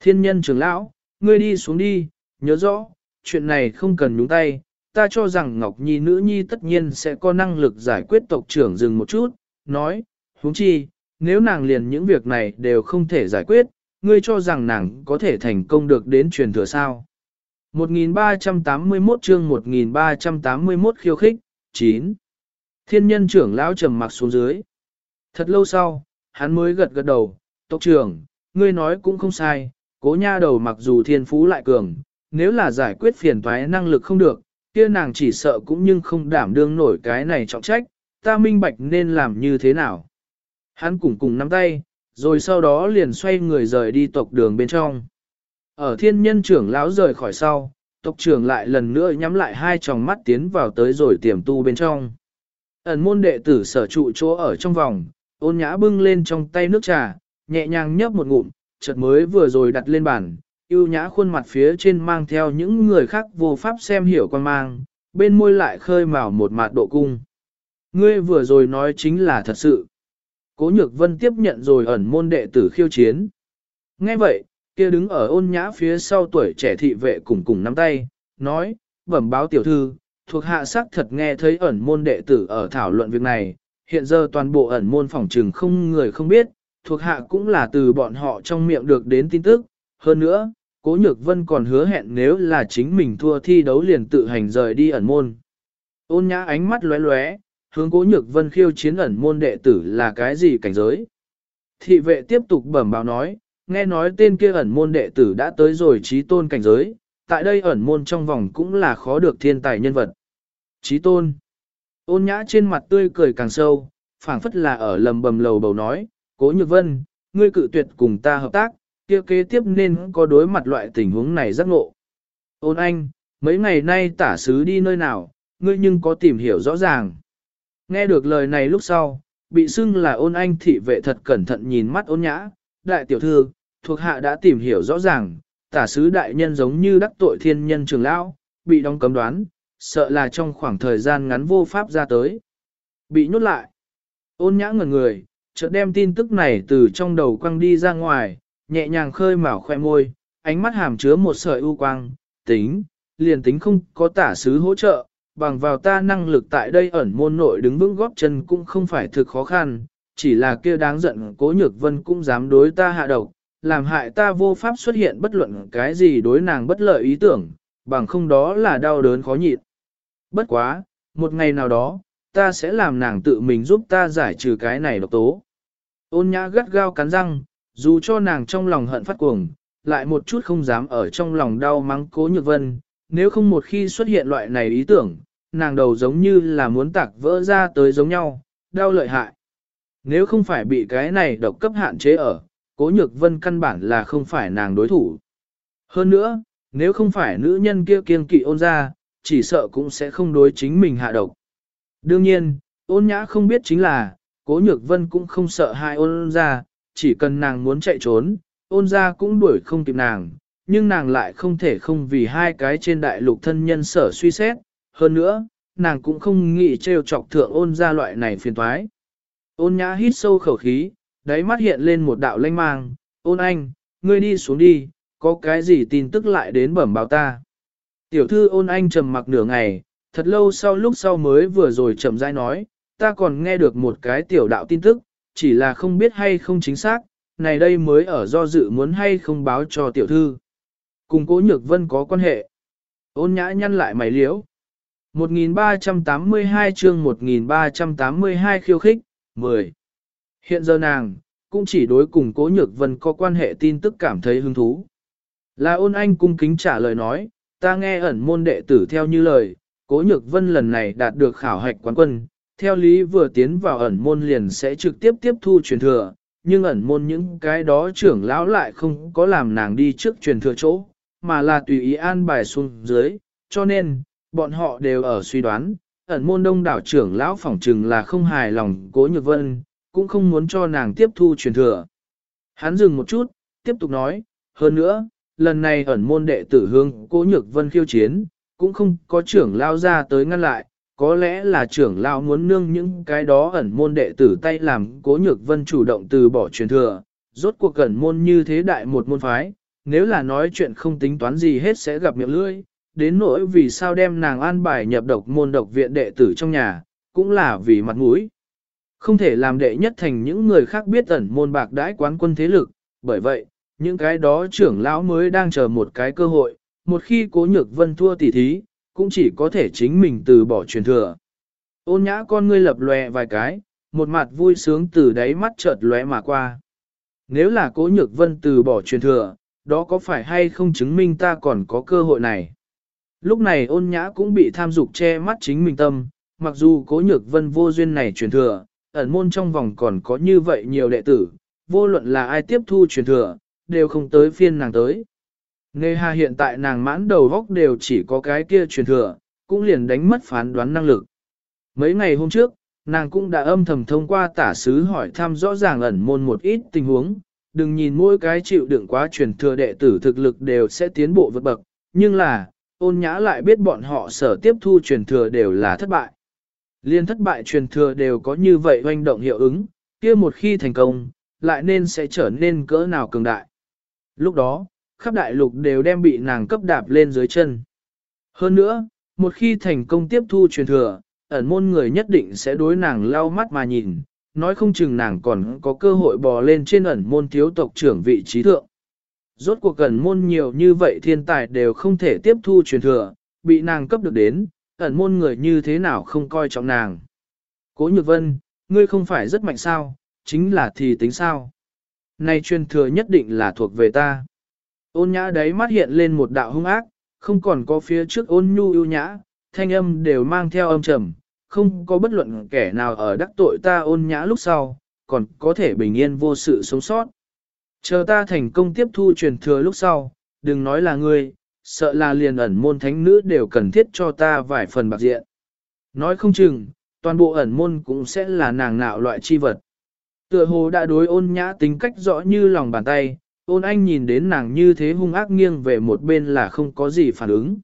Thiên nhân trưởng lão, ngươi đi xuống đi, nhớ rõ, chuyện này không cần nhúng tay, ta cho rằng Ngọc Nhi nữ nhi tất nhiên sẽ có năng lực giải quyết tộc trưởng dừng một chút, nói, huống chi, nếu nàng liền những việc này đều không thể giải quyết, ngươi cho rằng nàng có thể thành công được đến truyền thừa sao. 1381 chương 1381 khiêu khích, 9. Thiên nhân trưởng lão trầm mặc xuống dưới. Thật lâu sau, hắn mới gật gật đầu, tộc trưởng, ngươi nói cũng không sai, cố nha đầu mặc dù thiên phú lại cường, nếu là giải quyết phiền toái năng lực không được, kia nàng chỉ sợ cũng nhưng không đảm đương nổi cái này trọng trách, ta minh bạch nên làm như thế nào. Hắn cùng cùng nắm tay, rồi sau đó liền xoay người rời đi tộc đường bên trong. Ở thiên nhân trưởng lão rời khỏi sau, tộc trưởng lại lần nữa nhắm lại hai tròng mắt tiến vào tới rồi tiềm tu bên trong. Ẩn môn đệ tử sở trụ chỗ ở trong vòng, ôn nhã bưng lên trong tay nước trà, nhẹ nhàng nhấp một ngụm, chợt mới vừa rồi đặt lên bàn, yêu nhã khuôn mặt phía trên mang theo những người khác vô pháp xem hiểu quan mang, bên môi lại khơi mào một mạt độ cung. Ngươi vừa rồi nói chính là thật sự. Cố nhược vân tiếp nhận rồi ẩn môn đệ tử khiêu chiến. Nghe vậy, kia đứng ở ôn nhã phía sau tuổi trẻ thị vệ cùng cùng nắm tay, nói, bẩm báo tiểu thư, thuộc hạ sắc thật nghe thấy ẩn môn đệ tử ở thảo luận việc này, hiện giờ toàn bộ ẩn môn phòng trừng không người không biết, thuộc hạ cũng là từ bọn họ trong miệng được đến tin tức, hơn nữa, Cố Nhược Vân còn hứa hẹn nếu là chính mình thua thi đấu liền tự hành rời đi ẩn môn. Ôn nhã ánh mắt lóe lóe, hướng Cố Nhược Vân khiêu chiến ẩn môn đệ tử là cái gì cảnh giới. Thị vệ tiếp tục bẩm báo nói, nghe nói tên kia ẩn môn đệ tử đã tới rồi trí tôn cảnh giới, tại đây ẩn môn trong vòng cũng là khó được thiên tài nhân vật. Chí tôn. Ôn nhã trên mặt tươi cười càng sâu, phảng phất là ở lầm bầm lầu bầu nói, Cố Nhược Vân, ngươi cự tuyệt cùng ta hợp tác, kia kế tiếp nên có đối mặt loại tình huống này giác ngộ. Ôn anh, mấy ngày nay tả sứ đi nơi nào, ngươi nhưng có tìm hiểu rõ ràng. Nghe được lời này lúc sau, bị xưng là ôn anh thị vệ thật cẩn thận nhìn mắt ôn nhã, đại tiểu thư, thuộc hạ đã tìm hiểu rõ ràng, tả sứ đại nhân giống như đắc tội thiên nhân trường lão, bị đóng cấm đoán, sợ là trong khoảng thời gian ngắn vô pháp ra tới. Bị nhốt lại. Ôn nhã ngẩn người, chợt đem tin tức này từ trong đầu quăng đi ra ngoài, nhẹ nhàng khơi mào khoe môi, ánh mắt hàm chứa một sợi ưu quang, tính, liền tính không có tả sứ hỗ trợ, bằng vào ta năng lực tại đây ẩn môn nội đứng vững góp chân cũng không phải thực khó khăn, chỉ là kia đáng giận cố nhược vân cũng dám đối ta hạ độc, làm hại ta vô pháp xuất hiện bất luận cái gì đối nàng bất lợi ý tưởng, bằng không đó là đau đớn khó nhịn. Bất quá, một ngày nào đó, ta sẽ làm nàng tự mình giúp ta giải trừ cái này độc tố. Ôn nhã gắt gao cắn răng, dù cho nàng trong lòng hận phát cuồng, lại một chút không dám ở trong lòng đau mắng cố nhược vân, nếu không một khi xuất hiện loại này ý tưởng, nàng đầu giống như là muốn tạc vỡ ra tới giống nhau, đau lợi hại. Nếu không phải bị cái này độc cấp hạn chế ở, cố nhược vân căn bản là không phải nàng đối thủ. Hơn nữa, nếu không phải nữ nhân kia kiên kỵ ôn ra, chỉ sợ cũng sẽ không đối chính mình hạ độc. Đương nhiên, ôn nhã không biết chính là, cố nhược vân cũng không sợ hai ôn ra, chỉ cần nàng muốn chạy trốn, ôn ra cũng đuổi không kịp nàng, nhưng nàng lại không thể không vì hai cái trên đại lục thân nhân sở suy xét, hơn nữa, nàng cũng không nghĩ trêu chọc thượng ôn ra loại này phiền thoái. Ôn nhã hít sâu khẩu khí, đáy mắt hiện lên một đạo lanh mang, ôn anh, ngươi đi xuống đi, có cái gì tin tức lại đến bẩm báo ta. Tiểu thư ôn anh trầm mặc nửa ngày, thật lâu sau lúc sau mới vừa rồi chậm rãi nói, ta còn nghe được một cái tiểu đạo tin tức, chỉ là không biết hay không chính xác, này đây mới ở do dự muốn hay không báo cho tiểu thư. Cùng cố nhược vân có quan hệ. Ôn nhã nhăn lại mày liễu. 1382 chương 1382 khiêu khích, 10. Hiện giờ nàng, cũng chỉ đối cùng cố nhược vân có quan hệ tin tức cảm thấy hứng thú. Là ôn anh cung kính trả lời nói, ta nghe ẩn môn đệ tử theo như lời, cố nhược vân lần này đạt được khảo hạch quán quân, theo lý vừa tiến vào ẩn môn liền sẽ trực tiếp tiếp thu truyền thừa, nhưng ẩn môn những cái đó trưởng lão lại không có làm nàng đi trước truyền thừa chỗ, mà là tùy ý an bài xuống dưới, cho nên, bọn họ đều ở suy đoán, ẩn môn đông đảo trưởng lão phỏng trừng là không hài lòng cố nhược vân, cũng không muốn cho nàng tiếp thu truyền thừa. Hắn dừng một chút, tiếp tục nói, hơn nữa, lần này ẩn môn đệ tử hương cố nhược vân khiêu chiến, cũng không có trưởng lao ra tới ngăn lại, có lẽ là trưởng lao muốn nương những cái đó ẩn môn đệ tử tay làm cố nhược vân chủ động từ bỏ truyền thừa, rốt cuộc ẩn môn như thế đại một môn phái, nếu là nói chuyện không tính toán gì hết sẽ gặp miệng lưỡi, đến nỗi vì sao đem nàng an bài nhập độc môn độc viện đệ tử trong nhà, cũng là vì mặt mũi. Không thể làm đệ nhất thành những người khác biết ẩn môn bạc đãi quán quân thế lực, bởi vậy, những cái đó trưởng lão mới đang chờ một cái cơ hội, một khi cố nhược vân thua tỷ thí, cũng chỉ có thể chính mình từ bỏ truyền thừa. Ôn nhã con ngươi lập lòe vài cái, một mặt vui sướng từ đáy mắt chợt lóe mà qua. Nếu là cố nhược vân từ bỏ truyền thừa, đó có phải hay không chứng minh ta còn có cơ hội này? Lúc này ôn nhã cũng bị tham dục che mắt chính mình tâm, mặc dù cố nhược vân vô duyên này truyền thừa, ẩn môn trong vòng còn có như vậy nhiều đệ tử, vô luận là ai tiếp thu truyền thừa, đều không tới phiên nàng tới. Nê hà hiện tại nàng mãn đầu góc đều chỉ có cái kia truyền thừa, cũng liền đánh mất phán đoán năng lực. Mấy ngày hôm trước, nàng cũng đã âm thầm thông qua tả sứ hỏi thăm rõ ràng ẩn môn một ít tình huống, đừng nhìn mỗi cái chịu đựng quá truyền thừa đệ tử thực lực đều sẽ tiến bộ vượt bậc, nhưng là, ôn nhã lại biết bọn họ sở tiếp thu truyền thừa đều là thất bại. Liên thất bại truyền thừa đều có như vậy hoành động hiệu ứng, kia một khi thành công, lại nên sẽ trở nên cỡ nào cường đại. Lúc đó, khắp đại lục đều đem bị nàng cấp đạp lên dưới chân. Hơn nữa, một khi thành công tiếp thu truyền thừa, ẩn môn người nhất định sẽ đối nàng lau mắt mà nhìn, nói không chừng nàng còn có cơ hội bò lên trên ẩn môn thiếu tộc trưởng vị trí thượng. Rốt cuộc ẩn môn nhiều như vậy thiên tài đều không thể tiếp thu truyền thừa, bị nàng cấp được đến, ẩn môn người như thế nào không coi trọng nàng. Cố Nhược Vân, ngươi không phải rất mạnh sao, chính là thì tính sao. Này truyền thừa nhất định là thuộc về ta. Ôn nhã đấy mắt hiện lên một đạo hung ác, không còn có phía trước ôn nhu ưu nhã, thanh âm đều mang theo âm trầm, không có bất luận kẻ nào ở đắc tội ta ôn nhã lúc sau, còn có thể bình yên vô sự sống sót. Chờ ta thành công tiếp thu truyền thừa lúc sau, đừng nói là ngươi, sợ là liền ẩn môn thánh nữ đều cần thiết cho ta vài phần bạc diện. Nói không chừng, toàn bộ ẩn môn cũng sẽ là nàng nạo loại chi vật. Tựa hồ đã đối ôn nhã tính cách rõ như lòng bàn tay, ôn anh nhìn đến nàng như thế hung ác nghiêng về một bên là không có gì phản ứng.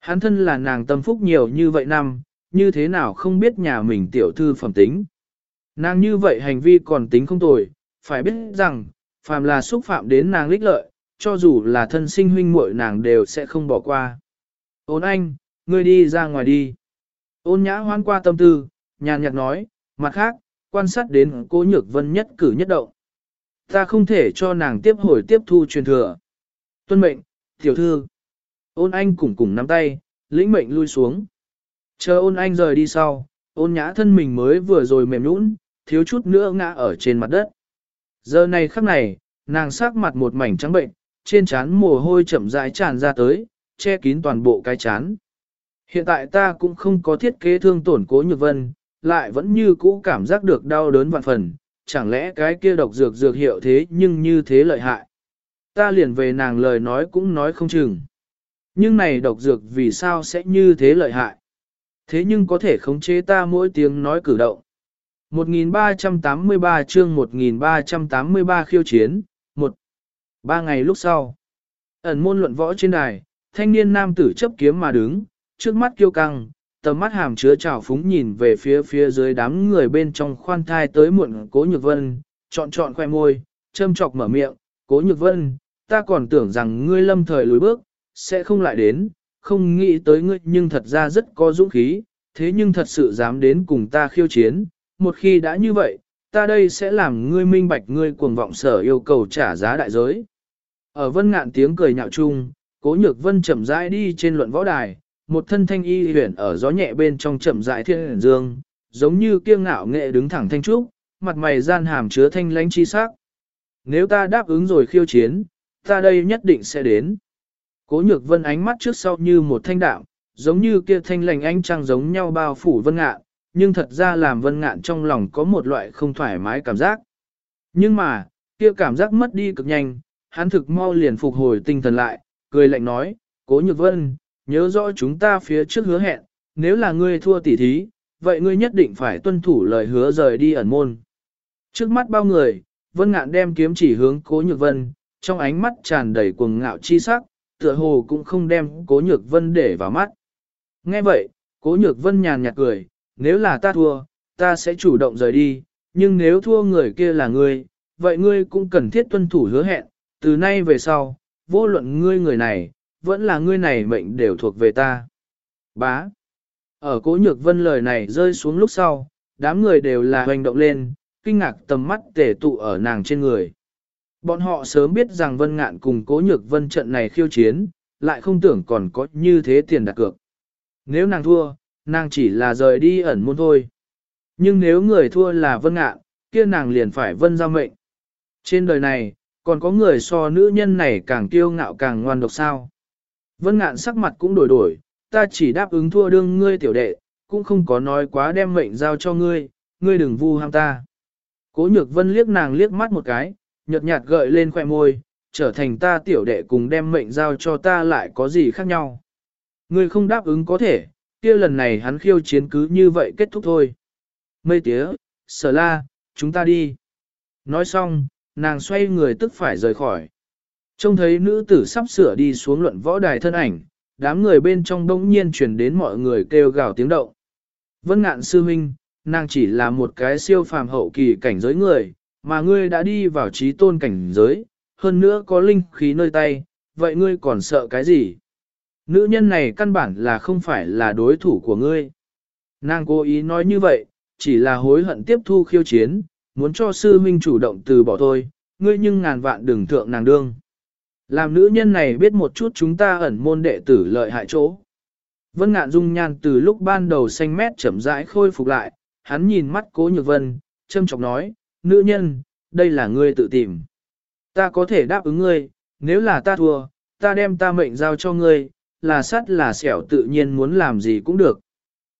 Hắn thân là nàng tâm phúc nhiều như vậy năm, như thế nào không biết nhà mình tiểu thư phẩm tính. Nàng như vậy hành vi còn tính không tồi, phải biết rằng, phàm là xúc phạm đến nàng lích lợi, cho dù là thân sinh huynh muội nàng đều sẽ không bỏ qua. Ôn anh, ngươi đi ra ngoài đi. Ôn nhã hoan qua tâm tư, nhàn nhạt nói, mặt khác, quan sát đến cố nhược vân nhất cử nhất động. Ta không thể cho nàng tiếp hồi tiếp thu truyền thừa. Tuân mệnh, tiểu thư. Ôn anh cùng cùng nắm tay, lĩnh mệnh lui xuống. Chờ ôn anh rời đi sau, ôn nhã thân mình mới vừa rồi mềm nũng, thiếu chút nữa ngã ở trên mặt đất. Giờ này khắc này, nàng sắc mặt một mảnh trắng bệnh, trên trán mồ hôi chậm rãi tràn ra tới, che kín toàn bộ cái chán. Hiện tại ta cũng không có thiết kế thương tổn cố nhược vân, lại vẫn như cũ cảm giác được đau đớn vạn phần, chẳng lẽ cái kia độc dược dược hiệu thế nhưng như thế lợi hại. Ta liền về nàng lời nói cũng nói không chừng. Nhưng này độc dược vì sao sẽ như thế lợi hại? Thế nhưng có thể khống chế ta mỗi tiếng nói cử động. 1383 chương 1383 khiêu chiến, Ba ngày lúc sau, ẩn môn luận võ trên đài, thanh niên nam tử chấp kiếm mà đứng, trước mắt kiêu căng, tầm mắt hàm chứa trào phúng nhìn về phía phía dưới đám người bên trong khoan thai tới muộn cố nhược vân, chọn chọn khoe môi, châm chọc mở miệng, cố nhược vân, ta còn tưởng rằng ngươi lâm thời lùi bước, sẽ không lại đến, không nghĩ tới ngươi nhưng thật ra rất có dũng khí, thế nhưng thật sự dám đến cùng ta khiêu chiến, một khi đã như vậy, ta đây sẽ làm ngươi minh bạch ngươi cuồng vọng sở yêu cầu trả giá đại giới. Ở vân ngạn tiếng cười nhạo chung, cố nhược vân chậm rãi đi trên luận võ đài, một thân thanh y huyền ở gió nhẹ bên trong chậm rãi thiên dương, giống như kiêng ngạo nghệ đứng thẳng thanh trúc, mặt mày gian hàm chứa thanh lãnh chi sắc. Nếu ta đáp ứng rồi khiêu chiến, ta đây nhất định sẽ đến. Cố nhược vân ánh mắt trước sau như một thanh đạo, giống như kia thanh lành ánh trăng giống nhau bao phủ vân ngạn, nhưng thật ra làm vân ngạn trong lòng có một loại không thoải mái cảm giác. Nhưng mà, kia cảm giác mất đi cực nhanh, hắn thực mau liền phục hồi tinh thần lại, cười lạnh nói, cố nhược vân, nhớ rõ chúng ta phía trước hứa hẹn, nếu là ngươi thua tỉ thí, vậy ngươi nhất định phải tuân thủ lời hứa rời đi ẩn môn. Trước mắt bao người, vân ngạn đem kiếm chỉ hướng cố nhược vân, trong ánh mắt tràn đầy cuồng ngạo chi sắc, tựa hồ cũng không đem cố nhược vân để vào mắt. Nghe vậy, cố nhược vân nhàn nhạt cười, nếu là ta thua, ta sẽ chủ động rời đi, nhưng nếu thua người kia là ngươi, vậy ngươi cũng cần thiết tuân thủ hứa hẹn, từ nay về sau, vô luận ngươi người này, vẫn là ngươi này mệnh đều thuộc về ta. Bá. Ở cố nhược vân lời này rơi xuống lúc sau, đám người đều là hoành động lên, kinh ngạc tầm mắt tể tụ ở nàng trên người. Bọn họ sớm biết rằng vân ngạn cùng cố nhược vân trận này khiêu chiến, lại không tưởng còn có như thế tiền đặt cược. Nếu nàng thua, nàng chỉ là rời đi ẩn môn thôi. Nhưng nếu người thua là vân ngạn, kia nàng liền phải vân ra mệnh. Trên đời này, còn có người so nữ nhân này càng kiêu ngạo càng ngoan độc sao. Vân ngạn sắc mặt cũng đổi đổi, ta chỉ đáp ứng thua đương ngươi tiểu đệ, cũng không có nói quá đem mệnh giao cho ngươi, ngươi đừng vu ham ta. Cố nhược vân liếc nàng liếc mắt một cái, nhợt nhạt gợi lên khoẻ môi, trở thành ta tiểu đệ cùng đem mệnh giao cho ta lại có gì khác nhau. Ngươi không đáp ứng có thể, kia lần này hắn khiêu chiến cứ như vậy kết thúc thôi. Mây tía, sở la, chúng ta đi. Nói xong, nàng xoay người tức phải rời khỏi. Trông thấy nữ tử sắp sửa đi xuống luận võ đài thân ảnh, đám người bên trong đông nhiên truyền đến mọi người kêu gào tiếng động. Vân ngạn sư huynh, nàng chỉ là một cái siêu phàm hậu kỳ cảnh giới người, mà ngươi đã đi vào trí tôn cảnh giới, hơn nữa có linh khí nơi tay, vậy ngươi còn sợ cái gì? Nữ nhân này căn bản là không phải là đối thủ của ngươi. Nàng cố ý nói như vậy, chỉ là hối hận tiếp thu khiêu chiến, muốn cho sư huynh chủ động từ bỏ thôi, ngươi nhưng ngàn vạn đừng thượng nàng đương. Làm nữ nhân này biết một chút chúng ta ẩn môn đệ tử lợi hại chỗ. Vân ngạn dung nhan từ lúc ban đầu xanh mét chậm rãi khôi phục lại, hắn nhìn mắt cố nhược vân, châm chọc nói, nữ nhân, đây là ngươi tự tìm. Ta có thể đáp ứng ngươi, nếu là ta thua, ta đem ta mệnh giao cho ngươi, là sắt là xẻo tự nhiên muốn làm gì cũng được.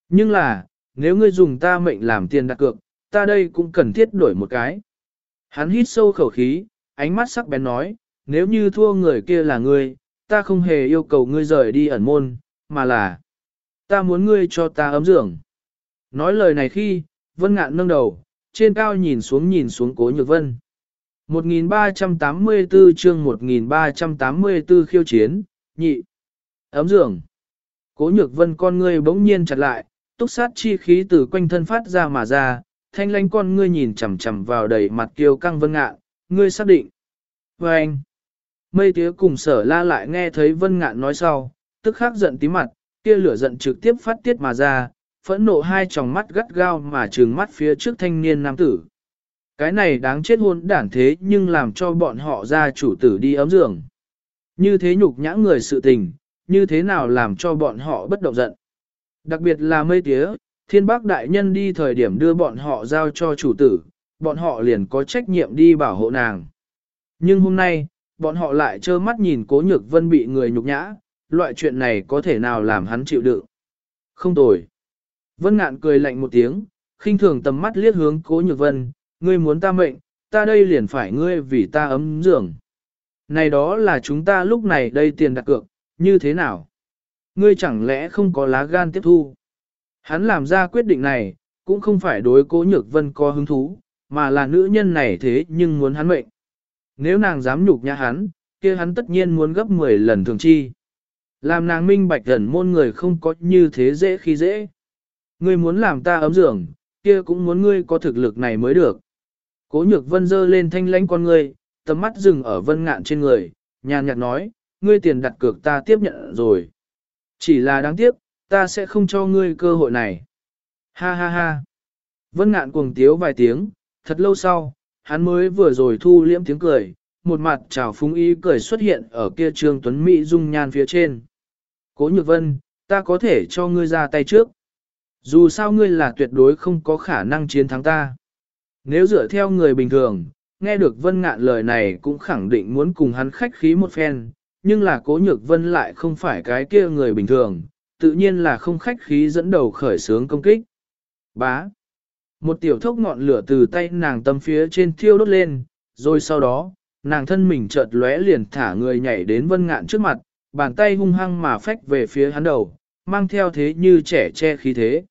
Nhưng là, nếu ngươi dùng ta mệnh làm tiền đặt cược, ta đây cũng cần thiết đổi một cái. Hắn hít sâu khẩu khí, ánh mắt sắc bén nói, nếu như thua người kia là ngươi, ta không hề yêu cầu ngươi rời đi ẩn môn, mà là, ta muốn ngươi cho ta ấm dưỡng. Nói lời này khi, Vân Ngạn nâng đầu, trên cao nhìn xuống nhìn xuống Cố Nhược Vân. 1384 chương 1384 khiêu chiến, nhị. Ấm giường. Cố Nhược Vân con ngươi bỗng nhiên chặt lại, túc sát chi khí từ quanh thân phát ra mà ra, thanh lánh con ngươi nhìn chằm chằm vào đầy mặt kiêu căng vân ngạn, ngươi xác định. Và anh, mây tía cùng sở la lại nghe thấy vân ngạn nói sau, tức khắc giận tí mặt, kia lửa giận trực tiếp phát tiết mà ra, phẫn nộ hai tròng mắt gắt gao mà trừng mắt phía trước thanh niên nam tử. Cái này đáng chết hôn đản thế nhưng làm cho bọn họ ra chủ tử đi ấm giường. Như thế nhục nhã người sự tình, như thế nào làm cho bọn họ bất động giận. Đặc biệt là mây tía, thiên bác đại nhân đi thời điểm đưa bọn họ giao cho chủ tử, bọn họ liền có trách nhiệm đi bảo hộ nàng. Nhưng hôm nay, bọn họ lại trơ mắt nhìn cố nhược vân bị người nhục nhã, loại chuyện này có thể nào làm hắn chịu đựng. Không tồi. Vân ngạn cười lạnh một tiếng, khinh thường tầm mắt liếc hướng cố nhược vân, ngươi muốn ta mệnh, ta đây liền phải ngươi vì ta ấm giường. Này đó là chúng ta lúc này đây tiền đặt cược, như thế nào? Ngươi chẳng lẽ không có lá gan tiếp thu? Hắn làm ra quyết định này, cũng không phải đối cố nhược vân có hứng thú, mà là nữ nhân này thế nhưng muốn hắn mệnh. Nếu nàng dám nhục nhã hắn, kia hắn tất nhiên muốn gấp 10 lần thường chi. Làm nàng minh bạch gần môn người không có như thế dễ khi dễ. Ngươi muốn làm ta ấm giường, kia cũng muốn ngươi có thực lực này mới được. Cố nhược vân dơ lên thanh lãnh con ngươi, tầm mắt dừng ở vân ngạn trên người, nhàn nhạt nói, ngươi tiền đặt cược ta tiếp nhận rồi. Chỉ là đáng tiếc, ta sẽ không cho ngươi cơ hội này. Ha ha ha. Vân ngạn cuồng tiếu vài tiếng, thật lâu sau, hắn mới vừa rồi thu liễm tiếng cười, một mặt trào phúng ý cười xuất hiện ở kia trương tuấn Mỹ dung nhan phía trên. Cố nhược vân, ta có thể cho ngươi ra tay trước. Dù sao ngươi là tuyệt đối không có khả năng chiến thắng ta. Nếu dựa theo người bình thường, nghe được vân ngạn lời này cũng khẳng định muốn cùng hắn khách khí một phen, nhưng là cố nhược vân lại không phải cái kia người bình thường, tự nhiên là không khách khí dẫn đầu khởi sướng công kích. Bá. Một tiểu thốc ngọn lửa từ tay nàng tâm phía trên thiêu đốt lên, rồi sau đó, nàng thân mình chợt lóe liền thả người nhảy đến vân ngạn trước mặt, bàn tay hung hăng mà phách về phía hắn đầu, mang theo thế như trẻ che khí thế.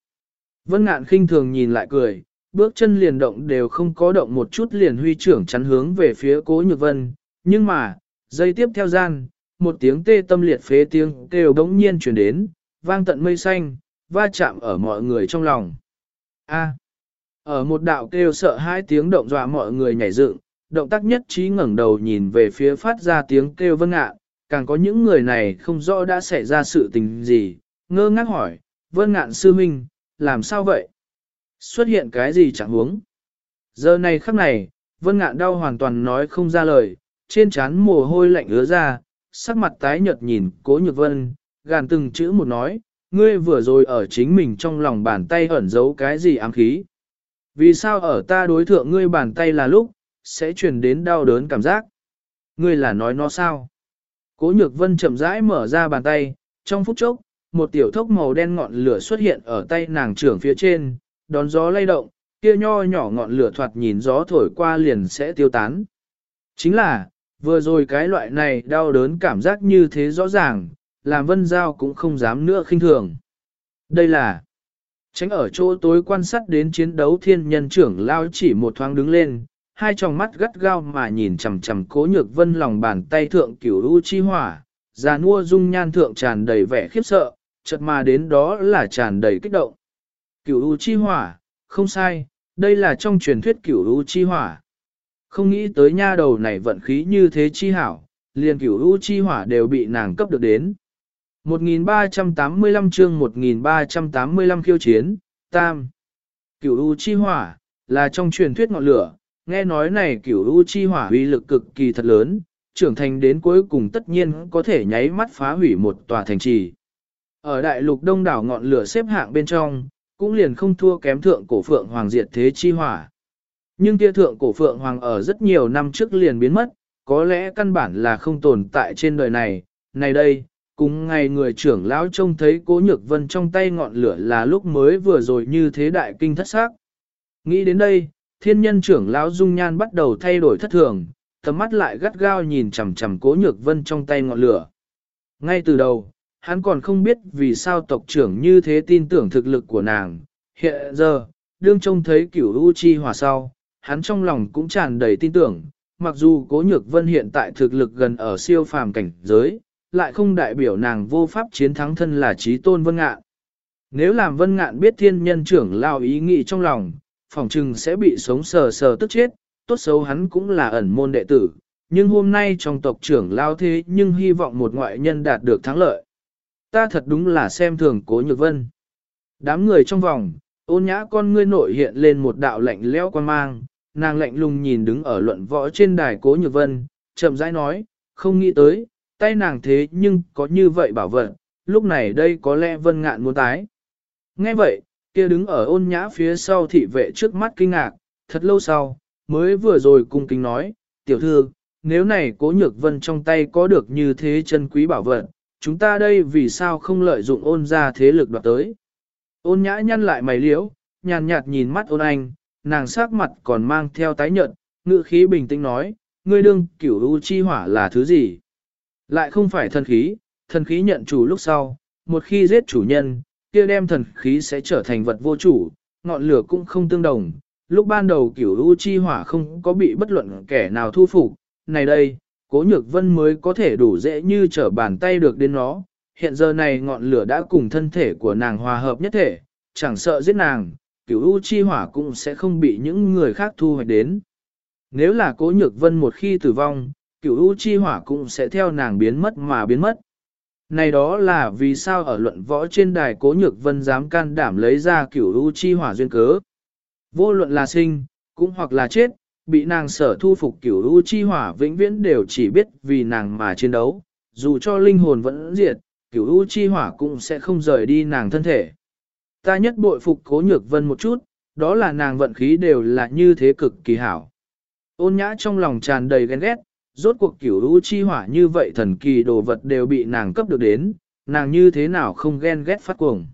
Vân ngạn khinh thường nhìn lại cười, bước chân liền động đều không có động một chút liền huy trưởng chắn hướng về phía cố nhược vân, nhưng mà, dây tiếp theo gian, một tiếng tê tâm liệt phế tiếng kêu đống nhiên chuyển đến, vang tận mây xanh, va chạm ở mọi người trong lòng. A. ở một đạo kêu sợ hai tiếng động dọa mọi người nhảy dựng, động tác nhất trí ngẩng đầu nhìn về phía phát ra tiếng kêu vân ngạn, càng có những người này không rõ đã xảy ra sự tình gì, ngơ ngác hỏi, vân ngạn sư minh, làm sao vậy? Xuất hiện cái gì chẳng huống? Giờ này khắc này, vân ngạn đau hoàn toàn nói không ra lời, trên trán mồ hôi lạnh ứa ra, sắc mặt tái nhợt nhìn cố nhược vân, gàn từng chữ một nói, ngươi vừa rồi ở chính mình trong lòng bàn tay ẩn giấu cái gì ám khí. Vì sao ở ta đối thượng ngươi bàn tay là lúc, sẽ truyền đến đau đớn cảm giác? Ngươi là nói nó sao? Cố nhược vân chậm rãi mở ra bàn tay, trong phút chốc, một tiểu thốc màu đen ngọn lửa xuất hiện ở tay nàng trưởng phía trên, đón gió lay động, kia nho nhỏ ngọn lửa thoạt nhìn gió thổi qua liền sẽ tiêu tán. Chính là, vừa rồi cái loại này đau đớn cảm giác như thế rõ ràng, làm vân giao cũng không dám nữa khinh thường. Đây là tránh ở chỗ tối quan sát đến chiến đấu thiên nhân trưởng lao chỉ một thoáng đứng lên, hai tròng mắt gắt gao mà nhìn chằm chằm cố nhược vân lòng bàn tay thượng cửu u chi hỏa, già nua dung nhan thượng tràn đầy vẻ khiếp sợ, chợt mà đến đó là tràn đầy kích động. Cửu u chi hỏa, không sai, đây là trong truyền thuyết cửu u chi hỏa. Không nghĩ tới nha đầu này vận khí như thế chi hảo, liền cửu u chi hỏa đều bị nàng cấp được đến. 1385 chương 1385 khiêu chiến, tam. Cửu u chi hỏa, là trong truyền thuyết ngọn lửa, nghe nói này cửu u chi hỏa uy lực cực kỳ thật lớn, trưởng thành đến cuối cùng tất nhiên có thể nháy mắt phá hủy một tòa thành trì. Ở đại lục đông đảo ngọn lửa xếp hạng bên trong, cũng liền không thua kém thượng cổ phượng hoàng diệt thế chi hỏa. Nhưng kia thượng cổ phượng hoàng ở rất nhiều năm trước liền biến mất, có lẽ căn bản là không tồn tại trên đời này. Này đây, cùng ngày người trưởng lão trông thấy cố nhược vân trong tay ngọn lửa là lúc mới vừa rồi như thế đại kinh thất xác. Nghĩ đến đây, thiên nhân trưởng lão dung nhan bắt đầu thay đổi thất thường, tầm mắt lại gắt gao nhìn chằm chằm cố nhược vân trong tay ngọn lửa. Ngay từ đầu, hắn còn không biết vì sao tộc trưởng như thế tin tưởng thực lực của nàng. Hiện giờ, đương trông thấy cửu u chi hòa sau, hắn trong lòng cũng tràn đầy tin tưởng, mặc dù cố nhược vân hiện tại thực lực gần ở siêu phàm cảnh giới, lại không đại biểu nàng vô pháp chiến thắng thân là trí tôn vân ngạn. Nếu làm vân ngạn biết thiên nhân trưởng lao ý nghĩ trong lòng, phỏng chừng sẽ bị sống sờ sờ tức chết, tốt xấu hắn cũng là ẩn môn đệ tử, nhưng hôm nay trong tộc trưởng lao thế nhưng hy vọng một ngoại nhân đạt được thắng lợi. Ta thật đúng là xem thường cố nhược vân. Đám người trong vòng, ôn nhã con ngươi nội hiện lên một đạo lạnh lẽo quan mang, nàng lạnh lùng nhìn đứng ở luận võ trên đài cố nhược vân, chậm rãi nói, không nghĩ tới, tay nàng thế nhưng có như vậy bảo vật, lúc này đây có lẽ vân ngạn muốn tái. Nghe vậy, kia đứng ở ôn nhã phía sau thị vệ trước mắt kinh ngạc, thật lâu sau, mới vừa rồi cung kính nói, tiểu thư, nếu này cố nhược vân trong tay có được như thế chân quý bảo vật, chúng ta đây vì sao không lợi dụng ôn ra thế lực đoạt tới. Ôn nhã nhăn lại mày liễu, nhàn nhạt nhìn mắt ôn anh, nàng sắc mặt còn mang theo tái nhợt, ngự khí bình tĩnh nói, ngươi đương cửu u chi hỏa là thứ gì? Lại không phải thần khí, thần khí nhận chủ lúc sau, một khi giết chủ nhân, kia đem thần khí sẽ trở thành vật vô chủ, ngọn lửa cũng không tương đồng. Lúc ban đầu cửu u chi hỏa không có bị bất luận kẻ nào thu phục, này đây, cố nhược vân mới có thể đủ dễ như trở bàn tay được đến nó. Hiện giờ này ngọn lửa đã cùng thân thể của nàng hòa hợp nhất thể, chẳng sợ giết nàng, cửu u chi hỏa cũng sẽ không bị những người khác thu hoạch đến. Nếu là cố nhược vân một khi tử vong, cửu u chi hỏa cũng sẽ theo nàng biến mất mà biến mất. Này đó là vì sao ở luận võ trên đài cố nhược vân dám can đảm lấy ra cửu u chi hỏa duyên cớ. Vô luận là sinh, cũng hoặc là chết, bị nàng sở thu phục cửu u chi hỏa vĩnh viễn đều chỉ biết vì nàng mà chiến đấu, dù cho linh hồn vẫn diệt, cửu u chi hỏa cũng sẽ không rời đi nàng thân thể. Ta nhất bội phục cố nhược vân một chút, đó là nàng vận khí đều là như thế cực kỳ hảo. Ôn nhã trong lòng tràn đầy ghen ghét, rốt cuộc cửu u chi hỏa như vậy thần kỳ đồ vật đều bị nàng cấp được đến, nàng như thế nào không ghen ghét phát cuồng.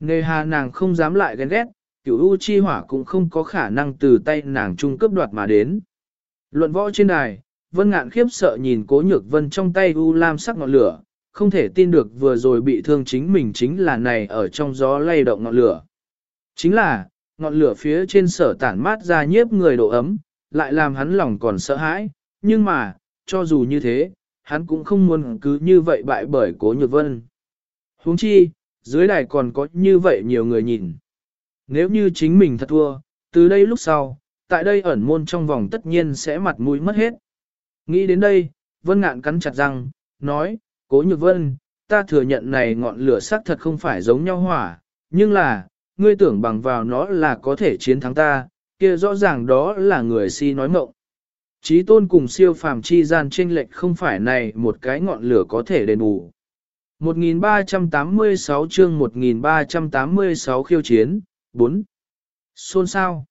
Nề hà nàng không dám lại ghen ghét, cửu u chi hỏa cũng không có khả năng từ tay nàng trung cấp đoạt mà đến. Luận võ trên đài, vân ngạn khiếp sợ nhìn cố nhược vân trong tay u lam sắc ngọn lửa, không thể tin được vừa rồi bị thương chính mình chính là này ở trong gió lay động ngọn lửa. Chính là, ngọn lửa phía trên sở tản mát ra nhiếp người độ ấm, lại làm hắn lòng còn sợ hãi, nhưng mà, cho dù như thế, hắn cũng không muốn cứ như vậy bại bởi cố nhược vân. huống chi, dưới đài còn có như vậy nhiều người nhìn. Nếu như chính mình thật thua, từ đây lúc sau, tại đây ẩn môn trong vòng tất nhiên sẽ mặt mũi mất hết. Nghĩ đến đây, Vân Ngạn cắn chặt răng, nói, Cố Nhược Vân, ta thừa nhận này ngọn lửa sắc thật không phải giống nhau hỏa, nhưng là, ngươi tưởng bằng vào nó là có thể chiến thắng ta, kia rõ ràng đó là người si nói mộng. Chí tôn cùng siêu phàm chi gian chênh lệch không phải này một cái ngọn lửa có thể đền bù. 1386 chương 1386 khiêu chiến, 4. Xôn sao?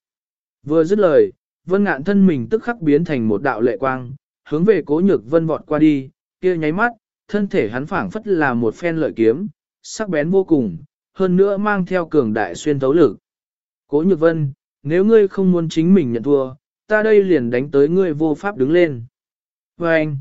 Vừa dứt lời, vân ngạn thân mình tức khắc biến thành một đạo lệ quang, hướng về cố nhược vân vọt qua đi, kia nháy mắt, thân thể hắn phảng phất là một phen lợi kiếm, sắc bén vô cùng, hơn nữa mang theo cường đại xuyên thấu lực. Cố nhược vân, nếu ngươi không muốn chính mình nhận thua, ta đây liền đánh tới ngươi vô pháp đứng lên. Và anh,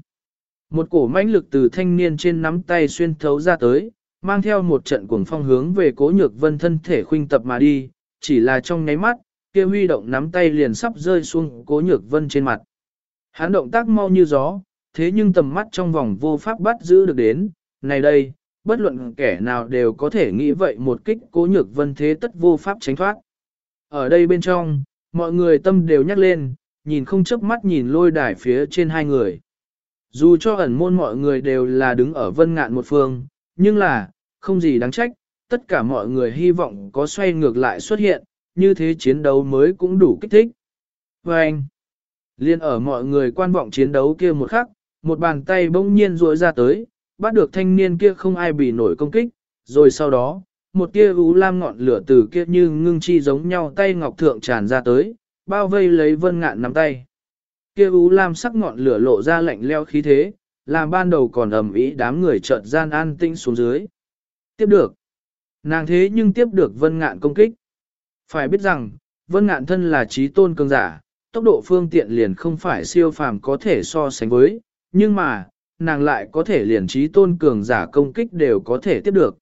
một cổ mãnh lực từ thanh niên trên nắm tay xuyên thấu ra tới, mang theo một trận cuồng phong hướng về cố nhược vân thân thể khuynh tập mà đi, chỉ là trong nháy mắt, kia huy động nắm tay liền sắp rơi xuống cố nhược vân trên mặt. Hắn động tác mau như gió, thế nhưng tầm mắt trong vòng vô pháp bắt giữ được đến, này đây, bất luận kẻ nào đều có thể nghĩ vậy một kích cố nhược vân thế tất vô pháp tránh thoát. Ở đây bên trong, mọi người tâm đều nhắc lên, nhìn không chớp mắt nhìn lôi đài phía trên hai người. Dù cho ẩn môn mọi người đều là đứng ở vân ngạn một phương, nhưng là, không gì đáng trách, tất cả mọi người hy vọng có xoay ngược lại xuất hiện, như thế chiến đấu mới cũng đủ kích thích. Và anh, liên ở mọi người quan vọng chiến đấu kia một khắc, một bàn tay bỗng nhiên rối ra tới, bắt được thanh niên kia không ai bị nổi công kích, rồi sau đó, một tia ú lam ngọn lửa từ kia như ngưng chi giống nhau tay ngọc thượng tràn ra tới, bao vây lấy vân ngạn nắm tay. Kia ú lam sắc ngọn lửa lộ ra lạnh leo khí thế, làm ban đầu còn ầm ĩ đám người chợt gian an tinh xuống dưới. Tiếp được. Nàng thế nhưng tiếp được vân ngạn công kích. Phải biết rằng, vân ngạn thân là trí tôn cường giả, tốc độ phương tiện liền không phải siêu phàm có thể so sánh với, nhưng mà, nàng lại có thể liền trí tôn cường giả công kích đều có thể tiếp được.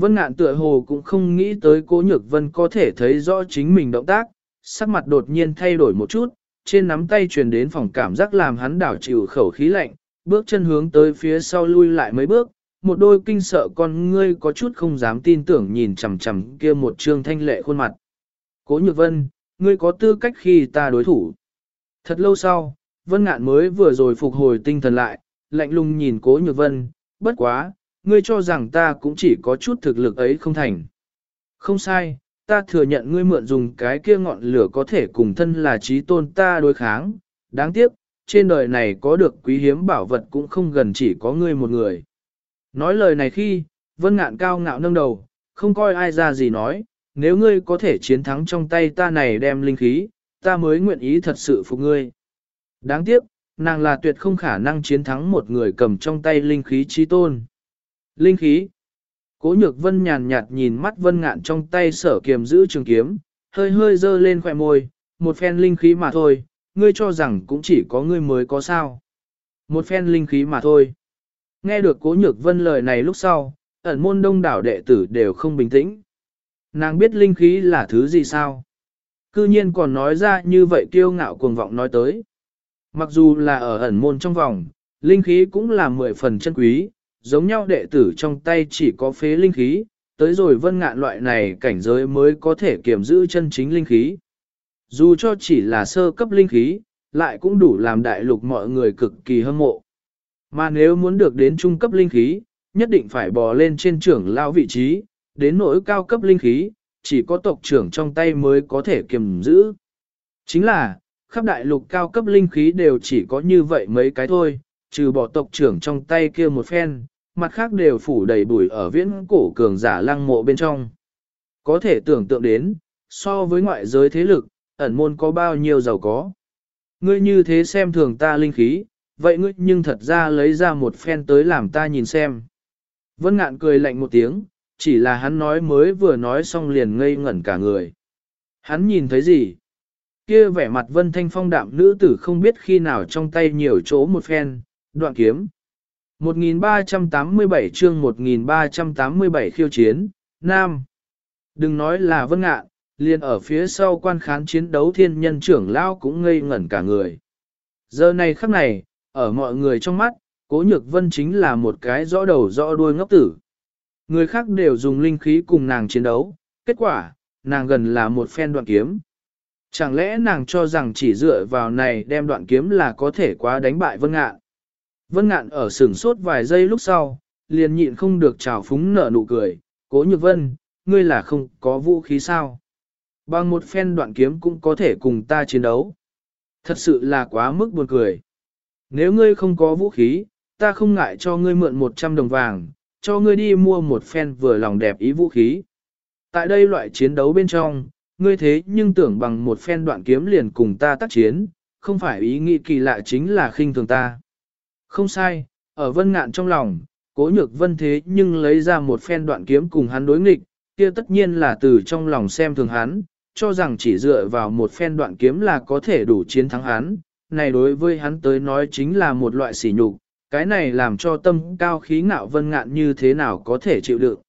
Vân ngạn tựa hồ cũng không nghĩ tới cố nhược vân có thể thấy rõ chính mình động tác, sắc mặt đột nhiên thay đổi một chút, trên nắm tay truyền đến phòng cảm giác làm hắn đảo chịu khẩu khí lạnh, bước chân hướng tới phía sau lui lại mấy bước, một đôi kinh sợ con ngươi có chút không dám tin tưởng nhìn chằm chằm kia một trương thanh lệ khuôn mặt. Cố nhược vân, ngươi có tư cách khi ta đối thủ. Thật lâu sau, Vân Ngạn mới vừa rồi phục hồi tinh thần lại, lạnh lùng nhìn Cố Nhược Vân, bất quá, ngươi cho rằng ta cũng chỉ có chút thực lực ấy không thành. Không sai, ta thừa nhận ngươi mượn dùng cái kia ngọn lửa có thể cùng thân là trí tôn ta đối kháng, đáng tiếc, trên đời này có được quý hiếm bảo vật cũng không gần chỉ có ngươi một người. Nói lời này khi, Vân Ngạn cao ngạo nâng đầu, không coi ai ra gì nói, nếu ngươi có thể chiến thắng trong tay ta này đem linh khí, ta mới nguyện ý thật sự phục ngươi. Đáng tiếc, nàng là tuyệt không khả năng chiến thắng một người cầm trong tay linh khí trí tôn. Linh khí. Cố nhược vân nhàn nhạt nhìn mắt vân ngạn trong tay sở kiềm giữ trường kiếm, hơi hơi dơ lên khỏe môi, một phen linh khí mà thôi, ngươi cho rằng cũng chỉ có ngươi mới có sao. Một phen linh khí mà thôi. Nghe được cố nhược vân lời này lúc sau, ẩn môn đông đảo đệ tử đều không bình tĩnh. Nàng biết linh khí là thứ gì sao? Cư nhiên còn nói ra như vậy kiêu ngạo cuồng vọng nói tới. Mặc dù là ở ẩn môn trong vòng, linh khí cũng là mười phần chân quý, giống nhau đệ tử trong tay chỉ có phế linh khí, tới rồi vân ngạn loại này cảnh giới mới có thể kiểm giữ chân chính linh khí. Dù cho chỉ là sơ cấp linh khí, lại cũng đủ làm đại lục mọi người cực kỳ hâm mộ. Mà nếu muốn được đến trung cấp linh khí, nhất định phải bò lên trên trưởng lao vị trí, đến nỗi cao cấp linh khí, chỉ có tộc trưởng trong tay mới có thể kiềm giữ. Chính là, khắp đại lục cao cấp linh khí đều chỉ có như vậy mấy cái thôi, trừ bỏ tộc trưởng trong tay kia một phen, mặt khác đều phủ đầy bụi ở viễn cổ cường giả lăng mộ bên trong. Có thể tưởng tượng đến, so với ngoại giới thế lực, ẩn môn có bao nhiêu giàu có. Ngươi như thế xem thường ta linh khí, vậy ngươi nhưng thật ra lấy ra một phen tới làm ta nhìn xem. Vân ngạn cười lạnh một tiếng, chỉ là hắn nói mới vừa nói xong liền ngây ngẩn cả người. Hắn nhìn thấy gì? Kia vẻ mặt vân thanh phong đạm nữ tử không biết khi nào trong tay nhiều chỗ một phen, đoạn kiếm. 1387 chương 1387 khiêu chiến, Nam. Đừng nói là vân ngạn, liền ở phía sau quan khán chiến đấu thiên nhân trưởng lao cũng ngây ngẩn cả người. Giờ này khắc này, ở mọi người trong mắt, cố nhược vân chính là một cái rõ đầu rõ đuôi ngốc tử. Người khác đều dùng linh khí cùng nàng chiến đấu, kết quả, nàng gần là một phen đoạn kiếm. Chẳng lẽ nàng cho rằng chỉ dựa vào này đem đoạn kiếm là có thể quá đánh bại Vân Ngạn? Vân Ngạn ở sửng sốt vài giây lúc sau, liền nhịn không được trào phúng nở nụ cười, cố nhược vân, ngươi là không có vũ khí sao? Bằng một phen đoạn kiếm cũng có thể cùng ta chiến đấu. Thật sự là quá mức buồn cười. Nếu ngươi không có vũ khí, ta không ngại cho ngươi mượn 100 đồng vàng, cho ngươi đi mua một phen vừa lòng đẹp ý vũ khí. Tại đây loại chiến đấu bên trong, ngươi thế nhưng tưởng bằng một phen đoạn kiếm liền cùng ta tác chiến, không phải ý nghĩ kỳ lạ chính là khinh thường ta. Không sai, ở vân ngạn trong lòng, cố nhược vân thế nhưng lấy ra một phen đoạn kiếm cùng hắn đối nghịch, kia tất nhiên là từ trong lòng xem thường hắn, cho rằng chỉ dựa vào một phen đoạn kiếm là có thể đủ chiến thắng hắn, này đối với hắn tới nói chính là một loại sỉ nhục, cái này làm cho tâm cao khí ngạo vân ngạn như thế nào có thể chịu đựng.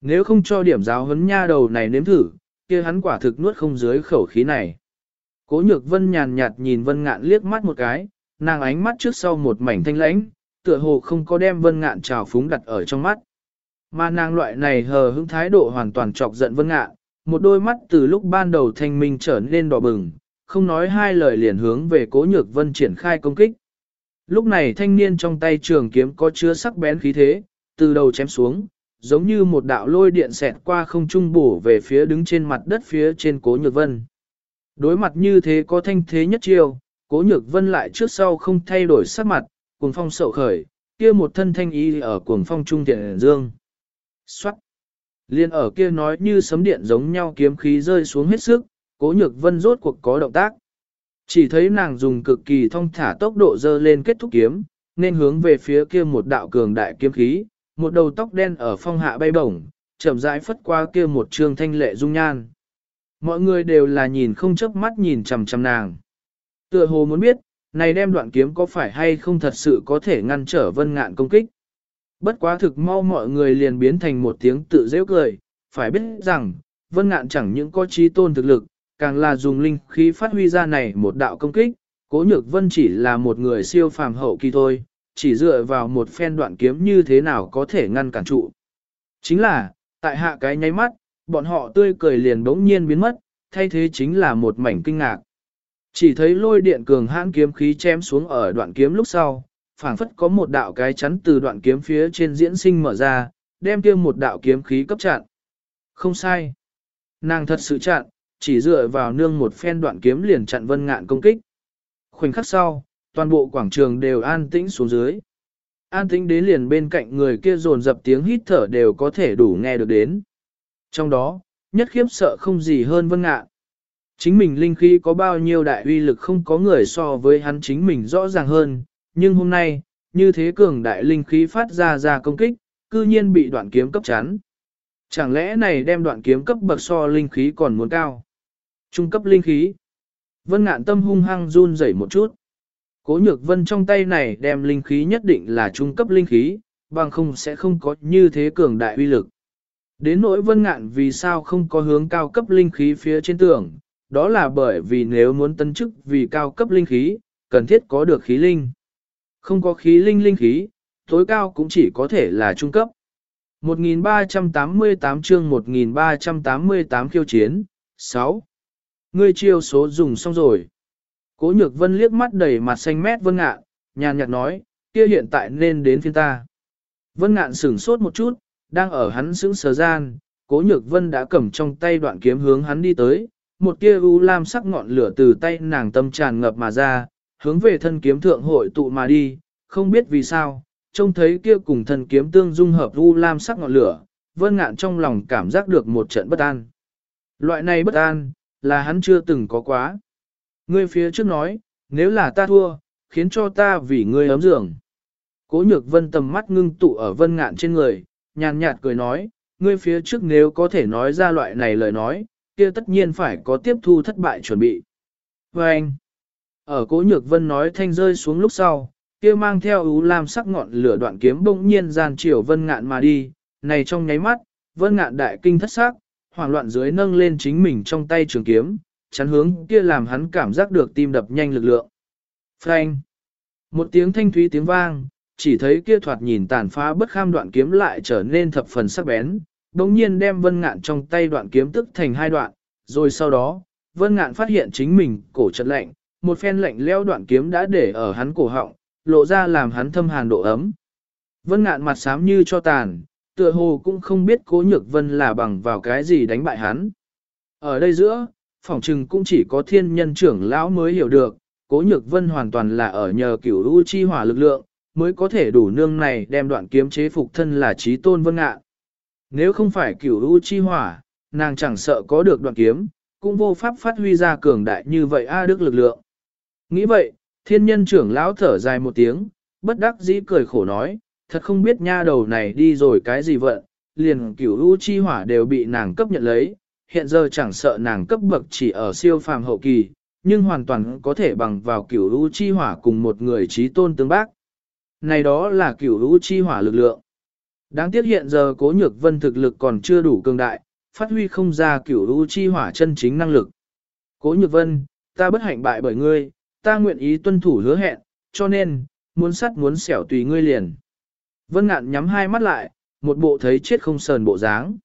Nếu không cho điểm giáo huấn nha đầu này nếm thử, kia hắn quả thực nuốt không dưới khẩu khí này. Cố nhược vân nhàn nhạt nhìn vân ngạn liếc mắt một cái, nàng ánh mắt trước sau một mảnh thanh lãnh, tựa hồ không có đem vân ngạn trào phúng đặt ở trong mắt. Mà nàng loại này hờ hững thái độ hoàn toàn chọc giận vân ngạn, một đôi mắt từ lúc ban đầu thanh minh trở nên đỏ bừng, không nói hai lời liền hướng về cố nhược vân triển khai công kích. Lúc này thanh niên trong tay trường kiếm có chứa sắc bén khí thế, từ đầu chém xuống, giống như một đạo lôi điện xẹt qua không trung bổ về phía đứng trên mặt đất phía trên cố nhược vân. Đối mặt như thế có thanh thế nhất chiêu, cố nhược vân lại trước sau không thay đổi sắc mặt, cuồng phong sậu khởi, kia một thân thanh y ở cuồng phong trung tiện dương. Xoát! Liên ở kia nói như sấm điện giống nhau kiếm khí rơi xuống hết sức, cố nhược vân rốt cuộc có động tác. Chỉ thấy nàng dùng cực kỳ thông thả tốc độ dơ lên kết thúc kiếm, nên hướng về phía kia một đạo cường đại kiếm khí, một đầu tóc đen ở phong hạ bay bổng, chậm rãi phất qua kia một trương thanh lệ dung nhan. Mọi người đều là nhìn không chớp mắt nhìn chằm chằm nàng. Tựa hồ muốn biết, này đem đoạn kiếm có phải hay không thật sự có thể ngăn trở vân ngạn công kích. Bất quá thực mau mọi người liền biến thành một tiếng tự dễ cười, phải biết rằng, vân ngạn chẳng những có trí tôn thực lực, càng là dùng linh khí phát huy ra này một đạo công kích, cố nhược vân chỉ là một người siêu phàm hậu kỳ thôi, chỉ dựa vào một phen đoạn kiếm như thế nào có thể ngăn cản trụ. Chính là, tại hạ cái nháy mắt, bọn họ tươi cười liền bỗng nhiên biến mất, thay thế chính là một mảnh kinh ngạc. Chỉ thấy lôi điện cường hãn kiếm khí chém xuống ở đoạn kiếm lúc sau, phảng phất có một đạo cái chắn từ đoạn kiếm phía trên diễn sinh mở ra, đem kia một đạo kiếm khí cấp chặn. Không sai. Nàng thật sự chặn, chỉ dựa vào nương một phen đoạn kiếm liền chặn vân ngạn công kích. Khoảnh khắc sau, toàn bộ quảng trường đều an tĩnh xuống dưới. An tĩnh đến liền bên cạnh người kia dồn dập tiếng hít thở đều có thể đủ nghe được đến. Trong đó, nhất khiếp sợ không gì hơn vân ngạn. Chính mình linh khí có bao nhiêu đại uy lực không có người so với hắn chính mình rõ ràng hơn, nhưng hôm nay, như thế cường đại linh khí phát ra ra công kích, cư nhiên bị đoạn kiếm cấp chắn. Chẳng lẽ này đem đoạn kiếm cấp bậc so linh khí còn muốn cao? Trung cấp linh khí. Vân ngạn tâm hung hăng run rẩy một chút. Cố nhược vân trong tay này đem linh khí nhất định là trung cấp linh khí, bằng không sẽ không có như thế cường đại uy lực. Đến nỗi vân ngạn vì sao không có hướng cao cấp linh khí phía trên tường, đó là bởi vì nếu muốn tân chức vì cao cấp linh khí, cần thiết có được khí linh. Không có khí linh linh khí, tối cao cũng chỉ có thể là trung cấp. 1388 chương 1388 khiêu chiến, 6. Ngươi chiêu số dùng xong rồi. Cố nhược vân liếc mắt đầy mặt xanh mét vân ngạn, nhàn nhạt nói, kia hiện tại nên đến phiên ta. Vân ngạn sửng sốt một chút, đang ở hắn sững sờ gian, cố nhược vân đã cầm trong tay đoạn kiếm hướng hắn đi tới, một tia u lam sắc ngọn lửa từ tay nàng tâm tràn ngập mà ra, hướng về thân kiếm thượng hội tụ mà đi, không biết vì sao, trông thấy kia cùng thân kiếm tương dung hợp u lam sắc ngọn lửa, vân ngạn trong lòng cảm giác được một trận bất an. Loại này bất an, là hắn chưa từng có quá. Ngươi phía trước nói, nếu là ta thua, khiến cho ta vì ngươi ấm giường. Cố nhược vân tầm mắt ngưng tụ ở vân ngạn trên người, nhàn nhạt cười nói, ngươi phía trước nếu có thể nói ra loại này lời nói, kia tất nhiên phải có tiếp thu thất bại chuẩn bị. Và anh, ở cố nhược vân nói thanh rơi xuống lúc sau, kia mang theo ú lam sắc ngọn lửa đoạn kiếm bỗng nhiên gian chiều vân ngạn mà đi, này trong nháy mắt, vân ngạn đại kinh thất sắc, hoảng loạn dưới nâng lên chính mình trong tay trường kiếm, chắn hướng kia làm hắn cảm giác được tim đập nhanh lực lượng. Phanh! Một tiếng thanh thúy tiếng vang, chỉ thấy kia thoạt nhìn tàn phá bất kham đoạn kiếm lại trở nên thập phần sắc bén, đồng nhiên đem vân ngạn trong tay đoạn kiếm tức thành hai đoạn, rồi sau đó, vân ngạn phát hiện chính mình cổ chật lạnh, một phen lạnh leo đoạn kiếm đã để ở hắn cổ họng, lộ ra làm hắn thâm hàn độ ấm. Vân ngạn mặt xám như cho tàn, tựa hồ cũng không biết cố nhược vân là bằng vào cái gì đánh bại hắn. Ở đây giữa, phỏng trừng cũng chỉ có thiên nhân trưởng lão mới hiểu được, cố nhược vân hoàn toàn là ở nhờ cửu u chi hỏa lực lượng, mới có thể đủ nương này đem đoạn kiếm chế phục thân là trí tôn vân ngạn. Nếu không phải cửu u chi hỏa, nàng chẳng sợ có được đoạn kiếm, cũng vô pháp phát huy ra cường đại như vậy A đức lực lượng. Nghĩ vậy, thiên nhân trưởng lão thở dài một tiếng, bất đắc dĩ cười khổ nói, thật không biết nha đầu này đi rồi cái gì vận, liền cửu u chi hỏa đều bị nàng cấp nhận lấy, hiện giờ chẳng sợ nàng cấp bậc chỉ ở siêu phàm hậu kỳ, nhưng hoàn toàn có thể bằng vào cửu u chi hỏa cùng một người trí tôn tương bác. Này đó là cửu u chi hỏa lực lượng. Đáng tiếc hiện giờ cố nhược vân thực lực còn chưa đủ cường đại, phát huy không ra cửu u chi hỏa chân chính năng lực. Cố nhược vân, ta bất hạnh bại bởi ngươi, ta nguyện ý tuân thủ hứa hẹn, cho nên, muốn sắt muốn xẻo tùy ngươi liền. Vân ngạn nhắm hai mắt lại, một bộ thấy chết không sờn bộ dáng.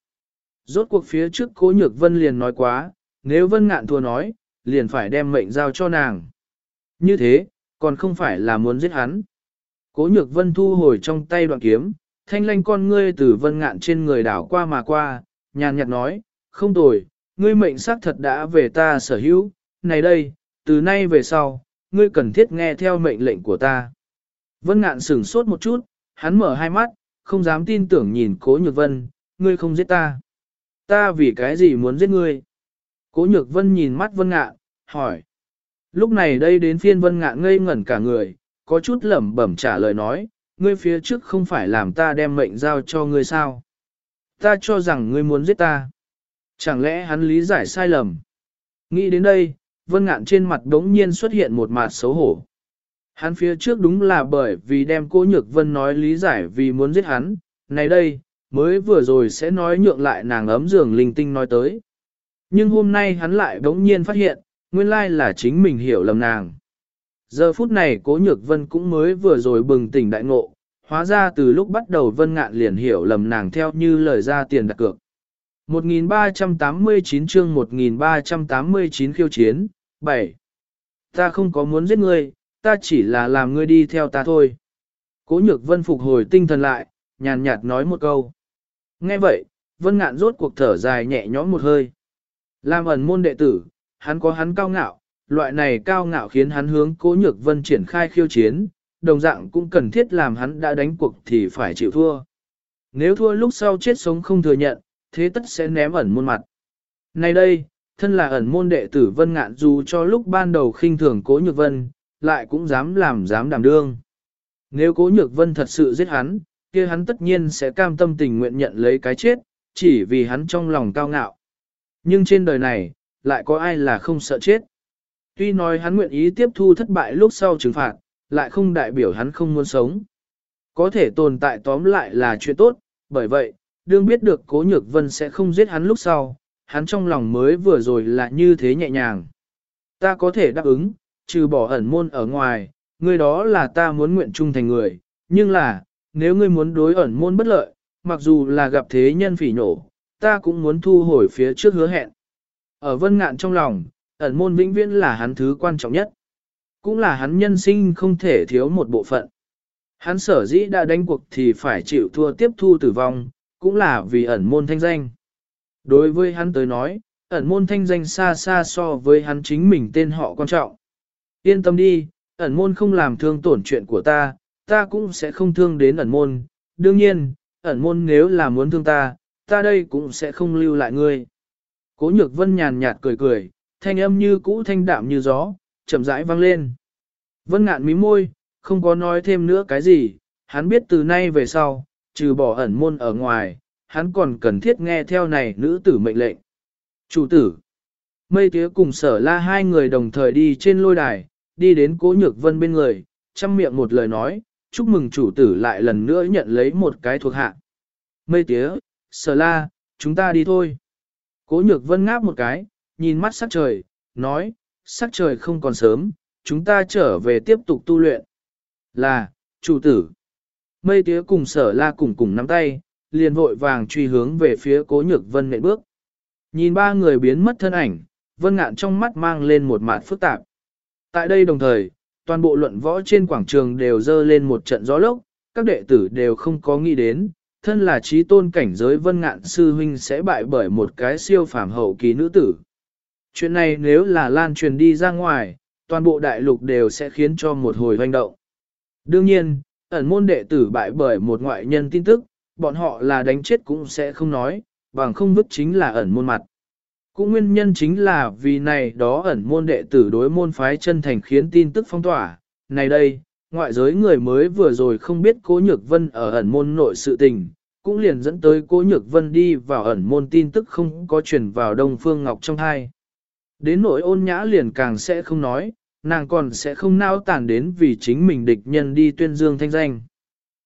Rốt cuộc phía trước cố nhược vân liền nói quá, nếu vân ngạn thua nói, liền phải đem mệnh giao cho nàng. Như thế, còn không phải là muốn giết hắn. Cố nhược vân thu hồi trong tay đoạn kiếm, thanh lanh con ngươi từ vân ngạn trên người đảo qua mà qua, nhàn nhạt nói, không tồi, ngươi mệnh xác thật đã về ta sở hữu, này đây, từ nay về sau, ngươi cần thiết nghe theo mệnh lệnh của ta. Vân ngạn sửng sốt một chút, hắn mở hai mắt, không dám tin tưởng nhìn cố nhược vân, ngươi không giết ta. Ta vì cái gì muốn giết ngươi? Cố nhược vân nhìn mắt vân ngạn, hỏi. Lúc này đây đến phiên vân ngạn ngây ngẩn cả người, có chút lẩm bẩm trả lời nói, ngươi phía trước không phải làm ta đem mệnh giao cho ngươi sao? Ta cho rằng ngươi muốn giết ta. Chẳng lẽ hắn lý giải sai lầm? Nghĩ đến đây, vân ngạn trên mặt đống nhiên xuất hiện một mặt xấu hổ. Hắn phía trước đúng là bởi vì đem cô nhược vân nói lý giải vì muốn giết hắn, này đây, mới vừa rồi sẽ nói nhượng lại nàng ấm giường linh tinh nói tới. Nhưng hôm nay hắn lại đống nhiên phát hiện, nguyên lai là chính mình hiểu lầm nàng. Giờ phút này cố nhược vân cũng mới vừa rồi bừng tỉnh đại ngộ, hóa ra từ lúc bắt đầu vân ngạn liền hiểu lầm nàng theo như lời ra tiền đặt cược. 1389 chương 1389 khiêu chiến, 7. Ta không có muốn giết ngươi, ta chỉ là làm ngươi đi theo ta thôi. Cố nhược vân phục hồi tinh thần lại, nhàn nhạt nói một câu. Nghe vậy, vân ngạn rốt cuộc thở dài nhẹ nhõm một hơi. Làm ẩn môn đệ tử, hắn có hắn cao ngạo, loại này cao ngạo khiến hắn hướng cố nhược vân triển khai khiêu chiến, đồng dạng cũng cần thiết làm hắn đã đánh cuộc thì phải chịu thua. Nếu thua lúc sau chết sống không thừa nhận, thế tất sẽ ném ẩn môn mặt. Này đây, thân là ẩn môn đệ tử Vân Ngạn dù cho lúc ban đầu khinh thường Cố Nhược Vân, lại cũng dám làm dám đảm đương. Nếu Cố Nhược Vân thật sự giết hắn, kia hắn tất nhiên sẽ cam tâm tình nguyện nhận lấy cái chết, chỉ vì hắn trong lòng cao ngạo. Nhưng trên đời này, lại có ai là không sợ chết. Tuy nói hắn nguyện ý tiếp thu thất bại lúc sau trừng phạt, lại không đại biểu hắn không muốn sống. Có thể tồn tại tóm lại là chuyện tốt, bởi vậy, đương biết được cố nhược vân sẽ không giết hắn lúc sau, hắn trong lòng mới vừa rồi là như thế nhẹ nhàng. Ta có thể đáp ứng, trừ bỏ ẩn môn ở ngoài, người đó là ta muốn nguyện trung thành người, nhưng là, nếu ngươi muốn đối ẩn môn bất lợi, mặc dù là gặp thế nhân phỉ nổ, ta cũng muốn thu hồi phía trước hứa hẹn. Ở vân ngạn trong lòng, ẩn môn vĩnh viễn là hắn thứ quan trọng nhất. Cũng là hắn nhân sinh không thể thiếu một bộ phận. Hắn sở dĩ đã đánh cuộc thì phải chịu thua tiếp thu tử vong, cũng là vì ẩn môn thanh danh. Đối với hắn tới nói, ẩn môn thanh danh xa xa so với hắn chính mình tên họ quan trọng. Yên tâm đi, ẩn môn không làm thương tổn chuyện của ta, ta cũng sẽ không thương đến ẩn môn. Đương nhiên, ẩn môn nếu là muốn thương ta, ta đây cũng sẽ không lưu lại ngươi. Cố nhược vân nhàn nhạt cười cười, thanh âm như cũ thanh đạm như gió, chậm rãi vang lên. Vân ngạn mí môi, không có nói thêm nữa cái gì, hắn biết từ nay về sau, trừ bỏ ẩn môn ở ngoài, hắn còn cần thiết nghe theo này nữ tử mệnh lệnh. Chủ tử, mây tía cùng sở la hai người đồng thời đi trên lôi đài, đi đến cố nhược vân bên người, chăm miệng một lời nói, chúc mừng chủ tử lại lần nữa nhận lấy một cái thuộc hạ. Mây tía, sở la, chúng ta đi thôi. Cố nhược vân ngáp một cái, nhìn mắt sắc trời, nói, sắc trời không còn sớm, chúng ta trở về tiếp tục tu luyện. Là, chủ tử. Mây tía cùng sở la cùng cùng nắm tay, liền vội vàng truy hướng về phía cố nhược vân nệ bước. Nhìn ba người biến mất thân ảnh, vân ngạn trong mắt mang lên một mạt phức tạp. Tại đây đồng thời, toàn bộ luận võ trên quảng trường đều dơ lên một trận gió lốc, các đệ tử đều không có nghĩ đến, thân là trí tôn cảnh giới vân ngạn sư huynh sẽ bại bởi một cái siêu phàm hậu kỳ nữ tử. Chuyện này nếu là lan truyền đi ra ngoài, toàn bộ đại lục đều sẽ khiến cho một hồi hoành động. Đương nhiên, ẩn môn đệ tử bại bởi một ngoại nhân tin tức, bọn họ là đánh chết cũng sẽ không nói, bằng không vứt chính là ẩn môn mặt. Cũng nguyên nhân chính là vì này đó ẩn môn đệ tử đối môn phái chân thành khiến tin tức phong tỏa. Này đây, ngoại giới người mới vừa rồi không biết cố nhược vân ở ẩn môn nội sự tình, cũng liền dẫn tới cố nhược vân đi vào ẩn môn tin tức không có truyền vào Đông Phương Ngọc trong hai. Đến nỗi ôn nhã liền càng sẽ không nói, nàng còn sẽ không nao tản đến vì chính mình địch nhân đi tuyên dương thanh danh.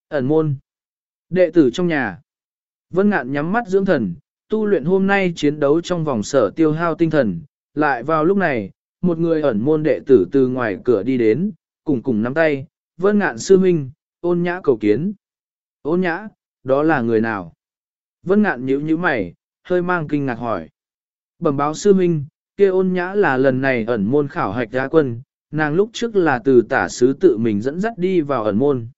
Ẩn môn. Đệ tử trong nhà. Vân ngạn nhắm mắt dưỡng thần, tu luyện hôm nay chiến đấu trong vòng sở tiêu hao tinh thần. Lại vào lúc này, một người ẩn môn đệ tử từ ngoài cửa đi đến, cùng cùng nắm tay, vân ngạn sư minh, ôn nhã cầu kiến. Ôn nhã, đó là người nào? Vân ngạn nhíu nhíu mày, hơi mang kinh ngạc hỏi. Bẩm báo sư minh, kia ôn nhã là lần này ẩn môn khảo hạch ra quân, nàng lúc trước là từ tả sứ tự mình dẫn dắt đi vào ẩn môn.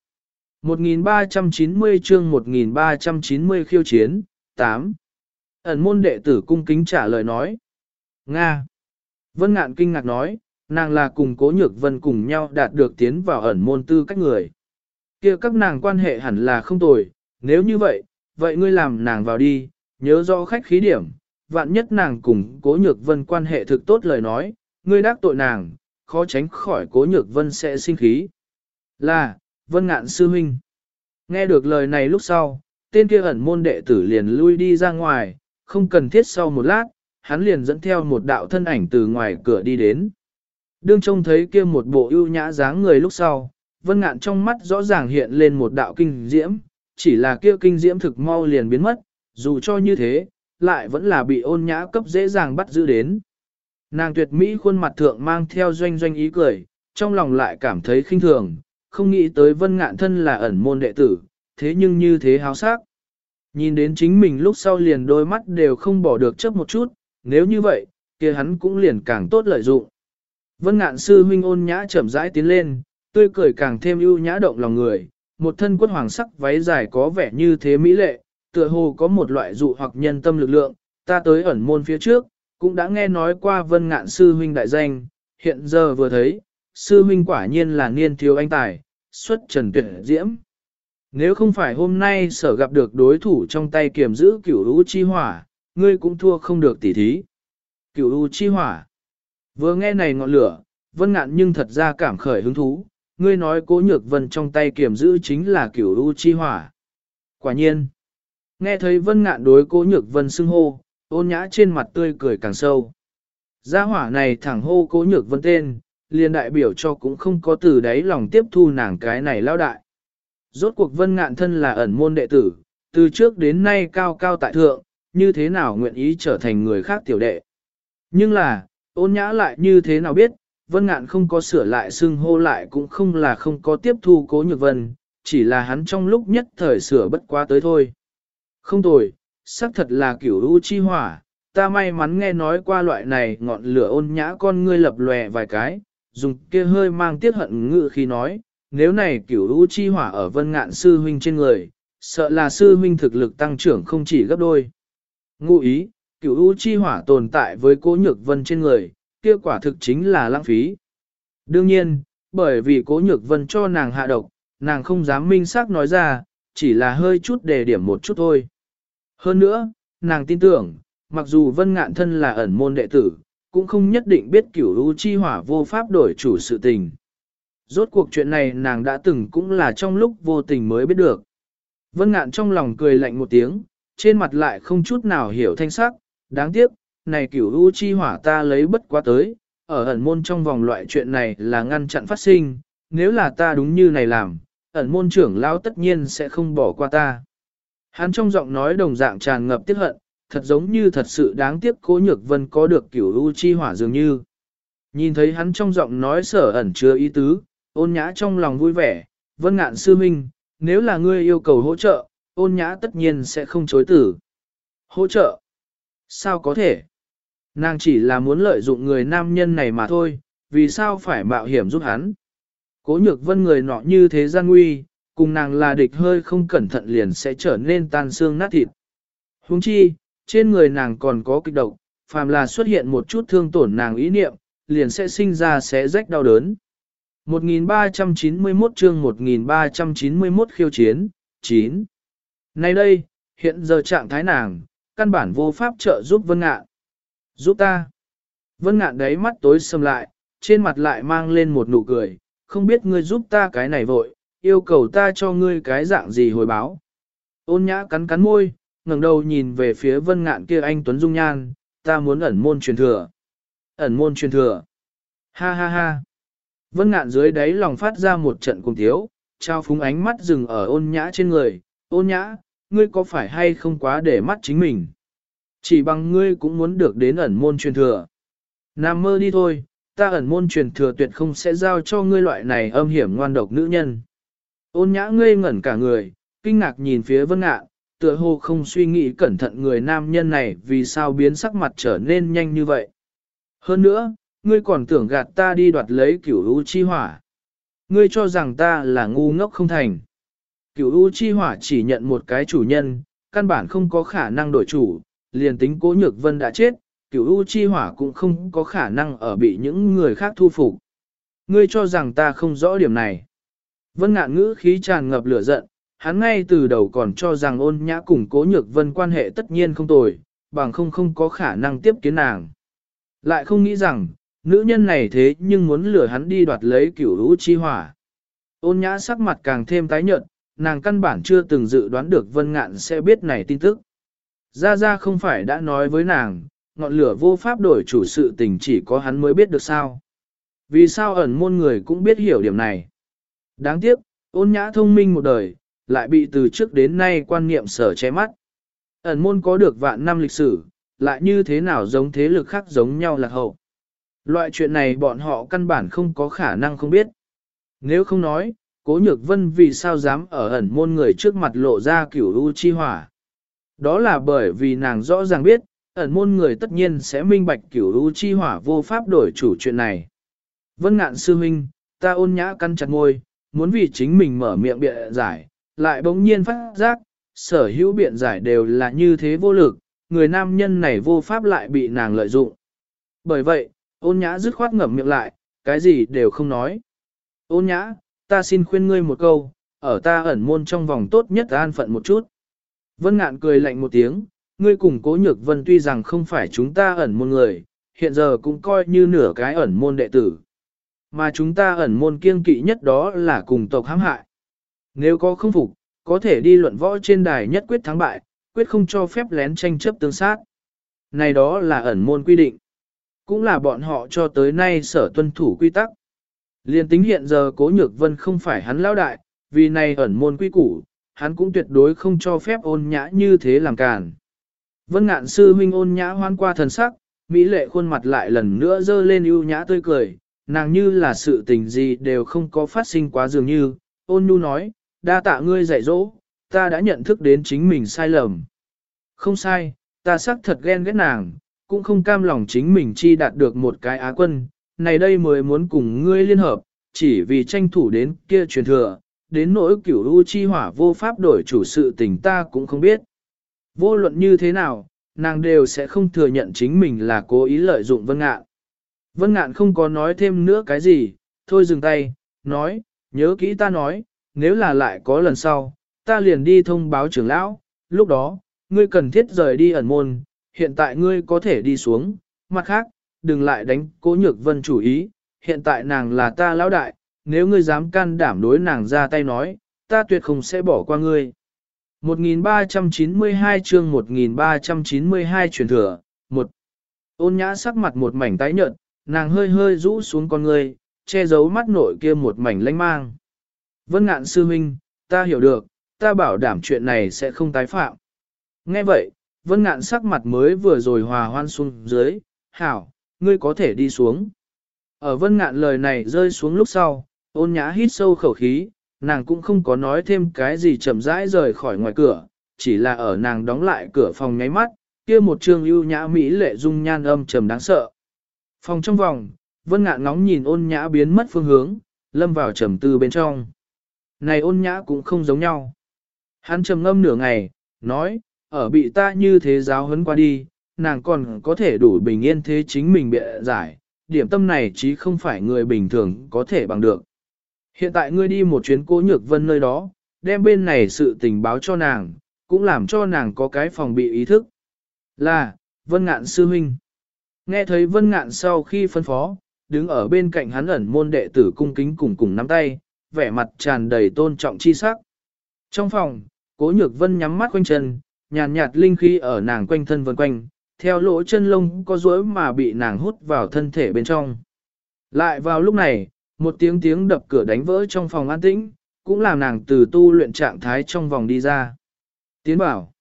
1390 chương 1390 khiêu chiến, 8. Ẩn môn đệ tử cung kính trả lời nói. Nga. Vân ngạn kinh ngạc nói, nàng là cùng cố nhược vân cùng nhau đạt được tiến vào ẩn môn tư cách người. kia các nàng quan hệ hẳn là không tồi, nếu như vậy, vậy ngươi làm nàng vào đi, nhớ rõ khách khí điểm, vạn nhất nàng cùng cố nhược vân quan hệ thực tốt lời nói, ngươi đắc tội nàng, khó tránh khỏi cố nhược vân sẽ sinh khí. Là, vân ngạn sư huynh. Nghe được lời này lúc sau, tên kia ẩn môn đệ tử liền lui đi ra ngoài, không cần thiết sau một lát, hắn liền dẫn theo một đạo thân ảnh từ ngoài cửa đi đến. Đương trông thấy kia một bộ ưu nhã dáng người lúc sau, vân ngạn trong mắt rõ ràng hiện lên một đạo kinh diễm, chỉ là kia kinh diễm thực mau liền biến mất, dù cho như thế, lại vẫn là bị ôn nhã cấp dễ dàng bắt giữ đến. Nàng tuyệt mỹ khuôn mặt thượng mang theo doanh doanh ý cười, trong lòng lại cảm thấy khinh thường, không nghĩ tới vân ngạn thân là ẩn môn đệ tử, thế nhưng như thế háo sắc. Nhìn đến chính mình lúc sau liền đôi mắt đều không bỏ được chấp một chút, nếu như vậy, kia hắn cũng liền càng tốt lợi dụng. Vân ngạn sư huynh ôn nhã chậm rãi tiến lên, tươi cười càng thêm ưu nhã động lòng người, một thân quất hoàng sắc váy dài có vẻ như thế mỹ lệ, tựa hồ có một loại dụ hoặc nhân tâm lực lượng, ta tới ẩn môn phía trước, cũng đã nghe nói qua vân ngạn sư huynh đại danh, hiện giờ vừa thấy, sư huynh quả nhiên là niên thiếu anh tài, xuất trần tuyệt diễm. Nếu không phải hôm nay sở gặp được đối thủ trong tay kiềm giữ cửu lũ chi hỏa, ngươi cũng thua không được tỉ thí. Cửu lũ chi hỏa. Vừa nghe này ngọn lửa, vân ngạn nhưng thật ra cảm khởi hứng thú, ngươi nói cố nhược vân trong tay kiềm giữ chính là cửu lũ chi hỏa. Quả nhiên. Nghe thấy vân ngạn đối cố nhược vân xưng hô, ôn nhã trên mặt tươi cười càng sâu. Gia hỏa này thẳng hô cố nhược vân tên, liền đại biểu cho cũng không có từ đấy lòng tiếp thu nàng cái này lao đại. Rốt cuộc vân ngạn thân là ẩn môn đệ tử, từ trước đến nay cao cao tại thượng, như thế nào nguyện ý trở thành người khác tiểu đệ. Nhưng là, ôn nhã lại như thế nào biết, vân ngạn không có sửa lại xưng hô lại cũng không là không có tiếp thu cố nhược vân, chỉ là hắn trong lúc nhất thời sửa bất quá tới thôi. Không tồi, xác thật là kiểu u chi hỏa, ta may mắn nghe nói qua loại này ngọn lửa ôn nhã con ngươi lập lòe vài cái, dùng kia hơi mang tiếc hận ngự khi nói, nếu này kiểu u chi hỏa ở vân ngạn sư huynh trên người, sợ là sư huynh thực lực tăng trưởng không chỉ gấp đôi. Ngụ ý, kiểu u chi hỏa tồn tại với cố nhược vân trên người, kia quả thực chính là lãng phí. Đương nhiên, bởi vì cố nhược vân cho nàng hạ độc, nàng không dám minh xác nói ra, chỉ là hơi chút đề điểm một chút thôi. Hơn nữa, nàng tin tưởng, mặc dù vân ngạn thân là ẩn môn đệ tử, cũng không nhất định biết cửu u chi hỏa vô pháp đổi chủ sự tình. Rốt cuộc chuyện này nàng đã từng cũng là trong lúc vô tình mới biết được. Vân ngạn trong lòng cười lạnh một tiếng, trên mặt lại không chút nào hiểu thanh sắc, đáng tiếc, này cửu u chi hỏa ta lấy bất quá tới, ở ẩn môn trong vòng loại chuyện này là ngăn chặn phát sinh, nếu là ta đúng như này làm, ẩn môn trưởng lão tất nhiên sẽ không bỏ qua ta. Hắn trong giọng nói đồng dạng tràn ngập tiếc hận, thật giống như thật sự đáng tiếc cố nhược vân có được kiểu u chi hỏa dường như. Nhìn thấy hắn trong giọng nói sở ẩn chứa ý tứ, ôn nhã trong lòng vui vẻ, vân ngạn sư minh, nếu là ngươi yêu cầu hỗ trợ, ôn nhã tất nhiên sẽ không chối tử. Hỗ trợ? Sao có thể? Nàng chỉ là muốn lợi dụng người nam nhân này mà thôi, vì sao phải mạo hiểm giúp hắn? Cố nhược vân người nọ như thế gian nguy, cùng nàng là địch hơi không cẩn thận liền sẽ trở nên tan xương nát thịt. Huống chi, trên người nàng còn có kịch độc, phàm là xuất hiện một chút thương tổn nàng ý niệm, liền sẽ sinh ra sẽ rách đau đớn. 1391 chương 1391 khiêu chiến, 9. Nay đây, hiện giờ trạng thái nàng, căn bản vô pháp trợ giúp Vân Ngạn. Giúp ta. Vân Ngạn đấy mắt tối sầm lại, trên mặt lại mang lên một nụ cười, không biết ngươi giúp ta cái này vội, yêu cầu ta cho ngươi cái dạng gì hồi báo. Ôn nhã cắn cắn môi, ngẩng đầu nhìn về phía vân ngạn kia anh Tuấn Dung Nhan, ta muốn ẩn môn truyền thừa. Ẩn môn truyền thừa. Ha ha ha. Vân ngạn dưới đáy lòng phát ra một trận cùng thiếu, trao phúng ánh mắt dừng ở ôn nhã trên người. Ôn nhã, ngươi có phải hay không quá để mắt chính mình? Chỉ bằng ngươi cũng muốn được đến ẩn môn truyền thừa. Nam mơ đi thôi, ta ẩn môn truyền thừa tuyệt không sẽ giao cho ngươi loại này âm hiểm ngoan độc nữ nhân. Ôn nhã ngây ngẩn cả người, kinh ngạc nhìn phía vân ngạn, tựa hồ không suy nghĩ cẩn thận người nam nhân này vì sao biến sắc mặt trở nên nhanh như vậy. Hơn nữa, ngươi còn tưởng gạt ta đi đoạt lấy cửu u chi hỏa. Ngươi cho rằng ta là ngu ngốc không thành. Cửu u chi hỏa chỉ nhận một cái chủ nhân, căn bản không có khả năng đổi chủ, liền tính cố nhược vân đã chết, cửu u chi hỏa cũng không có khả năng ở bị những người khác thu phục. Ngươi cho rằng ta không rõ điểm này. Vân ngạn ngữ khí tràn ngập lửa giận, hắn ngay từ đầu còn cho rằng ôn nhã cùng cố nhược vân quan hệ tất nhiên không tồi, bằng không không có khả năng tiếp kiến nàng. Lại không nghĩ rằng, nữ nhân này thế nhưng muốn lừa hắn đi đoạt lấy cửu lũ chi hỏa. Ôn nhã sắc mặt càng thêm tái nhợt, nàng căn bản chưa từng dự đoán được vân ngạn sẽ biết này tin tức. Gia Gia không phải đã nói với nàng, ngọn lửa vô pháp đổi chủ sự tình chỉ có hắn mới biết được sao. Vì sao ẩn môn người cũng biết hiểu điểm này. Đáng tiếc, ôn nhã thông minh một đời, lại bị từ trước đến nay quan niệm sở che mắt. Ẩn môn có được vạn năm lịch sử, lại như thế nào giống thế lực khác giống nhau là hậu. Loại chuyện này bọn họ căn bản không có khả năng không biết. Nếu không nói, cố nhược vân vì sao dám ở ẩn môn người trước mặt lộ ra kiểu u chi hỏa. Đó là bởi vì nàng rõ ràng biết, ẩn môn người tất nhiên sẽ minh bạch kiểu u chi hỏa vô pháp đổi chủ chuyện này. Vân ngạn sư huynh, ta ôn nhã căn chặt ngôi, muốn vì chính mình mở miệng biện giải, lại bỗng nhiên phát giác, sở hữu biện giải đều là như thế vô lực, người nam nhân này vô pháp lại bị nàng lợi dụng. Bởi vậy, ôn nhã dứt khoát ngậm miệng lại, cái gì đều không nói. Ôn nhã, ta xin khuyên ngươi một câu, ở ta ẩn môn trong vòng tốt nhất an phận một chút. Vân ngạn cười lạnh một tiếng, ngươi cùng cố nhược vân tuy rằng không phải chúng ta ẩn môn người, hiện giờ cũng coi như nửa cái ẩn môn đệ tử. Mà chúng ta ẩn môn kiêng kỵ nhất đó là cùng tộc hãm hại. Nếu có không phục, có thể đi luận võ trên đài nhất quyết thắng bại, quyết không cho phép lén tranh chấp tương sát. Này đó là ẩn môn quy định. Cũng là bọn họ cho tới nay sở tuân thủ quy tắc. Liên tính hiện giờ cố nhược vân không phải hắn lão đại, vì này ẩn môn quy củ, hắn cũng tuyệt đối không cho phép ôn nhã như thế làm càn. Vân ngạn sư huynh ôn nhã hoan qua thần sắc, mỹ lệ khuôn mặt lại lần nữa dơ lên ưu nhã tươi cười, nàng như là sự tình gì đều không có phát sinh quá dường như, ôn nhu nói, đa tạ ngươi dạy dỗ, ta đã nhận thức đến chính mình sai lầm. Không sai, ta xác thật ghen ghét nàng, cũng không cam lòng chính mình chi đạt được một cái á quân, này đây mới muốn cùng ngươi liên hợp, chỉ vì tranh thủ đến kia truyền thừa, đến nỗi cửu u chi hỏa vô pháp đổi chủ sự tình ta cũng không biết. Vô luận như thế nào, nàng đều sẽ không thừa nhận chính mình là cố ý lợi dụng vân ngạn. Vân ngạn không có nói thêm nữa cái gì, thôi dừng tay, nói, nhớ kỹ ta nói, nếu là lại có lần sau, ta liền đi thông báo trưởng lão, lúc đó, ngươi cần thiết rời đi ẩn môn, hiện tại ngươi có thể đi xuống, mặt khác, đừng lại đánh cố nhược vân chủ ý, hiện tại nàng là ta lão đại, nếu ngươi dám can đảm đối nàng ra tay nói, ta tuyệt không sẽ bỏ qua ngươi. 1392 chương 1392 truyền thừa, một Ôn nhã sắc mặt một mảnh tái nhợt, nàng hơi hơi rũ xuống con người, che giấu mắt nội kia một mảnh lanh mang. Vân ngạn sư huynh, ta hiểu được, ta bảo đảm chuyện này sẽ không tái phạm. Nghe vậy, vân ngạn sắc mặt mới vừa rồi hòa hoan xuống dưới, hảo, ngươi có thể đi xuống. Ở vân ngạn lời này rơi xuống lúc sau, ôn nhã hít sâu khẩu khí, nàng cũng không có nói thêm cái gì chậm rãi rời khỏi ngoài cửa, chỉ là ở nàng đóng lại cửa phòng nháy mắt, kia một trường ưu nhã mỹ lệ dung nhan âm trầm đáng sợ. Phòng trong vòng, vân ngạn ngóng nhìn ôn nhã biến mất phương hướng, lâm vào trầm tư bên trong. Này ôn nhã cũng không giống nhau. Hắn trầm ngâm nửa ngày, nói, ở bị ta như thế giáo huấn qua đi, nàng còn có thể đủ bình yên thế chính mình bịa giải, điểm tâm này chí không phải người bình thường có thể bằng được. Hiện tại ngươi đi một chuyến cố nhược vân nơi đó, đem bên này sự tình báo cho nàng, cũng làm cho nàng có cái phòng bị ý thức. Là, vân ngạn sư huynh. Nghe thấy vân ngạn sau khi phân phó, đứng ở bên cạnh hắn ẩn môn đệ tử cung kính cùng cùng nắm tay, vẻ mặt tràn đầy tôn trọng chi sắc. Trong phòng, cố nhược vân nhắm mắt quanh chân, nhàn nhạt, linh khí ở nàng quanh thân vân quanh, theo lỗ chân lông có rối mà bị nàng hút vào thân thể bên trong. Lại vào lúc này, một tiếng tiếng đập cửa đánh vỡ trong phòng an tĩnh, cũng làm nàng từ tu luyện trạng thái trong vòng đi ra. Tiến bảo.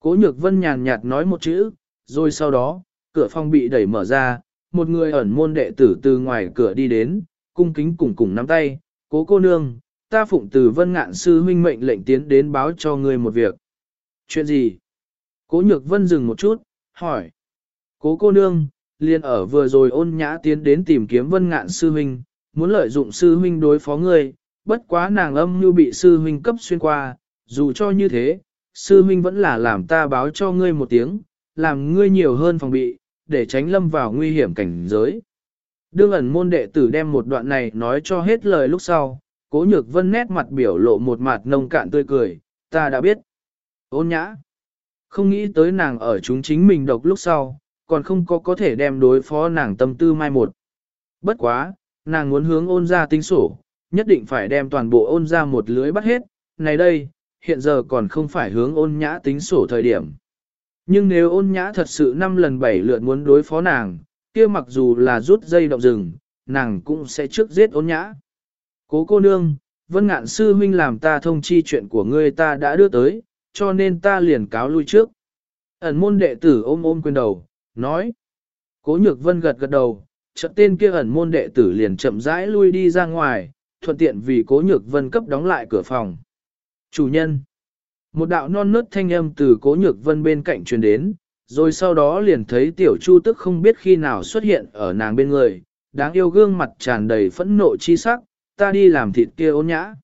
Cố nhược vân nhàn nhạt nói một chữ, rồi sau đó, cửa phòng bị đẩy mở ra, một người ẩn môn đệ tử từ ngoài cửa đi đến, cung kính cùng cùng nắm tay, cố cô nương, ta phụng từ vân ngạn sư huynh mệnh lệnh tiến đến báo cho ngươi một việc. Chuyện gì? Cố nhược vân dừng một chút, hỏi. Cố cô nương, liền ở vừa rồi ôn nhã tiến đến tìm kiếm vân ngạn sư huynh, muốn lợi dụng sư huynh đối phó ngươi, bất quá nàng âm như bị sư huynh cấp xuyên qua, dù cho như thế, sư huynh vẫn là làm ta báo cho ngươi một tiếng, làm ngươi nhiều hơn phòng bị, để tránh lâm vào nguy hiểm cảnh giới. Đương ẩn môn đệ tử đem một đoạn này nói cho hết lời lúc sau, cố nhược vân nét mặt biểu lộ một mặt nông cạn tươi cười, ta đã biết. Ôn nhã. Không nghĩ tới nàng ở chúng chính mình độc lúc sau, còn không có có thể đem đối phó nàng tâm tư mai một. Bất quá, nàng muốn hướng ôn ra tính sổ, nhất định phải đem toàn bộ ôn ra một lưới bắt hết, này đây, hiện giờ còn không phải hướng ôn nhã tính sổ thời điểm. Nhưng nếu ôn nhã thật sự năm lần bảy lượt muốn đối phó nàng, kia mặc dù là rút dây động rừng, nàng cũng sẽ trước giết ôn nhã. Cố cô nương, vân ngạn sư huynh làm ta thông chi chuyện của ngươi ta đã đưa tới, cho nên ta liền cáo lui trước. Ẩn môn đệ tử ôm ôm quyền đầu, nói. Cố nhược vân gật gật đầu, chợt tên kia ẩn môn đệ tử liền chậm rãi lui đi ra ngoài, thuận tiện vì cố nhược vân cấp đóng lại cửa phòng. Chủ nhân. Một đạo non nớt thanh âm từ cố nhược vân bên cạnh truyền đến, rồi sau đó liền thấy tiểu chu tức không biết khi nào xuất hiện ở nàng bên người, đáng yêu gương mặt tràn đầy phẫn nộ chi sắc, ta đi làm thịt kia ôn nhã.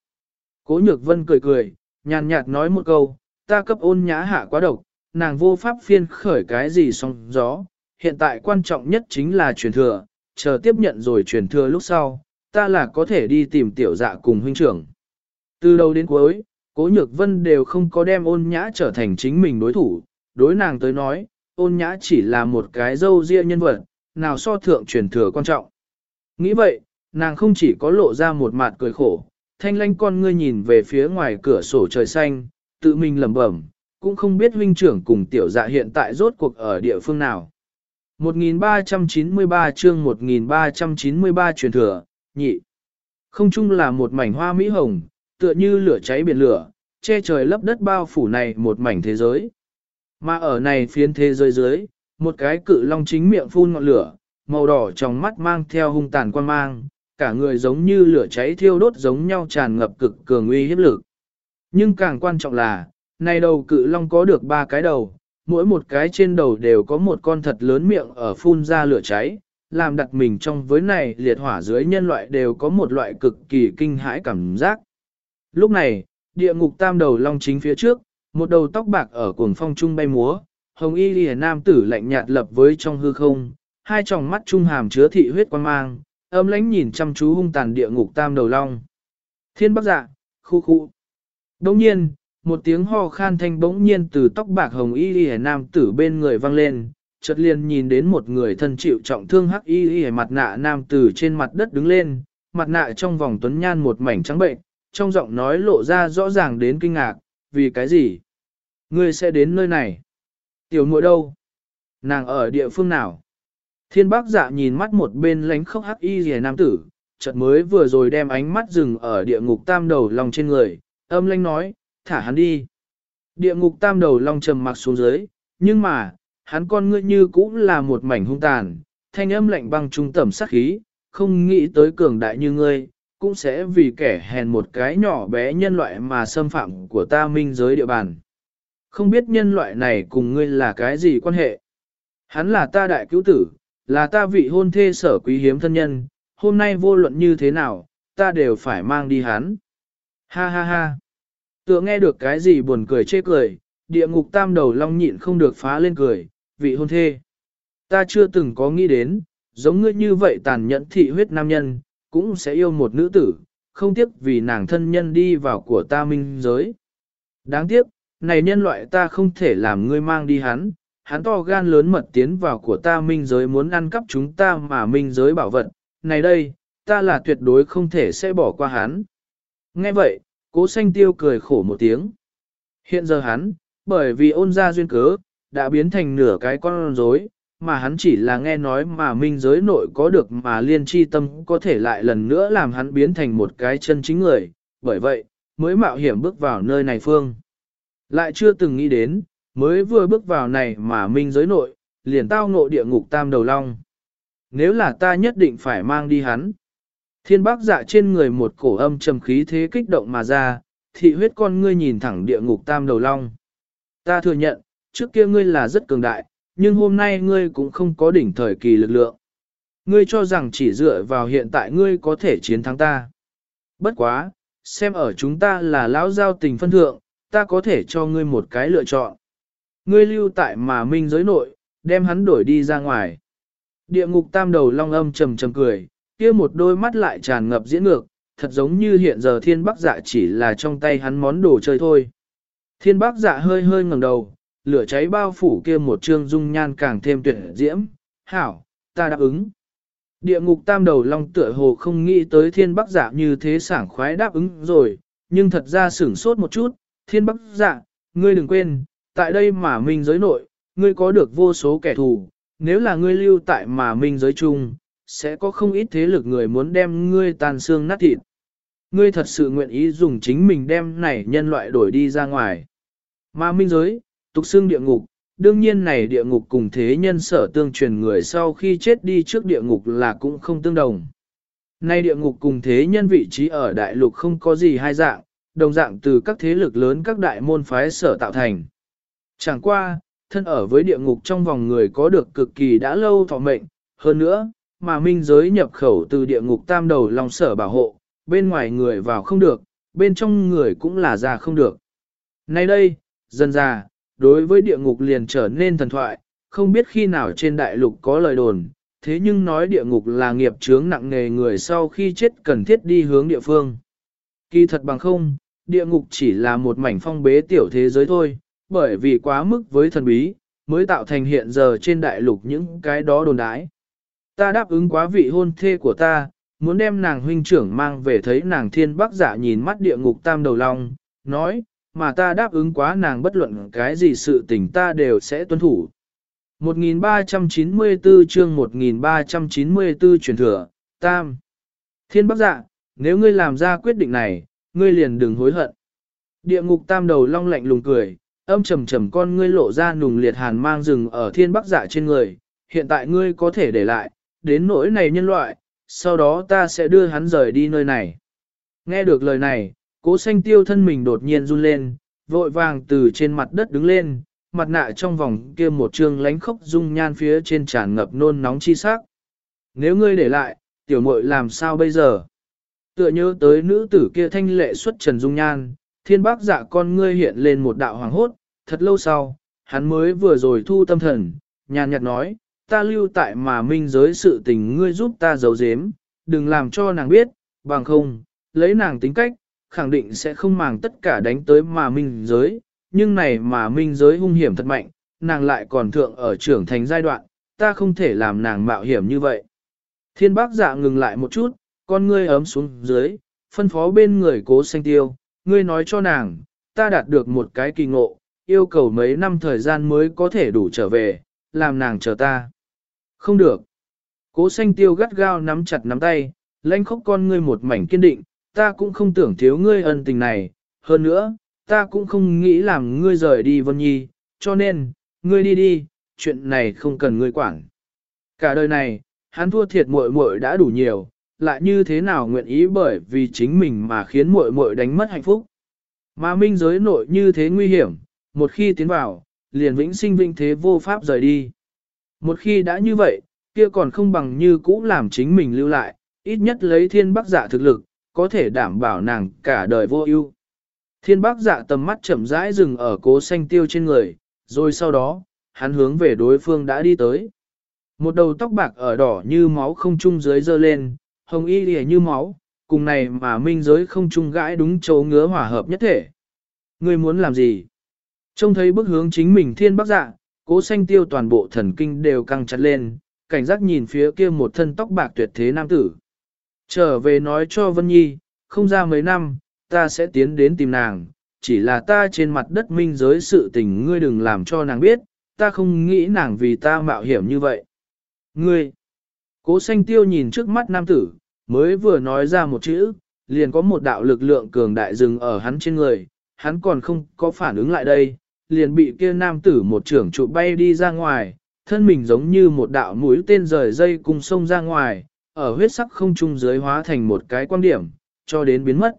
Cố nhược vân cười cười, nhàn nhạt nói một câu, ta cấp ôn nhã hạ quá độc, nàng vô pháp phiên khởi cái gì song gió, hiện tại quan trọng nhất chính là truyền thừa, chờ tiếp nhận rồi truyền thừa lúc sau, ta là có thể đi tìm tiểu dạ cùng huynh trưởng. Từ đầu đến cuối, cố nhược vân đều không có đem ôn nhã trở thành chính mình đối thủ, đối nàng tới nói, ôn nhã chỉ là một cái dâu ria nhân vật, nào so thượng truyền thừa quan trọng. Nghĩ vậy, nàng không chỉ có lộ ra một mặt cười khổ, thanh lanh con ngươi nhìn về phía ngoài cửa sổ trời xanh, tự mình lẩm bẩm, cũng không biết huynh trưởng cùng tiểu dạ hiện tại rốt cuộc ở địa phương nào. 1393 chương 1393 truyền thừa, nhị. Không chung là một mảnh hoa mỹ hồng, tựa như lửa cháy biển lửa, che trời lấp đất bao phủ này một mảnh thế giới. Mà ở này phiến thế giới dưới, một cái cự long chính miệng phun ngọn lửa, màu đỏ trong mắt mang theo hung tàn quan mang, cả người giống như lửa cháy thiêu đốt giống nhau tràn ngập cực cường uy hiếp lực. Nhưng càng quan trọng là, này đầu cự long có được ba cái đầu, mỗi một cái trên đầu đều có một con thật lớn miệng ở phun ra lửa cháy, làm đặt mình trong với này liệt hỏa dưới nhân loại đều có một loại cực kỳ kinh hãi cảm giác. Lúc này, địa ngục tam đầu long chính phía trước, một đầu tóc bạc ở cuồng phong trung bay múa, hồng y lìa nam tử lạnh nhạt lập với trong hư không, hai tròng mắt trung hàm chứa thị huyết quan mang, âm lãnh nhìn chăm chú hung tàn địa ngục tam đầu long. Thiên bắc dạ, khu khu. Đồng nhiên, một tiếng ho khan thanh bỗng nhiên từ tóc bạc hồng y lìa nam tử bên người vang lên, chợt liền nhìn đến một người thân chịu trọng thương hắc y lìa mặt nạ nam tử trên mặt đất đứng lên, mặt nạ trong vòng tuấn nhan một mảnh trắng bệnh, trong giọng nói lộ ra rõ ràng đến kinh ngạc, vì cái gì? Ngươi sẽ đến nơi này. Tiểu muội đâu? Nàng ở địa phương nào? Thiên bác dạ nhìn mắt một bên lánh khóc hắc y rìa nam tử, chợt mới vừa rồi đem ánh mắt dừng ở địa ngục tam đầu lòng trên người, âm lanh nói, thả hắn đi. Địa ngục tam đầu long trầm mặc xuống dưới, nhưng mà, hắn con ngươi như cũng là một mảnh hung tàn, thanh âm lạnh băng trung tẩm sát khí, không nghĩ tới cường đại như ngươi, cũng sẽ vì kẻ hèn một cái nhỏ bé nhân loại mà xâm phạm của ta minh giới địa bàn. Không biết nhân loại này cùng ngươi là cái gì quan hệ? Hắn là ta đại cứu tử, là ta vị hôn thê sở quý hiếm thân nhân, hôm nay vô luận như thế nào, ta đều phải mang đi hắn. Ha ha ha. Tựa nghe được cái gì buồn cười chê cười, địa ngục tam đầu long nhịn không được phá lên cười, vị hôn thê. Ta chưa từng có nghĩ đến, giống ngươi như vậy tàn nhẫn thị huyết nam nhân, cũng sẽ yêu một nữ tử, không tiếc vì nàng thân nhân đi vào của ta minh giới. Đáng tiếc, này nhân loại ta không thể làm ngươi mang đi hắn, hắn to gan lớn mật tiến vào của ta minh giới muốn ăn cắp chúng ta mà minh giới bảo vật, này đây, ta là tuyệt đối không thể sẽ bỏ qua hắn. Nghe vậy, cố xanh tiêu cười khổ một tiếng. Hiện giờ hắn, bởi vì ôn ra duyên cớ, đã biến thành nửa cái con rối, mà hắn chỉ là nghe nói mà minh giới nội có được mà liên chi tâm có thể lại lần nữa làm hắn biến thành một cái chân chính người, bởi vậy, mới mạo hiểm bước vào nơi này phương. Lại chưa từng nghĩ đến, mới vừa bước vào này mà minh giới nội, liền tao ngộ địa ngục tam đầu long. Nếu là ta nhất định phải mang đi hắn. Thiên bác dạ trên người một cổ âm trầm khí thế kích động mà ra, thị huyết con ngươi nhìn thẳng địa ngục tam đầu long. Ta thừa nhận, trước kia ngươi là rất cường đại, nhưng hôm nay ngươi cũng không có đỉnh thời kỳ lực lượng. Ngươi cho rằng chỉ dựa vào hiện tại ngươi có thể chiến thắng ta. Bất quá, xem ở chúng ta là lão giao tình phân thượng, ta có thể cho ngươi một cái lựa chọn. Ngươi lưu tại mà minh giới nội, đem hắn đổi đi ra ngoài. Địa ngục tam đầu long âm trầm trầm cười, kia một đôi mắt lại tràn ngập diễn ngược, thật giống như hiện giờ thiên bắc dạ chỉ là trong tay hắn món đồ chơi thôi. Thiên bắc dạ hơi hơi ngẩng đầu, lửa cháy bao phủ kia một trương dung nhan càng thêm tuyệt diễm, hảo, ta đáp ứng. Địa ngục tam đầu long tựa hồ không nghĩ tới thiên bắc giả như thế sảng khoái đáp ứng rồi, nhưng thật ra sửng sốt một chút, thiên bắc giả, ngươi đừng quên, tại đây mà minh giới nội, ngươi có được vô số kẻ thù, nếu là ngươi lưu tại mà minh giới chung, sẽ có không ít thế lực người muốn đem ngươi tàn xương nát thịt. Ngươi thật sự nguyện ý dùng chính mình đem này nhân loại đổi đi ra ngoài. Mà minh giới, tục xương địa ngục, đương nhiên này địa ngục cùng thế nhân sở tương truyền người sau khi chết đi trước địa ngục là cũng không tương đồng. Nay địa ngục cùng thế nhân vị trí ở đại lục không có gì hai dạng, đồng dạng từ các thế lực lớn các đại môn phái sở tạo thành. Chẳng qua, thân ở với địa ngục trong vòng người có được cực kỳ đã lâu thọ mệnh, hơn nữa, mà minh giới nhập khẩu từ địa ngục tam đầu lòng sở bảo hộ, bên ngoài người vào không được, bên trong người cũng là ra không được. Nay đây, dần già, đối với địa ngục liền trở nên thần thoại, không biết khi nào trên đại lục có lời đồn, thế nhưng nói địa ngục là nghiệp chướng nặng nề người sau khi chết cần thiết đi hướng địa phương. Kỳ thật bằng không, địa ngục chỉ là một mảnh phong bế tiểu thế giới thôi, bởi vì quá mức với thần bí, mới tạo thành hiện giờ trên đại lục những cái đó đồn đái. Ta đáp ứng quá vị hôn thê của ta, muốn đem nàng huynh trưởng mang về thấy nàng thiên bắc giả nhìn mắt địa ngục tam đầu long, nói, mà ta đáp ứng quá nàng bất luận cái gì sự tình ta đều sẽ tuân thủ. 1394 chương 1394 truyền thừa, Tam. Thiên Bắc Dạ, nếu ngươi làm ra quyết định này, ngươi liền đừng hối hận. Địa ngục tam đầu long lạnh lùng cười, âm trầm trầm con ngươi lộ ra nùng liệt hàn mang rừng ở thiên bắc dạ trên người, hiện tại ngươi có thể để lại, đến nỗi này nhân loại, sau đó ta sẽ đưa hắn rời đi nơi này. Nghe được lời này, cố xanh tiêu thân mình đột nhiên run lên, vội vàng từ trên mặt đất đứng lên, mặt nạ trong vòng kia một trương lánh khốc dung nhan phía trên tràn ngập nôn nóng chi sắc. Nếu ngươi để lại, tiểu muội làm sao bây giờ? Tựa nhớ tới nữ tử kia thanh lệ xuất trần dung nhan, thiên bác dạ con ngươi hiện lên một đạo hoàng hốt, thật lâu sau, hắn mới vừa rồi thu tâm thần, nhàn nhạt nói, ta lưu tại mà minh giới sự tình ngươi giúp ta giấu giếm, đừng làm cho nàng biết, bằng không, lấy nàng tính cách, khẳng định sẽ không màng tất cả đánh tới mà minh giới, nhưng này mà minh giới hung hiểm thật mạnh, nàng lại còn thượng ở trưởng thành giai đoạn, ta không thể làm nàng mạo hiểm như vậy. Thiên bác dạ ngừng lại một chút, con ngươi ấm xuống dưới, phân phó bên người cố xanh tiêu, ngươi nói cho nàng, ta đạt được một cái kỳ ngộ, yêu cầu mấy năm thời gian mới có thể đủ trở về, làm nàng chờ ta. Không được. Cố xanh tiêu gắt gao nắm chặt nắm tay, lãnh khóc con ngươi một mảnh kiên định, ta cũng không tưởng thiếu ngươi ân tình này, hơn nữa, ta cũng không nghĩ làm ngươi rời đi Vân Nhi, cho nên, ngươi đi đi, chuyện này không cần ngươi quản. Cả đời này, hắn thua thiệt muội muội đã đủ nhiều, lại như thế nào nguyện ý bởi vì chính mình mà khiến muội muội đánh mất hạnh phúc. Mà minh giới nội như thế nguy hiểm, một khi tiến vào, liền vĩnh sinh vĩnh thế vô pháp rời đi. Một khi đã như vậy, kia còn không bằng như cũ làm chính mình lưu lại, ít nhất lấy thiên bắc giả thực lực, có thể đảm bảo nàng cả đời vô ưu. Thiên bác dạ tầm mắt chậm rãi dừng ở cố xanh tiêu trên người, rồi sau đó, hắn hướng về đối phương đã đi tới. Một đầu tóc bạc ở đỏ như máu không trung dưới dơ lên, hồng y lìa như máu, cùng này mà minh giới không trung gãi đúng chỗ ngứa hòa hợp nhất thể. Ngươi muốn làm gì? Trông thấy bức hướng chính mình thiên bác dạ, cố xanh tiêu toàn bộ thần kinh đều căng chặt lên, cảnh giác nhìn phía kia một thân tóc bạc tuyệt thế nam tử. Trở về nói cho Vân Nhi, không ra mấy năm, ta sẽ tiến đến tìm nàng, chỉ là ta trên mặt đất minh giới sự tình ngươi đừng làm cho nàng biết, ta không nghĩ nàng vì ta mạo hiểm như vậy. Ngươi, cố xanh tiêu nhìn trước mắt nam tử, mới vừa nói ra một chữ, liền có một đạo lực lượng cường đại dừng ở hắn trên người, hắn còn không có phản ứng lại đây, liền bị kia nam tử một trưởng trụ bay đi ra ngoài, thân mình giống như một đạo mũi tên rời dây cùng sông ra ngoài, ở huyết sắc không trung dưới hóa thành một cái quan điểm, cho đến biến mất.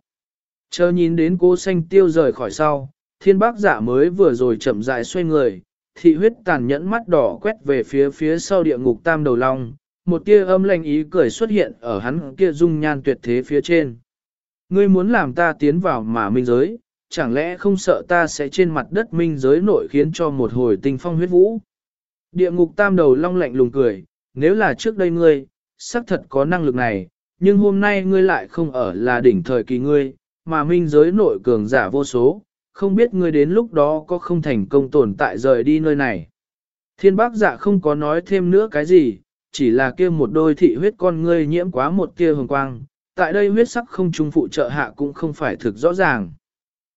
Chờ nhìn đến cô xanh tiêu rời khỏi sau, thiên bác giả mới vừa rồi chậm rãi xoay người, thị huyết tàn nhẫn mắt đỏ quét về phía phía sau địa ngục tam đầu long, một tia âm lành ý cười xuất hiện ở hắn kia dung nhan tuyệt thế phía trên. Ngươi muốn làm ta tiến vào mà minh giới, chẳng lẽ không sợ ta sẽ trên mặt đất minh giới nội khiến cho một hồi tình phong huyết vũ. Địa ngục tam đầu long lạnh lùng cười, nếu là trước đây ngươi, xác thật có năng lực này, nhưng hôm nay ngươi lại không ở là đỉnh thời kỳ ngươi, mà minh giới nội cường giả vô số, không biết ngươi đến lúc đó có không thành công tồn tại rời đi nơi này. Thiên bác giả không có nói thêm nữa cái gì, chỉ là kia một đôi thị huyết con ngươi nhiễm quá một tia hồng quang, tại đây huyết sắc không trung phụ trợ hạ cũng không phải thực rõ ràng.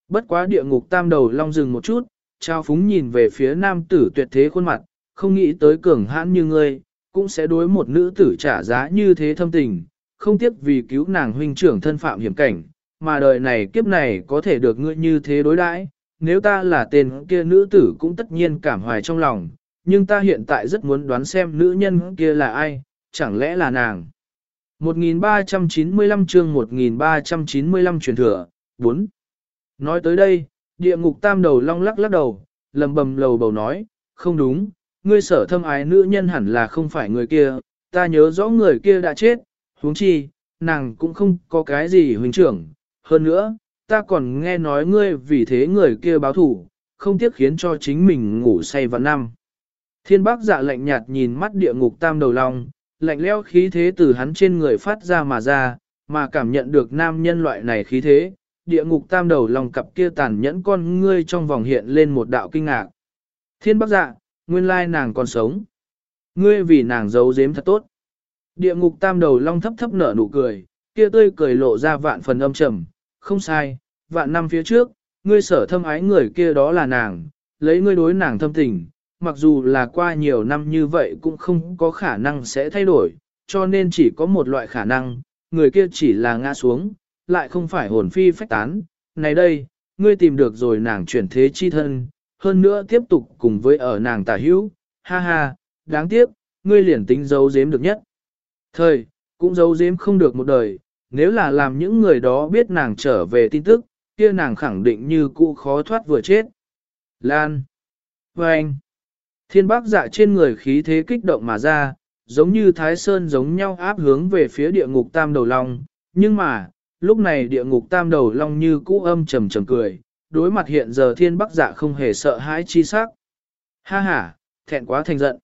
Bất quá địa ngục tam đầu long dừng một chút, trao phúng nhìn về phía nam tử tuyệt thế khuôn mặt, không nghĩ tới cường hãn như ngươi, cũng sẽ đối một nữ tử trả giá như thế thâm tình, không tiếc vì cứu nàng huynh trưởng thân phạm hiểm cảnh, mà đời này kiếp này có thể được ngươi như thế đối đãi, nếu ta là tên kia nữ tử cũng tất nhiên cảm hoài trong lòng, nhưng ta hiện tại rất muốn đoán xem nữ nhân kia là ai, chẳng lẽ là nàng. 1395 chương 1395 truyền thừa, 4. Nói tới đây, địa ngục tam đầu long lắc lắc đầu, lầm bầm lầu bầu nói, không đúng, ngươi sở thâm ái nữ nhân hẳn là không phải người kia, ta nhớ rõ người kia đã chết, huống chi, nàng cũng không có cái gì huynh trưởng, hơn nữa, ta còn nghe nói ngươi vì thế người kia báo thủ, không tiếc khiến cho chính mình ngủ say vào năm. Thiên bác dạ lạnh nhạt nhìn mắt địa ngục tam đầu long, lạnh leo khí thế từ hắn trên người phát ra mà ra, mà cảm nhận được nam nhân loại này khí thế, địa ngục tam đầu long cặp kia tàn nhẫn con ngươi trong vòng hiện lên một đạo kinh ngạc. Thiên bác dạ, nguyên lai nàng còn sống. Ngươi vì nàng giấu giếm thật tốt. Địa ngục tam đầu long thấp thấp nở nụ cười, kia tươi cười lộ ra vạn phần âm trầm, không sai, vạn năm phía trước, ngươi sở thâm ái người kia đó là nàng, lấy ngươi đối nàng thâm tình, mặc dù là qua nhiều năm như vậy cũng không có khả năng sẽ thay đổi, cho nên chỉ có một loại khả năng, người kia chỉ là ngã xuống, lại không phải hồn phi phách tán. Này đây, ngươi tìm được rồi nàng chuyển thế chi thân, hơn nữa tiếp tục cùng với ở nàng tả hữu, ha ha, đáng tiếc, ngươi liền tính giấu giếm được nhất. Thời, cũng giấu giếm không được một đời, nếu là làm những người đó biết nàng trở về tin tức, kia nàng khẳng định như cũ khó thoát vừa chết. Lan. Và anh. Thiên bác dạ trên người khí thế kích động mà ra, giống như thái sơn giống nhau áp hướng về phía địa ngục tam đầu long. Nhưng mà, lúc này địa ngục tam đầu long như cũ âm trầm trầm cười, đối mặt hiện giờ thiên bác dạ không hề sợ hãi chi sắc. Ha ha, thẹn quá thành giận.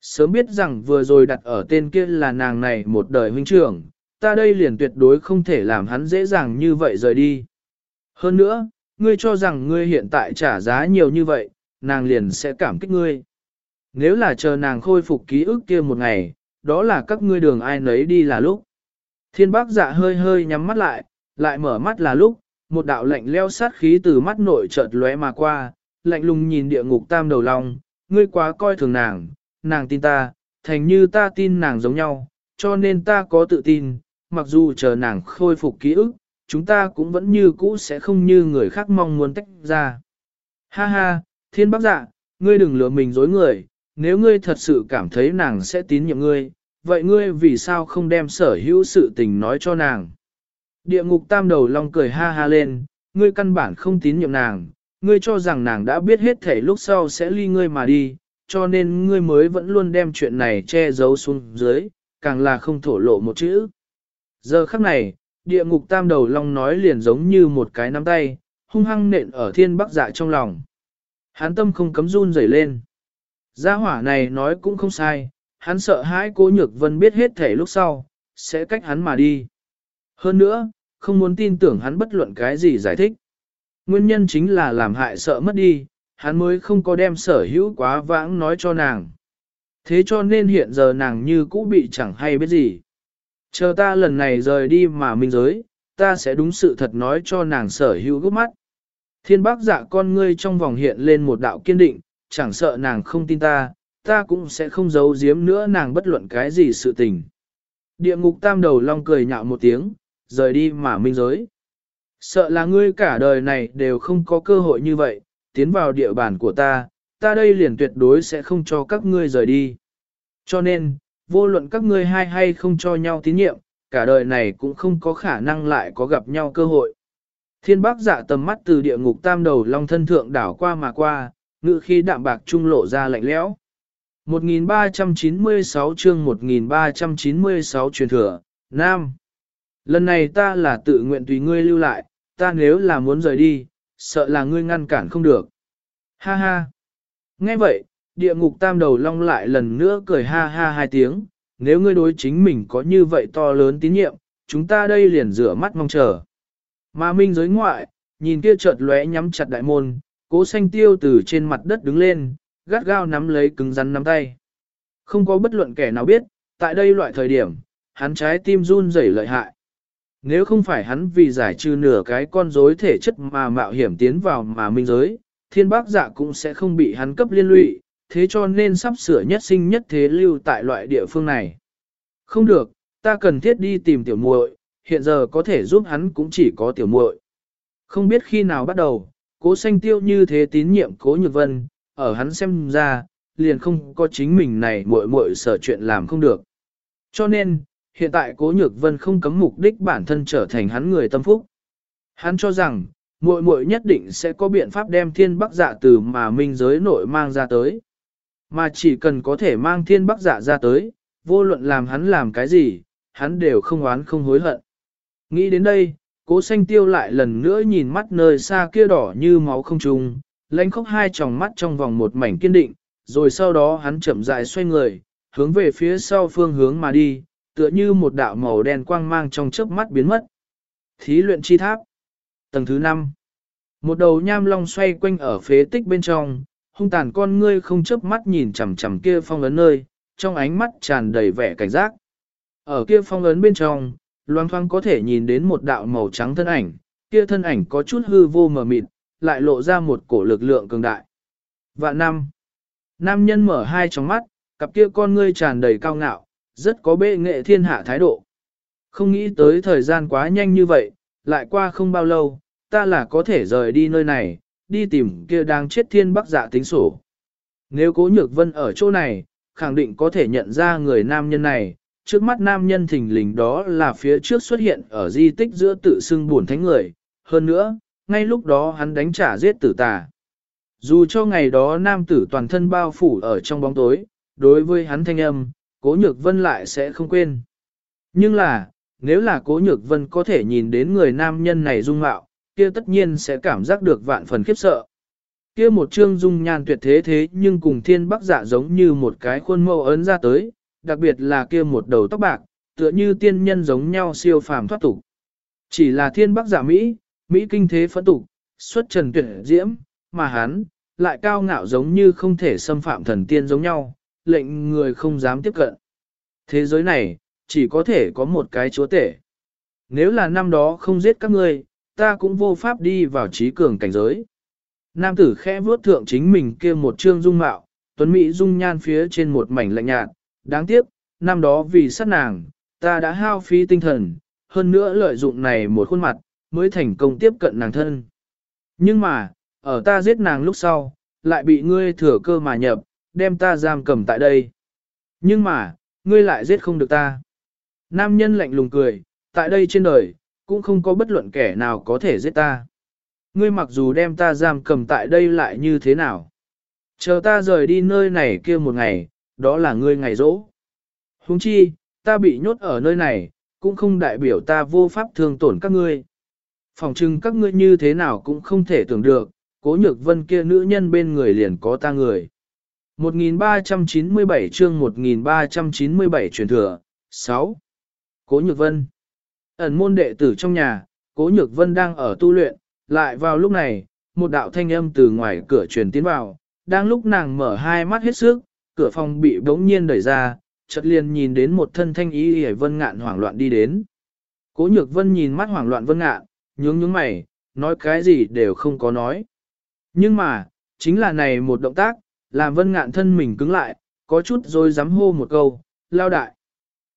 Sớm biết rằng vừa rồi đặt ở tên kia là nàng này một đời huynh trưởng, ta đây liền tuyệt đối không thể làm hắn dễ dàng như vậy rời đi. Hơn nữa, ngươi cho rằng ngươi hiện tại trả giá nhiều như vậy, nàng liền sẽ cảm kích ngươi. Nếu là chờ nàng khôi phục ký ức kia một ngày, đó là các ngươi đường ai nấy đi là lúc. Thiên bác dạ hơi hơi nhắm mắt lại, lại mở mắt là lúc, một đạo lạnh leo sát khí từ mắt nội chợt lóe mà qua, lạnh lùng nhìn địa ngục tam đầu long, ngươi quá coi thường nàng, nàng tin ta, thành như ta tin nàng giống nhau, cho nên ta có tự tin, mặc dù chờ nàng khôi phục ký ức, chúng ta cũng vẫn như cũ sẽ không như người khác mong muốn tách ra. Ha ha, thiên bác dạ, ngươi đừng lừa mình dối người, nếu ngươi thật sự cảm thấy nàng sẽ tín nhiệm ngươi, vậy ngươi vì sao không đem sở hữu sự tình nói cho nàng? Địa ngục tam đầu long cười ha ha lên, ngươi căn bản không tín nhiệm nàng, ngươi cho rằng nàng đã biết hết thể lúc sau sẽ ly ngươi mà đi, cho nên ngươi mới vẫn luôn đem chuyện này che giấu xuống dưới, càng là không thổ lộ một chữ. Giờ khắc này, địa ngục tam đầu long nói liền giống như một cái nắm tay, hung hăng nện ở thiên bắc dạ trong lòng. Hán tâm không cấm run rẩy lên. Gia hỏa này nói cũng không sai, hắn sợ hãi cố nhược vân biết hết thể lúc sau, sẽ cách hắn mà đi. Hơn nữa, không muốn tin tưởng hắn bất luận cái gì giải thích. Nguyên nhân chính là làm hại sợ mất đi, hắn mới không có đem sở hữu quá vãng nói cho nàng. Thế cho nên hiện giờ nàng như cũ bị chẳng hay biết gì. Chờ ta lần này rời đi mà minh giới, ta sẽ đúng sự thật nói cho nàng sở hữu gốc mắt. Thiên bác dạ con ngươi trong vòng hiện lên một đạo kiên định, chẳng sợ nàng không tin ta, ta cũng sẽ không giấu giếm nữa nàng bất luận cái gì sự tình. Địa ngục tam đầu long cười nhạo một tiếng, rời đi mà minh giới. Sợ là ngươi cả đời này đều không có cơ hội như vậy, tiến vào địa bàn của ta, ta đây liền tuyệt đối sẽ không cho các ngươi rời đi. Cho nên, vô luận các ngươi hai hay không cho nhau tín nhiệm, cả đời này cũng không có khả năng lại có gặp nhau cơ hội. Thiên bác dạ tầm mắt từ địa ngục tam đầu long thân thượng đảo qua mà qua, ngự khi đạm bạc trung lộ ra lạnh lẽo. 1396 chương 1396 truyền thừa, Nam. Lần này ta là tự nguyện tùy ngươi lưu lại, ta nếu là muốn rời đi, sợ là ngươi ngăn cản không được. Ha ha. Nghe vậy, địa ngục tam đầu long lại lần nữa cười ha ha hai tiếng, nếu ngươi đối chính mình có như vậy to lớn tín nhiệm, chúng ta đây liền rửa mắt mong chờ. Mà minh giới ngoại, nhìn kia chợt lóe nhắm chặt đại môn, cố xanh tiêu từ trên mặt đất đứng lên, gắt gao nắm lấy cứng rắn nắm tay. Không có bất luận kẻ nào biết, tại đây loại thời điểm, hắn trái tim run rẩy lợi hại. Nếu không phải hắn vì giải trừ nửa cái con rối thể chất mà mạo hiểm tiến vào mà minh giới, thiên bác dạ cũng sẽ không bị hắn cấp liên lụy, thế cho nên sắp sửa nhất sinh nhất thế lưu tại loại địa phương này. Không được, ta cần thiết đi tìm tiểu muội, hiện giờ có thể giúp hắn cũng chỉ có tiểu muội. Không biết khi nào bắt đầu, cố sanh tiêu như thế tín nhiệm cố nhược vân, ở hắn xem ra, liền không có chính mình này muội muội sở chuyện làm không được. Cho nên, hiện tại cố nhược vân không cấm mục đích bản thân trở thành hắn người tâm phúc. Hắn cho rằng, muội muội nhất định sẽ có biện pháp đem thiên bắc dạ từ mà minh giới nội mang ra tới. Mà chỉ cần có thể mang thiên bắc dạ ra tới, vô luận làm hắn làm cái gì, hắn đều không oán không hối hận. Nghĩ đến đây, cố xanh tiêu lại lần nữa nhìn mắt nơi xa kia đỏ như máu không trùng, lãnh khóc hai tròng mắt trong vòng một mảnh kiên định, rồi sau đó hắn chậm rãi xoay người, hướng về phía sau phương hướng mà đi, tựa như một đạo màu đen quang mang trong chớp mắt biến mất. Thí luyện chi tháp. Tầng thứ 5. Một đầu nham long xoay quanh ở phế tích bên trong, hung tàn con ngươi không chớp mắt nhìn chằm chằm kia phong ấn nơi, trong ánh mắt tràn đầy vẻ cảnh giác. Ở kia phong ấn bên trong, loang thoang có thể nhìn đến một đạo màu trắng thân ảnh, kia thân ảnh có chút hư vô mờ mịt, lại lộ ra một cổ lực lượng cường đại. Vạn năm. Nam nhân mở hai tròng mắt, cặp kia con ngươi tràn đầy cao ngạo, rất có bệ nghệ thiên hạ thái độ. Không nghĩ tới thời gian quá nhanh như vậy, lại qua không bao lâu, ta là có thể rời đi nơi này, đi tìm kia đang chết thiên bắc dạ tính sổ. Nếu cố nhược vân ở chỗ này, khẳng định có thể nhận ra người nam nhân này, trước mắt nam nhân thình lình đó là phía trước xuất hiện ở di tích giữa tự xưng buồn thánh người, hơn nữa, ngay lúc đó hắn đánh trả giết tử tà. Dù cho ngày đó nam tử toàn thân bao phủ ở trong bóng tối, đối với hắn thanh âm, cố nhược vân lại sẽ không quên. Nhưng là, nếu là cố nhược vân có thể nhìn đến người nam nhân này dung mạo, kia tất nhiên sẽ cảm giác được vạn phần khiếp sợ. Kia một trương dung nhan tuyệt thế thế nhưng cùng thiên bắc dạ giống như một cái khuôn mẫu ấn ra tới, đặc biệt là kia một đầu tóc bạc, tựa như tiên nhân giống nhau siêu phàm thoát tục. Chỉ là thiên bắc giả Mỹ, Mỹ kinh thế phẫn tục, xuất trần tuyệt diễm, mà hắn, lại cao ngạo giống như không thể xâm phạm thần tiên giống nhau, lệnh người không dám tiếp cận. Thế giới này, chỉ có thể có một cái chúa tể. Nếu là năm đó không giết các ngươi, ta cũng vô pháp đi vào trí cường cảnh giới. Nam tử khẽ vuốt thượng chính mình kia một trương dung mạo, tuấn Mỹ dung nhan phía trên một mảnh lạnh nhạt, đáng tiếc, năm đó vì sát nàng, ta đã hao phí tinh thần, hơn nữa lợi dụng này một khuôn mặt, mới thành công tiếp cận nàng thân. Nhưng mà, ở ta giết nàng lúc sau, lại bị ngươi thừa cơ mà nhập, đem ta giam cầm tại đây. Nhưng mà, ngươi lại giết không được ta. Nam nhân lạnh lùng cười, tại đây trên đời, cũng không có bất luận kẻ nào có thể giết ta. Ngươi mặc dù đem ta giam cầm tại đây lại như thế nào. Chờ ta rời đi nơi này kia một ngày, đó là ngươi ngày rỗ. Huống chi, ta bị nhốt ở nơi này, cũng không đại biểu ta vô pháp thương tổn các ngươi. Phòng trưng các ngươi như thế nào cũng không thể tưởng được, cố nhược vân kia nữ nhân bên người liền có ta người. 1397 chương 1397 truyền thừa, 6. Cố Nhược Vân Ẩn môn đệ tử trong nhà, Cố Nhược Vân đang ở tu luyện, lại vào lúc này, một đạo thanh âm từ ngoài cửa truyền tiến vào, đang lúc nàng mở hai mắt hết sức, cửa phòng bị bỗng nhiên đẩy ra, chợt liền nhìn đến một thân thanh ý hề vân ngạn hoảng loạn đi đến. Cố Nhược Vân nhìn mắt hoảng loạn vân ngạn, nhướng nhướng mày, nói cái gì đều không có nói. Nhưng mà, chính là này một động tác, làm vân ngạn thân mình cứng lại, có chút rồi dám hô một câu, lao đại.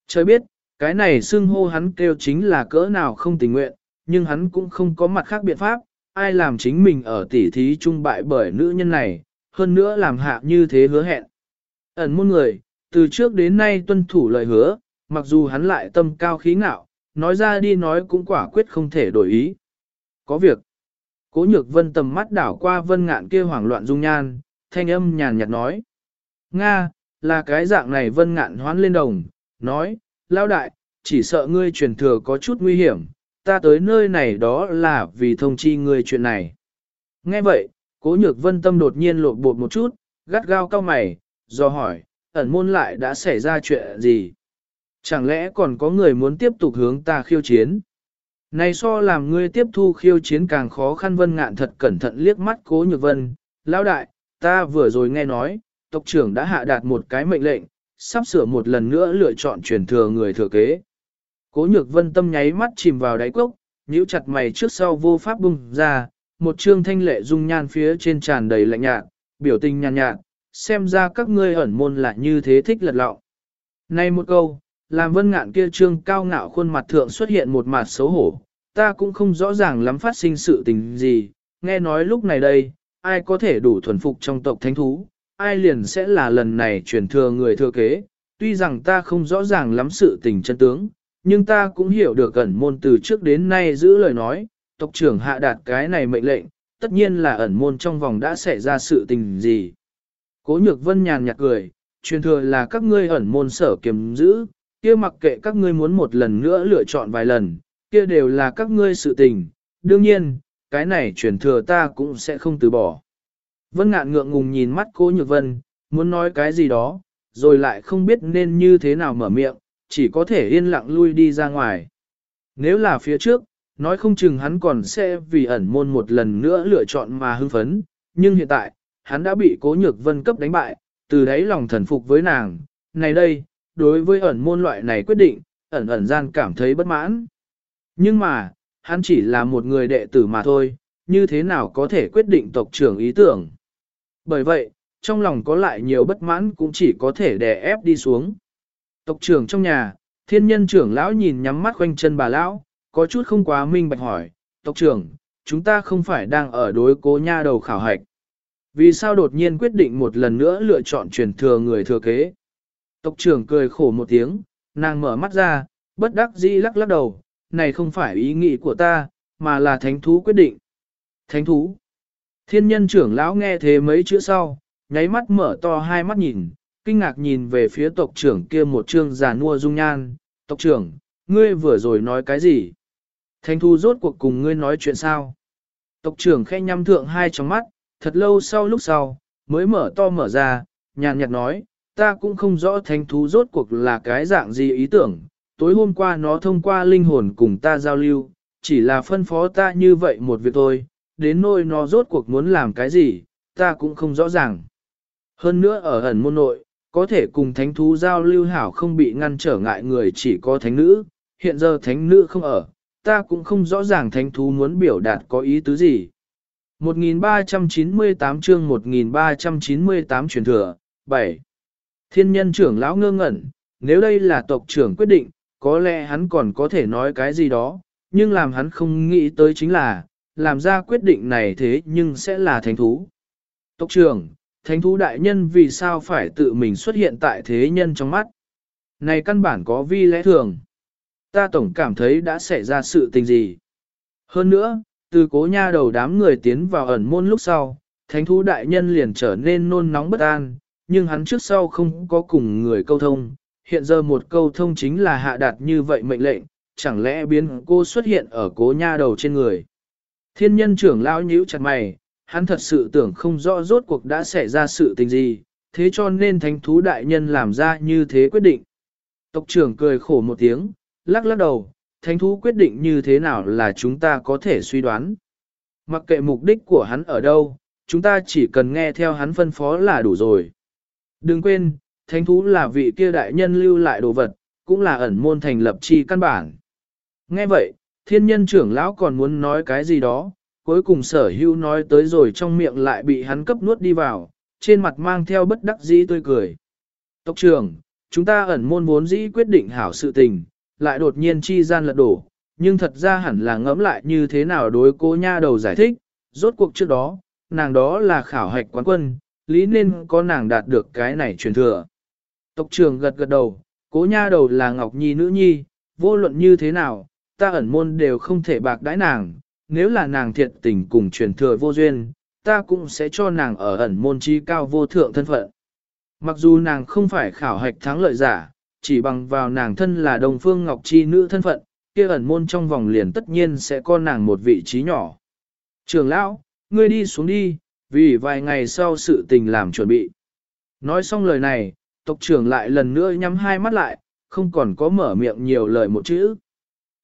Trời biết, cái này xưng hô hắn kêu chính là cỡ nào không tình nguyện, nhưng hắn cũng không có mặt khác biện pháp, ai làm chính mình ở tỉ thí trung bại bởi nữ nhân này, hơn nữa làm hạ như thế hứa hẹn. Ẩn môn người, từ trước đến nay tuân thủ lời hứa, mặc dù hắn lại tâm cao khí ngạo, nói ra đi nói cũng quả quyết không thể đổi ý. Có việc. Cố nhược vân tầm mắt đảo qua vân ngạn kia hoảng loạn dung nhan, thanh âm nhàn nhạt nói. Nga, là cái dạng này vân ngạn hoán lên đồng, nói, lao đại, chỉ sợ ngươi truyền thừa có chút nguy hiểm, ta tới nơi này đó là vì thông chi ngươi chuyện này. Nghe vậy, cố nhược vân tâm đột nhiên lột bột một chút, gắt gao cao mày, do hỏi, ẩn môn lại đã xảy ra chuyện gì? Chẳng lẽ còn có người muốn tiếp tục hướng ta khiêu chiến? Này so làm ngươi tiếp thu khiêu chiến càng khó khăn vân ngạn thật cẩn thận liếc mắt cố nhược vân, lão đại, ta vừa rồi nghe nói, tộc trưởng đã hạ đạt một cái mệnh lệnh, sắp sửa một lần nữa lựa chọn truyền thừa người thừa kế. Cố nhược vân tâm nháy mắt chìm vào đáy cốc, nhíu chặt mày trước sau vô pháp bung ra, một trương thanh lệ dung nhan phía trên tràn đầy lạnh nhạt, biểu tình nhàn nhạt, xem ra các ngươi ẩn môn là như thế thích lật lọng. Này một câu, làm vân ngạn kia trương cao ngạo khuôn mặt thượng xuất hiện một mặt xấu hổ, ta cũng không rõ ràng lắm phát sinh sự tình gì, nghe nói lúc này đây, ai có thể đủ thuần phục trong tộc thánh thú, ai liền sẽ là lần này truyền thừa người thừa kế, tuy rằng ta không rõ ràng lắm sự tình chân tướng, nhưng ta cũng hiểu được ẩn môn từ trước đến nay giữ lời nói, tộc trưởng hạ đạt cái này mệnh lệnh, tất nhiên là ẩn môn trong vòng đã xảy ra sự tình gì. Cố nhược vân nhàn nhạt cười, truyền thừa là các ngươi ẩn môn sở kiềm giữ, kia mặc kệ các ngươi muốn một lần nữa lựa chọn vài lần, kia đều là các ngươi sự tình, đương nhiên, cái này truyền thừa ta cũng sẽ không từ bỏ. Vân ngạn ngượng ngùng nhìn mắt cô nhược vân, muốn nói cái gì đó, rồi lại không biết nên như thế nào mở miệng, chỉ có thể yên lặng lui đi ra ngoài. Nếu là phía trước, nói không chừng hắn còn sẽ vì ẩn môn một lần nữa lựa chọn mà hưng phấn, nhưng hiện tại, hắn đã bị cố nhược vân cấp đánh bại, từ đấy lòng thần phục với nàng, này đây, đối với ẩn môn loại này quyết định, ẩn ẩn gian cảm thấy bất mãn. Nhưng mà, hắn chỉ là một người đệ tử mà thôi, như thế nào có thể quyết định tộc trưởng ý tưởng. Bởi vậy, trong lòng có lại nhiều bất mãn cũng chỉ có thể đè ép đi xuống. Tộc trưởng trong nhà, thiên nhân trưởng lão nhìn nhắm mắt quanh chân bà lão, có chút không quá minh bạch hỏi, tộc trưởng, chúng ta không phải đang ở đối cố nha đầu khảo hạch. Vì sao đột nhiên quyết định một lần nữa lựa chọn truyền thừa người thừa kế? Tộc trưởng cười khổ một tiếng, nàng mở mắt ra, bất đắc dĩ lắc lắc đầu, này không phải ý nghĩ của ta, mà là thánh thú quyết định. Thánh thú. Thiên nhân trưởng lão nghe thế mấy chữ sau, nháy mắt mở to hai mắt nhìn, kinh ngạc nhìn về phía tộc trưởng kia một trương già nua dung nhan. Tộc trưởng, ngươi vừa rồi nói cái gì? Thánh thú rốt cuộc cùng ngươi nói chuyện sao? Tộc trưởng khẽ nhăm thượng hai trong mắt, thật lâu sau lúc sau, mới mở to mở ra, nhàn nhạt nói, ta cũng không rõ thánh thú rốt cuộc là cái dạng gì ý tưởng, tối hôm qua nó thông qua linh hồn cùng ta giao lưu, chỉ là phân phó ta như vậy một việc thôi, đến nỗi nó rốt cuộc muốn làm cái gì, ta cũng không rõ ràng. Hơn nữa ở ẩn môn nội, có thể cùng thánh thú giao lưu hảo không bị ngăn trở ngại người chỉ có thánh nữ, hiện giờ thánh nữ không ở, ta cũng không rõ ràng thánh thú muốn biểu đạt có ý tứ gì. 1398 chương 1398 truyền thừa, 7. Thiên nhân trưởng lão ngơ ngẩn, nếu đây là tộc trưởng quyết định, có lẽ hắn còn có thể nói cái gì đó, nhưng làm hắn không nghĩ tới chính là, làm ra quyết định này thế nhưng sẽ là thánh thú. Tộc trưởng, thánh thú đại nhân vì sao phải tự mình xuất hiện tại thế nhân trong mắt? Này căn bản có vi lẽ thường. Ta tổng cảm thấy đã xảy ra sự tình gì. Hơn nữa, từ cố nha đầu đám người tiến vào ẩn môn lúc sau, thánh thú đại nhân liền trở nên nôn nóng bất an, nhưng hắn trước sau không có cùng người câu thông. Hiện giờ một câu thông chính là hạ đạt như vậy mệnh lệnh, chẳng lẽ biến cô xuất hiện ở cố nha đầu trên người. Thiên nhân trưởng lão nhíu chặt mày, hắn thật sự tưởng không rõ rốt cuộc đã xảy ra sự tình gì, thế cho nên thánh thú đại nhân làm ra như thế quyết định. Tộc trưởng cười khổ một tiếng, lắc lắc đầu, thánh thú quyết định như thế nào là chúng ta có thể suy đoán. Mặc kệ mục đích của hắn ở đâu, chúng ta chỉ cần nghe theo hắn phân phó là đủ rồi. Đừng quên, thánh thú là vị kia đại nhân lưu lại đồ vật, cũng là ẩn môn thành lập chi căn bản. Nghe vậy, thiên nhân trưởng lão còn muốn nói cái gì đó, cuối cùng sở hưu nói tới rồi trong miệng lại bị hắn cấp nuốt đi vào, trên mặt mang theo bất đắc dĩ tươi cười. Tộc trưởng, chúng ta ẩn môn vốn dĩ quyết định hảo sự tình, lại đột nhiên chi gian lật đổ, nhưng thật ra hẳn là ngẫm lại như thế nào đối cô nha đầu giải thích, rốt cuộc trước đó, nàng đó là khảo hạch quán quân, lý nên có nàng đạt được cái này truyền thừa. Tộc trưởng gật gật đầu, cố nha đầu là Ngọc Nhi nữ nhi, vô luận như thế nào, ta ẩn môn đều không thể bạc đãi nàng, nếu là nàng thiệt tình cùng truyền thừa vô duyên, ta cũng sẽ cho nàng ở ẩn môn trí cao vô thượng thân phận. Mặc dù nàng không phải khảo hạch thắng lợi giả, chỉ bằng vào nàng thân là đồng phương ngọc chi nữ thân phận, kia ẩn môn trong vòng liền tất nhiên sẽ có nàng một vị trí nhỏ. Trường lão, ngươi đi xuống đi, vì vài ngày sau sự tình làm chuẩn bị. Nói xong lời này, tộc trưởng lại lần nữa nhắm hai mắt lại, không còn có mở miệng nhiều lời một chữ.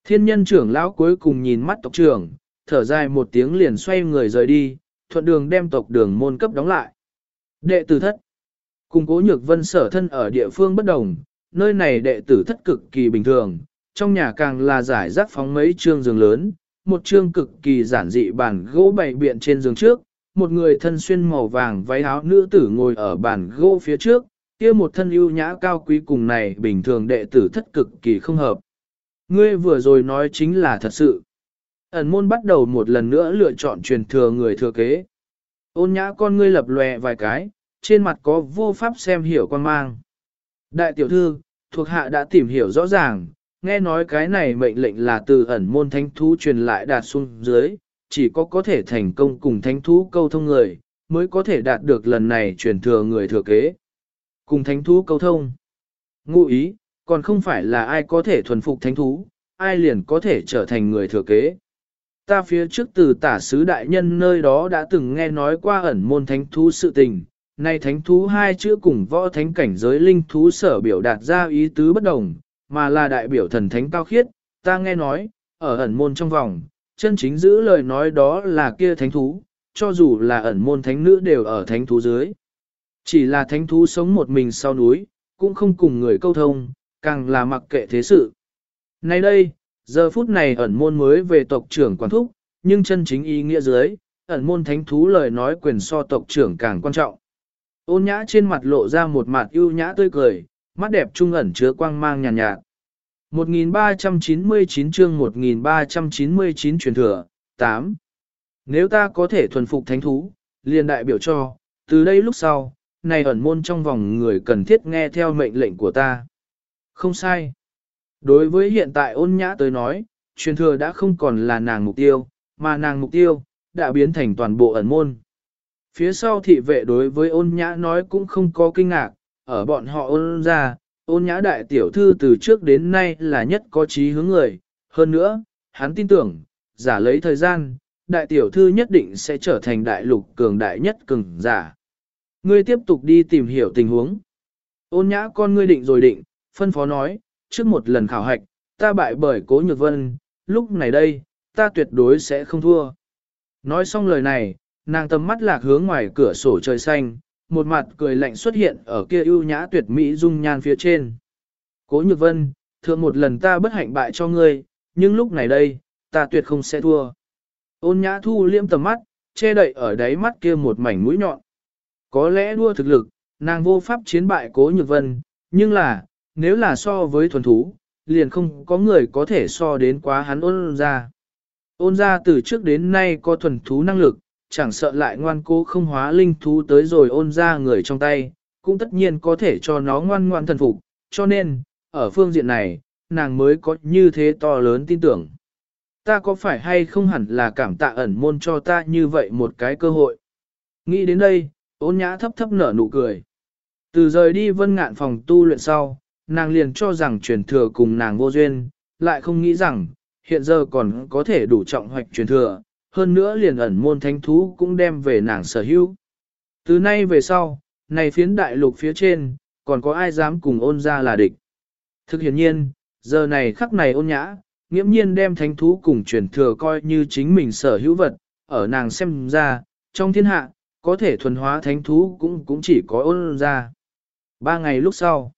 Thiên nhân trưởng lão cuối cùng nhìn mắt tộc trưởng, thở dài một tiếng liền xoay người rời đi, thuận đường đem tộc đường môn cấp đóng lại. Đệ tử thất. Cùng cố nhược vân sở thân ở địa phương bất đồng, nơi này đệ tử thất cực kỳ bình thường, trong nhà càng là giải rác phóng mấy trương giường lớn, một trương cực kỳ giản dị bàn gỗ bày biện trên giường trước, một người thân xuyên màu vàng váy áo nữ tử ngồi ở bàn gỗ phía trước, kia một thân ưu nhã cao quý cùng này bình thường đệ tử thất cực kỳ không hợp. Ngươi vừa rồi nói chính là thật sự. Ẩn môn bắt đầu một lần nữa lựa chọn truyền thừa người thừa kế. Ôn nhã con ngươi lập lòe vài cái, trên mặt có vô pháp xem hiểu quan mang. Đại tiểu thư, thuộc hạ đã tìm hiểu rõ ràng, nghe nói cái này mệnh lệnh là từ ẩn môn thánh thú truyền lại đạt xuống dưới, chỉ có có thể thành công cùng thánh thú câu thông người, mới có thể đạt được lần này truyền thừa người thừa kế. Cùng thánh thú câu thông. Ngụ ý, còn không phải là ai có thể thuần phục thánh thú, ai liền có thể trở thành người thừa kế. Ta phía trước từ tả sứ đại nhân nơi đó đã từng nghe nói qua ẩn môn thánh thú sự tình, nay thánh thú hai chữ cùng võ thánh cảnh giới linh thú sở biểu đạt ra ý tứ bất đồng, mà là đại biểu thần thánh cao khiết, ta nghe nói, ở ẩn môn trong vòng, chân chính giữ lời nói đó là kia thánh thú, cho dù là ẩn môn thánh nữ đều ở thánh thú dưới. Chỉ là thánh thú sống một mình sau núi, cũng không cùng người câu thông, càng là mặc kệ thế sự. Nay đây, giờ phút này ẩn môn mới về tộc trưởng quản thúc, nhưng chân chính ý nghĩa dưới, ẩn môn thánh thú lời nói quyền so tộc trưởng càng quan trọng. Ôn nhã trên mặt lộ ra một mặt ưu nhã tươi cười, mắt đẹp trung ẩn chứa quang mang nhàn nhạt, nhạt. 1399 chương 1399 truyền thừa, 8. Nếu ta có thể thuần phục thánh thú, liền đại biểu cho, từ đây lúc sau, này ẩn môn trong vòng người cần thiết nghe theo mệnh lệnh của ta. Không sai. Đối với hiện tại ôn nhã tới nói, truyền thừa đã không còn là nàng mục tiêu, mà nàng mục tiêu, đã biến thành toàn bộ ẩn môn. Phía sau thị vệ đối với ôn nhã nói cũng không có kinh ngạc, ở bọn họ ôn ra, ôn nhã đại tiểu thư từ trước đến nay là nhất có trí hướng người. Hơn nữa, hắn tin tưởng, giả lấy thời gian, đại tiểu thư nhất định sẽ trở thành đại lục cường đại nhất cường giả. Ngươi tiếp tục đi tìm hiểu tình huống. Ôn nhã con ngươi định rồi định, phân phó nói, trước một lần khảo hạch, ta bại bởi cố nhược vân, lúc này đây, ta tuyệt đối sẽ không thua. Nói xong lời này, nàng tầm mắt lạc hướng ngoài cửa sổ trời xanh, một mặt cười lạnh xuất hiện ở kia ưu nhã tuyệt mỹ dung nhan phía trên. Cố nhược vân, thượng một lần ta bất hạnh bại cho ngươi, nhưng lúc này đây, ta tuyệt không sẽ thua. Ôn nhã thu liêm tầm mắt, che đậy ở đáy mắt kia một mảnh mũi nhọn. Có lẽ đua thực lực, nàng vô pháp chiến bại cố nhược vân, nhưng là, nếu là so với thuần thú, liền không có người có thể so đến quá hắn ôn ra. Ôn ra từ trước đến nay có thuần thú năng lực, chẳng sợ lại ngoan cố không hóa linh thú tới rồi ôn ra người trong tay, cũng tất nhiên có thể cho nó ngoan ngoan thần phục, cho nên, ở phương diện này, nàng mới có như thế to lớn tin tưởng. Ta có phải hay không hẳn là cảm tạ ẩn môn cho ta như vậy một cái cơ hội. Nghĩ đến đây, ôn nhã thấp thấp nở nụ cười. Từ rời đi vân ngạn phòng tu luyện sau, nàng liền cho rằng truyền thừa cùng nàng vô duyên, lại không nghĩ rằng, hiện giờ còn có thể đủ trọng hoạch truyền thừa, hơn nữa liền ẩn môn thánh thú cũng đem về nàng sở hữu. Từ nay về sau, này phiến đại lục phía trên, còn có ai dám cùng ôn ra là địch. Thực hiện nhiên, giờ này khắc này ôn nhã, nghiễm nhiên đem thánh thú cùng truyền thừa coi như chính mình sở hữu vật, ở nàng xem ra, trong thiên hạ, có thể thuần hóa thánh thú cũng cũng chỉ có ôn ra. Ba ngày lúc sau,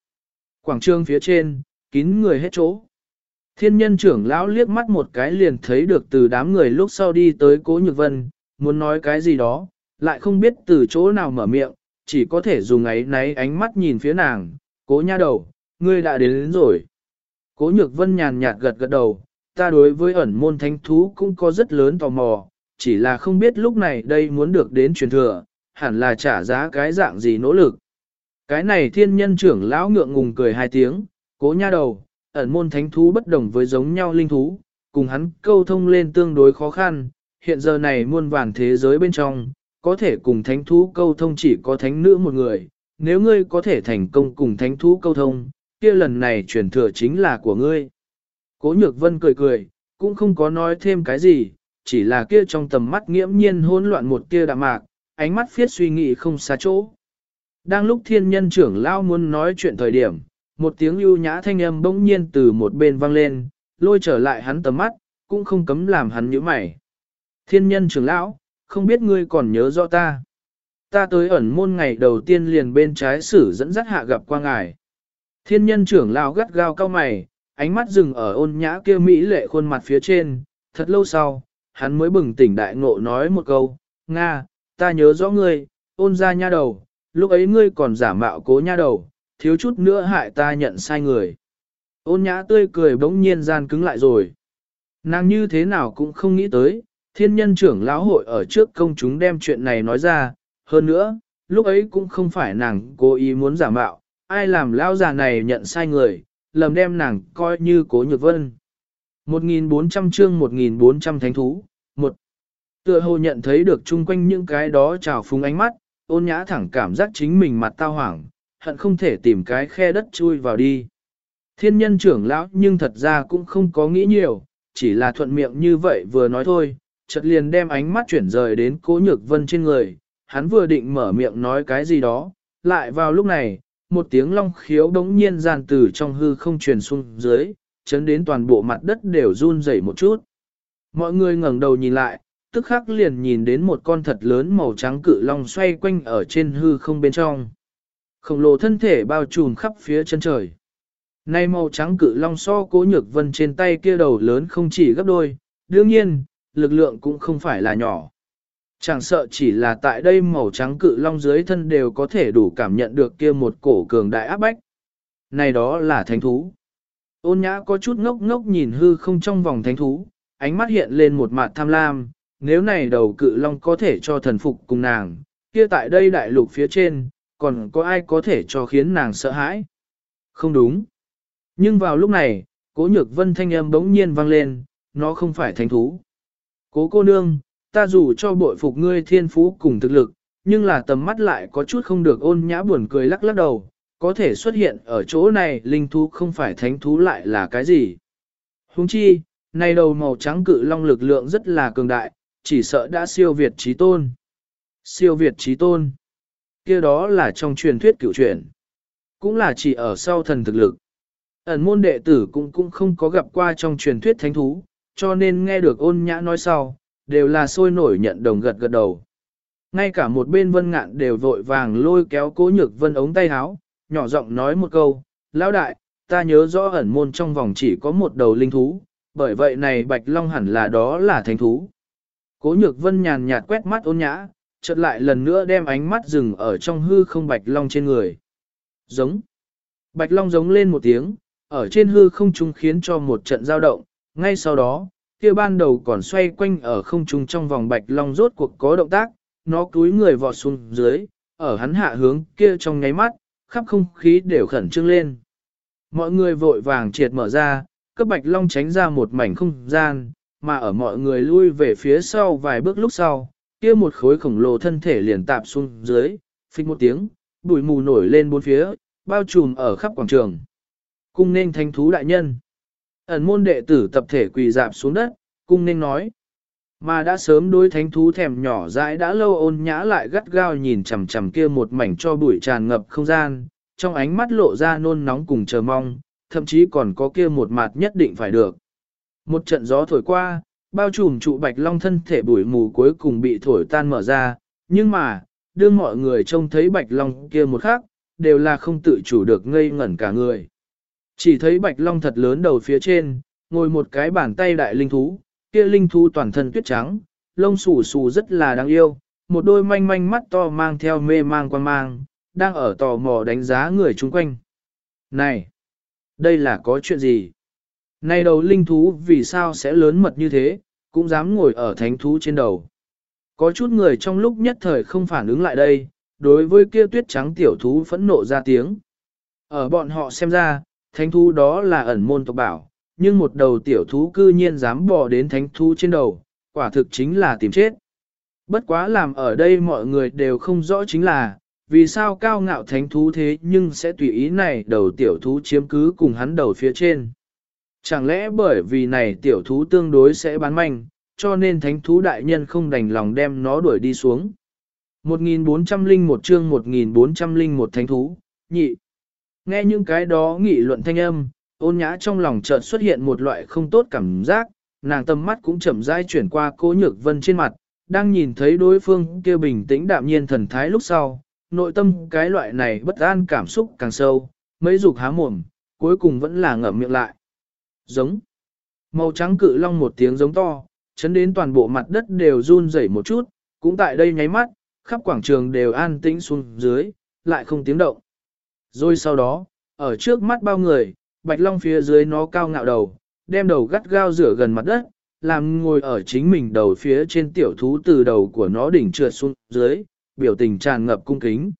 quảng trường phía trên, kín người hết chỗ. Thiên nhân trưởng lão liếc mắt một cái liền thấy được từ đám người lúc sau đi tới cố nhược vân, muốn nói cái gì đó, lại không biết từ chỗ nào mở miệng, chỉ có thể dùng ấy náy ánh mắt nhìn phía nàng, cố nha đầu, ngươi đã đến, đến rồi. Cố nhược vân nhàn nhạt gật gật đầu, ta đối với ẩn môn thánh thú cũng có rất lớn tò mò, chỉ là không biết lúc này đây muốn được đến truyền thừa, hẳn là trả giá cái dạng gì nỗ lực. Cái này thiên nhân trưởng lão ngượng ngùng cười hai tiếng, cố nha đầu, ẩn môn thánh thú bất đồng với giống nhau linh thú, cùng hắn câu thông lên tương đối khó khăn, hiện giờ này muôn vàn thế giới bên trong, có thể cùng thánh thú câu thông chỉ có thánh nữ một người, nếu ngươi có thể thành công cùng thánh thú câu thông, kia lần này truyền thừa chính là của ngươi. Cố nhược vân cười cười, cũng không có nói thêm cái gì, chỉ là kia trong tầm mắt nghiễm nhiên hỗn loạn một kia đạm mạc, ánh mắt phiết suy nghĩ không xa chỗ. Đang lúc thiên nhân trưởng lao muốn nói chuyện thời điểm, một tiếng ưu nhã thanh âm bỗng nhiên từ một bên vang lên, lôi trở lại hắn tầm mắt, cũng không cấm làm hắn nhíu mày. Thiên nhân trưởng lão, không biết ngươi còn nhớ rõ ta. Ta tới ẩn môn ngày đầu tiên liền bên trái sử dẫn dắt hạ gặp qua ngài. Thiên nhân trưởng lão gắt gao cao mày, ánh mắt dừng ở ôn nhã kia mỹ lệ khuôn mặt phía trên, thật lâu sau, hắn mới bừng tỉnh đại ngộ nói một câu, Nga, ta nhớ rõ ngươi, ôn ra nha đầu, lúc ấy ngươi còn giả mạo cố nha đầu, thiếu chút nữa hại ta nhận sai người. Ôn nhã tươi cười bỗng nhiên gian cứng lại rồi. Nàng như thế nào cũng không nghĩ tới, thiên nhân trưởng lão hội ở trước công chúng đem chuyện này nói ra, hơn nữa, lúc ấy cũng không phải nàng cố ý muốn giả mạo, ai làm lão già này nhận sai người, lầm đem nàng coi như cố nhược vân. 1.400 chương 1.400 thánh thú, một Tựa hồ nhận thấy được chung quanh những cái đó trào phúng ánh mắt, ôn nhã thẳng cảm giác chính mình mặt tao hoảng, hận không thể tìm cái khe đất chui vào đi. Thiên nhân trưởng lão nhưng thật ra cũng không có nghĩ nhiều, chỉ là thuận miệng như vậy vừa nói thôi, chợt liền đem ánh mắt chuyển rời đến cố nhược vân trên người, hắn vừa định mở miệng nói cái gì đó, lại vào lúc này, một tiếng long khiếu đống nhiên giàn từ trong hư không truyền xuống dưới, chấn đến toàn bộ mặt đất đều run rẩy một chút. Mọi người ngẩng đầu nhìn lại, tức khắc liền nhìn đến một con thật lớn màu trắng cự long xoay quanh ở trên hư không bên trong. Khổng lồ thân thể bao trùm khắp phía chân trời. Nay màu trắng cự long so cố nhược vân trên tay kia đầu lớn không chỉ gấp đôi, đương nhiên, lực lượng cũng không phải là nhỏ. Chẳng sợ chỉ là tại đây màu trắng cự long dưới thân đều có thể đủ cảm nhận được kia một cổ cường đại áp bách. Này đó là thánh thú. Ôn nhã có chút ngốc ngốc nhìn hư không trong vòng thánh thú, ánh mắt hiện lên một mặt tham lam, nếu này đầu cự long có thể cho thần phục cùng nàng, kia tại đây đại lục phía trên, còn có ai có thể cho khiến nàng sợ hãi? Không đúng. Nhưng vào lúc này, cố nhược vân thanh âm bỗng nhiên vang lên, nó không phải thánh thú. Cố cô nương, ta dù cho bội phục ngươi thiên phú cùng thực lực, nhưng là tầm mắt lại có chút không được ôn nhã buồn cười lắc lắc đầu, có thể xuất hiện ở chỗ này linh thú không phải thánh thú lại là cái gì. Húng chi, này đầu màu trắng cự long lực lượng rất là cường đại, chỉ sợ đã siêu việt trí tôn. Siêu việt trí tôn. kia đó là trong truyền thuyết cửu truyền. Cũng là chỉ ở sau thần thực lực. Ẩn môn đệ tử cũng cũng không có gặp qua trong truyền thuyết thánh thú, cho nên nghe được ôn nhã nói sau, đều là sôi nổi nhận đồng gật gật đầu. Ngay cả một bên vân ngạn đều vội vàng lôi kéo cố nhược vân ống tay háo, nhỏ giọng nói một câu, lão đại, ta nhớ rõ ẩn môn trong vòng chỉ có một đầu linh thú, bởi vậy này bạch long hẳn là đó là thánh thú. Cố nhược vân nhàn nhạt quét mắt ôn nhã, chợt lại lần nữa đem ánh mắt dừng ở trong hư không bạch long trên người. Giống. Bạch long giống lên một tiếng, ở trên hư không trung khiến cho một trận giao động, ngay sau đó, kia ban đầu còn xoay quanh ở không trung trong vòng bạch long rốt cuộc có động tác, nó cúi người vọt xuống dưới, ở hắn hạ hướng kia trong nháy mắt, khắp không khí đều khẩn trương lên. Mọi người vội vàng triệt mở ra, cấp bạch long tránh ra một mảnh không gian, mà ở mọi người lui về phía sau vài bước lúc sau, kia một khối khổng lồ thân thể liền tạp xuống dưới, phích một tiếng, bụi mù nổi lên bốn phía, bao trùm ở khắp quảng trường. Cung nên thanh thú đại nhân. Ẩn môn đệ tử tập thể quỳ dạp xuống đất, cung nên nói. Mà đã sớm đối thánh thú thèm nhỏ dãi đã lâu ôn nhã lại gắt gao nhìn chằm chằm kia một mảnh cho bụi tràn ngập không gian, trong ánh mắt lộ ra nôn nóng cùng chờ mong, thậm chí còn có kia một mặt nhất định phải được. Một trận gió thổi qua, bao trùm trụ bạch long thân thể bụi mù cuối cùng bị thổi tan mở ra, nhưng mà, đương mọi người trông thấy bạch long kia một khắc, đều là không tự chủ được ngây ngẩn cả người. Chỉ thấy bạch long thật lớn đầu phía trên, ngồi một cái bàn tay đại linh thú, kia linh thú toàn thân tuyết trắng, lông xù xù rất là đáng yêu, một đôi manh manh mắt to mang theo mê mang quan mang, đang ở tò mò đánh giá người chung quanh. Này, đây là có chuyện gì? Này đầu linh thú vì sao sẽ lớn mật như thế, cũng dám ngồi ở thánh thú trên đầu. Có chút người trong lúc nhất thời không phản ứng lại đây, đối với kia tuyết trắng tiểu thú phẫn nộ ra tiếng. Ở bọn họ xem ra, thánh thú đó là ẩn môn tộc bảo, nhưng một đầu tiểu thú cư nhiên dám bò đến thánh thú trên đầu, quả thực chính là tìm chết. Bất quá làm ở đây mọi người đều không rõ chính là, vì sao cao ngạo thánh thú thế nhưng sẽ tùy ý này đầu tiểu thú chiếm cứ cùng hắn đầu phía trên. Chẳng lẽ bởi vì này tiểu thú tương đối sẽ bán manh, cho nên thánh thú đại nhân không đành lòng đem nó đuổi đi xuống. 1401 chương 1401 thánh thú, nhị. Nghe những cái đó nghị luận thanh âm, ôn nhã trong lòng chợt xuất hiện một loại không tốt cảm giác, nàng tâm mắt cũng chậm rãi chuyển qua cố nhược vân trên mặt, đang nhìn thấy đối phương kia bình tĩnh đạm nhiên thần thái lúc sau, nội tâm cái loại này bất an cảm xúc càng sâu, mấy dục há mồm, cuối cùng vẫn là ngậm miệng lại. Giống. Màu trắng cự long một tiếng giống to, chấn đến toàn bộ mặt đất đều run rẩy một chút, cũng tại đây nháy mắt, khắp quảng trường đều an tĩnh xuống dưới, lại không tiếng động. Rồi sau đó, ở trước mắt bao người, bạch long phía dưới nó cao ngạo đầu, đem đầu gắt gao rửa gần mặt đất, làm ngồi ở chính mình đầu phía trên tiểu thú từ đầu của nó đỉnh trượt xuống dưới, biểu tình tràn ngập cung kính.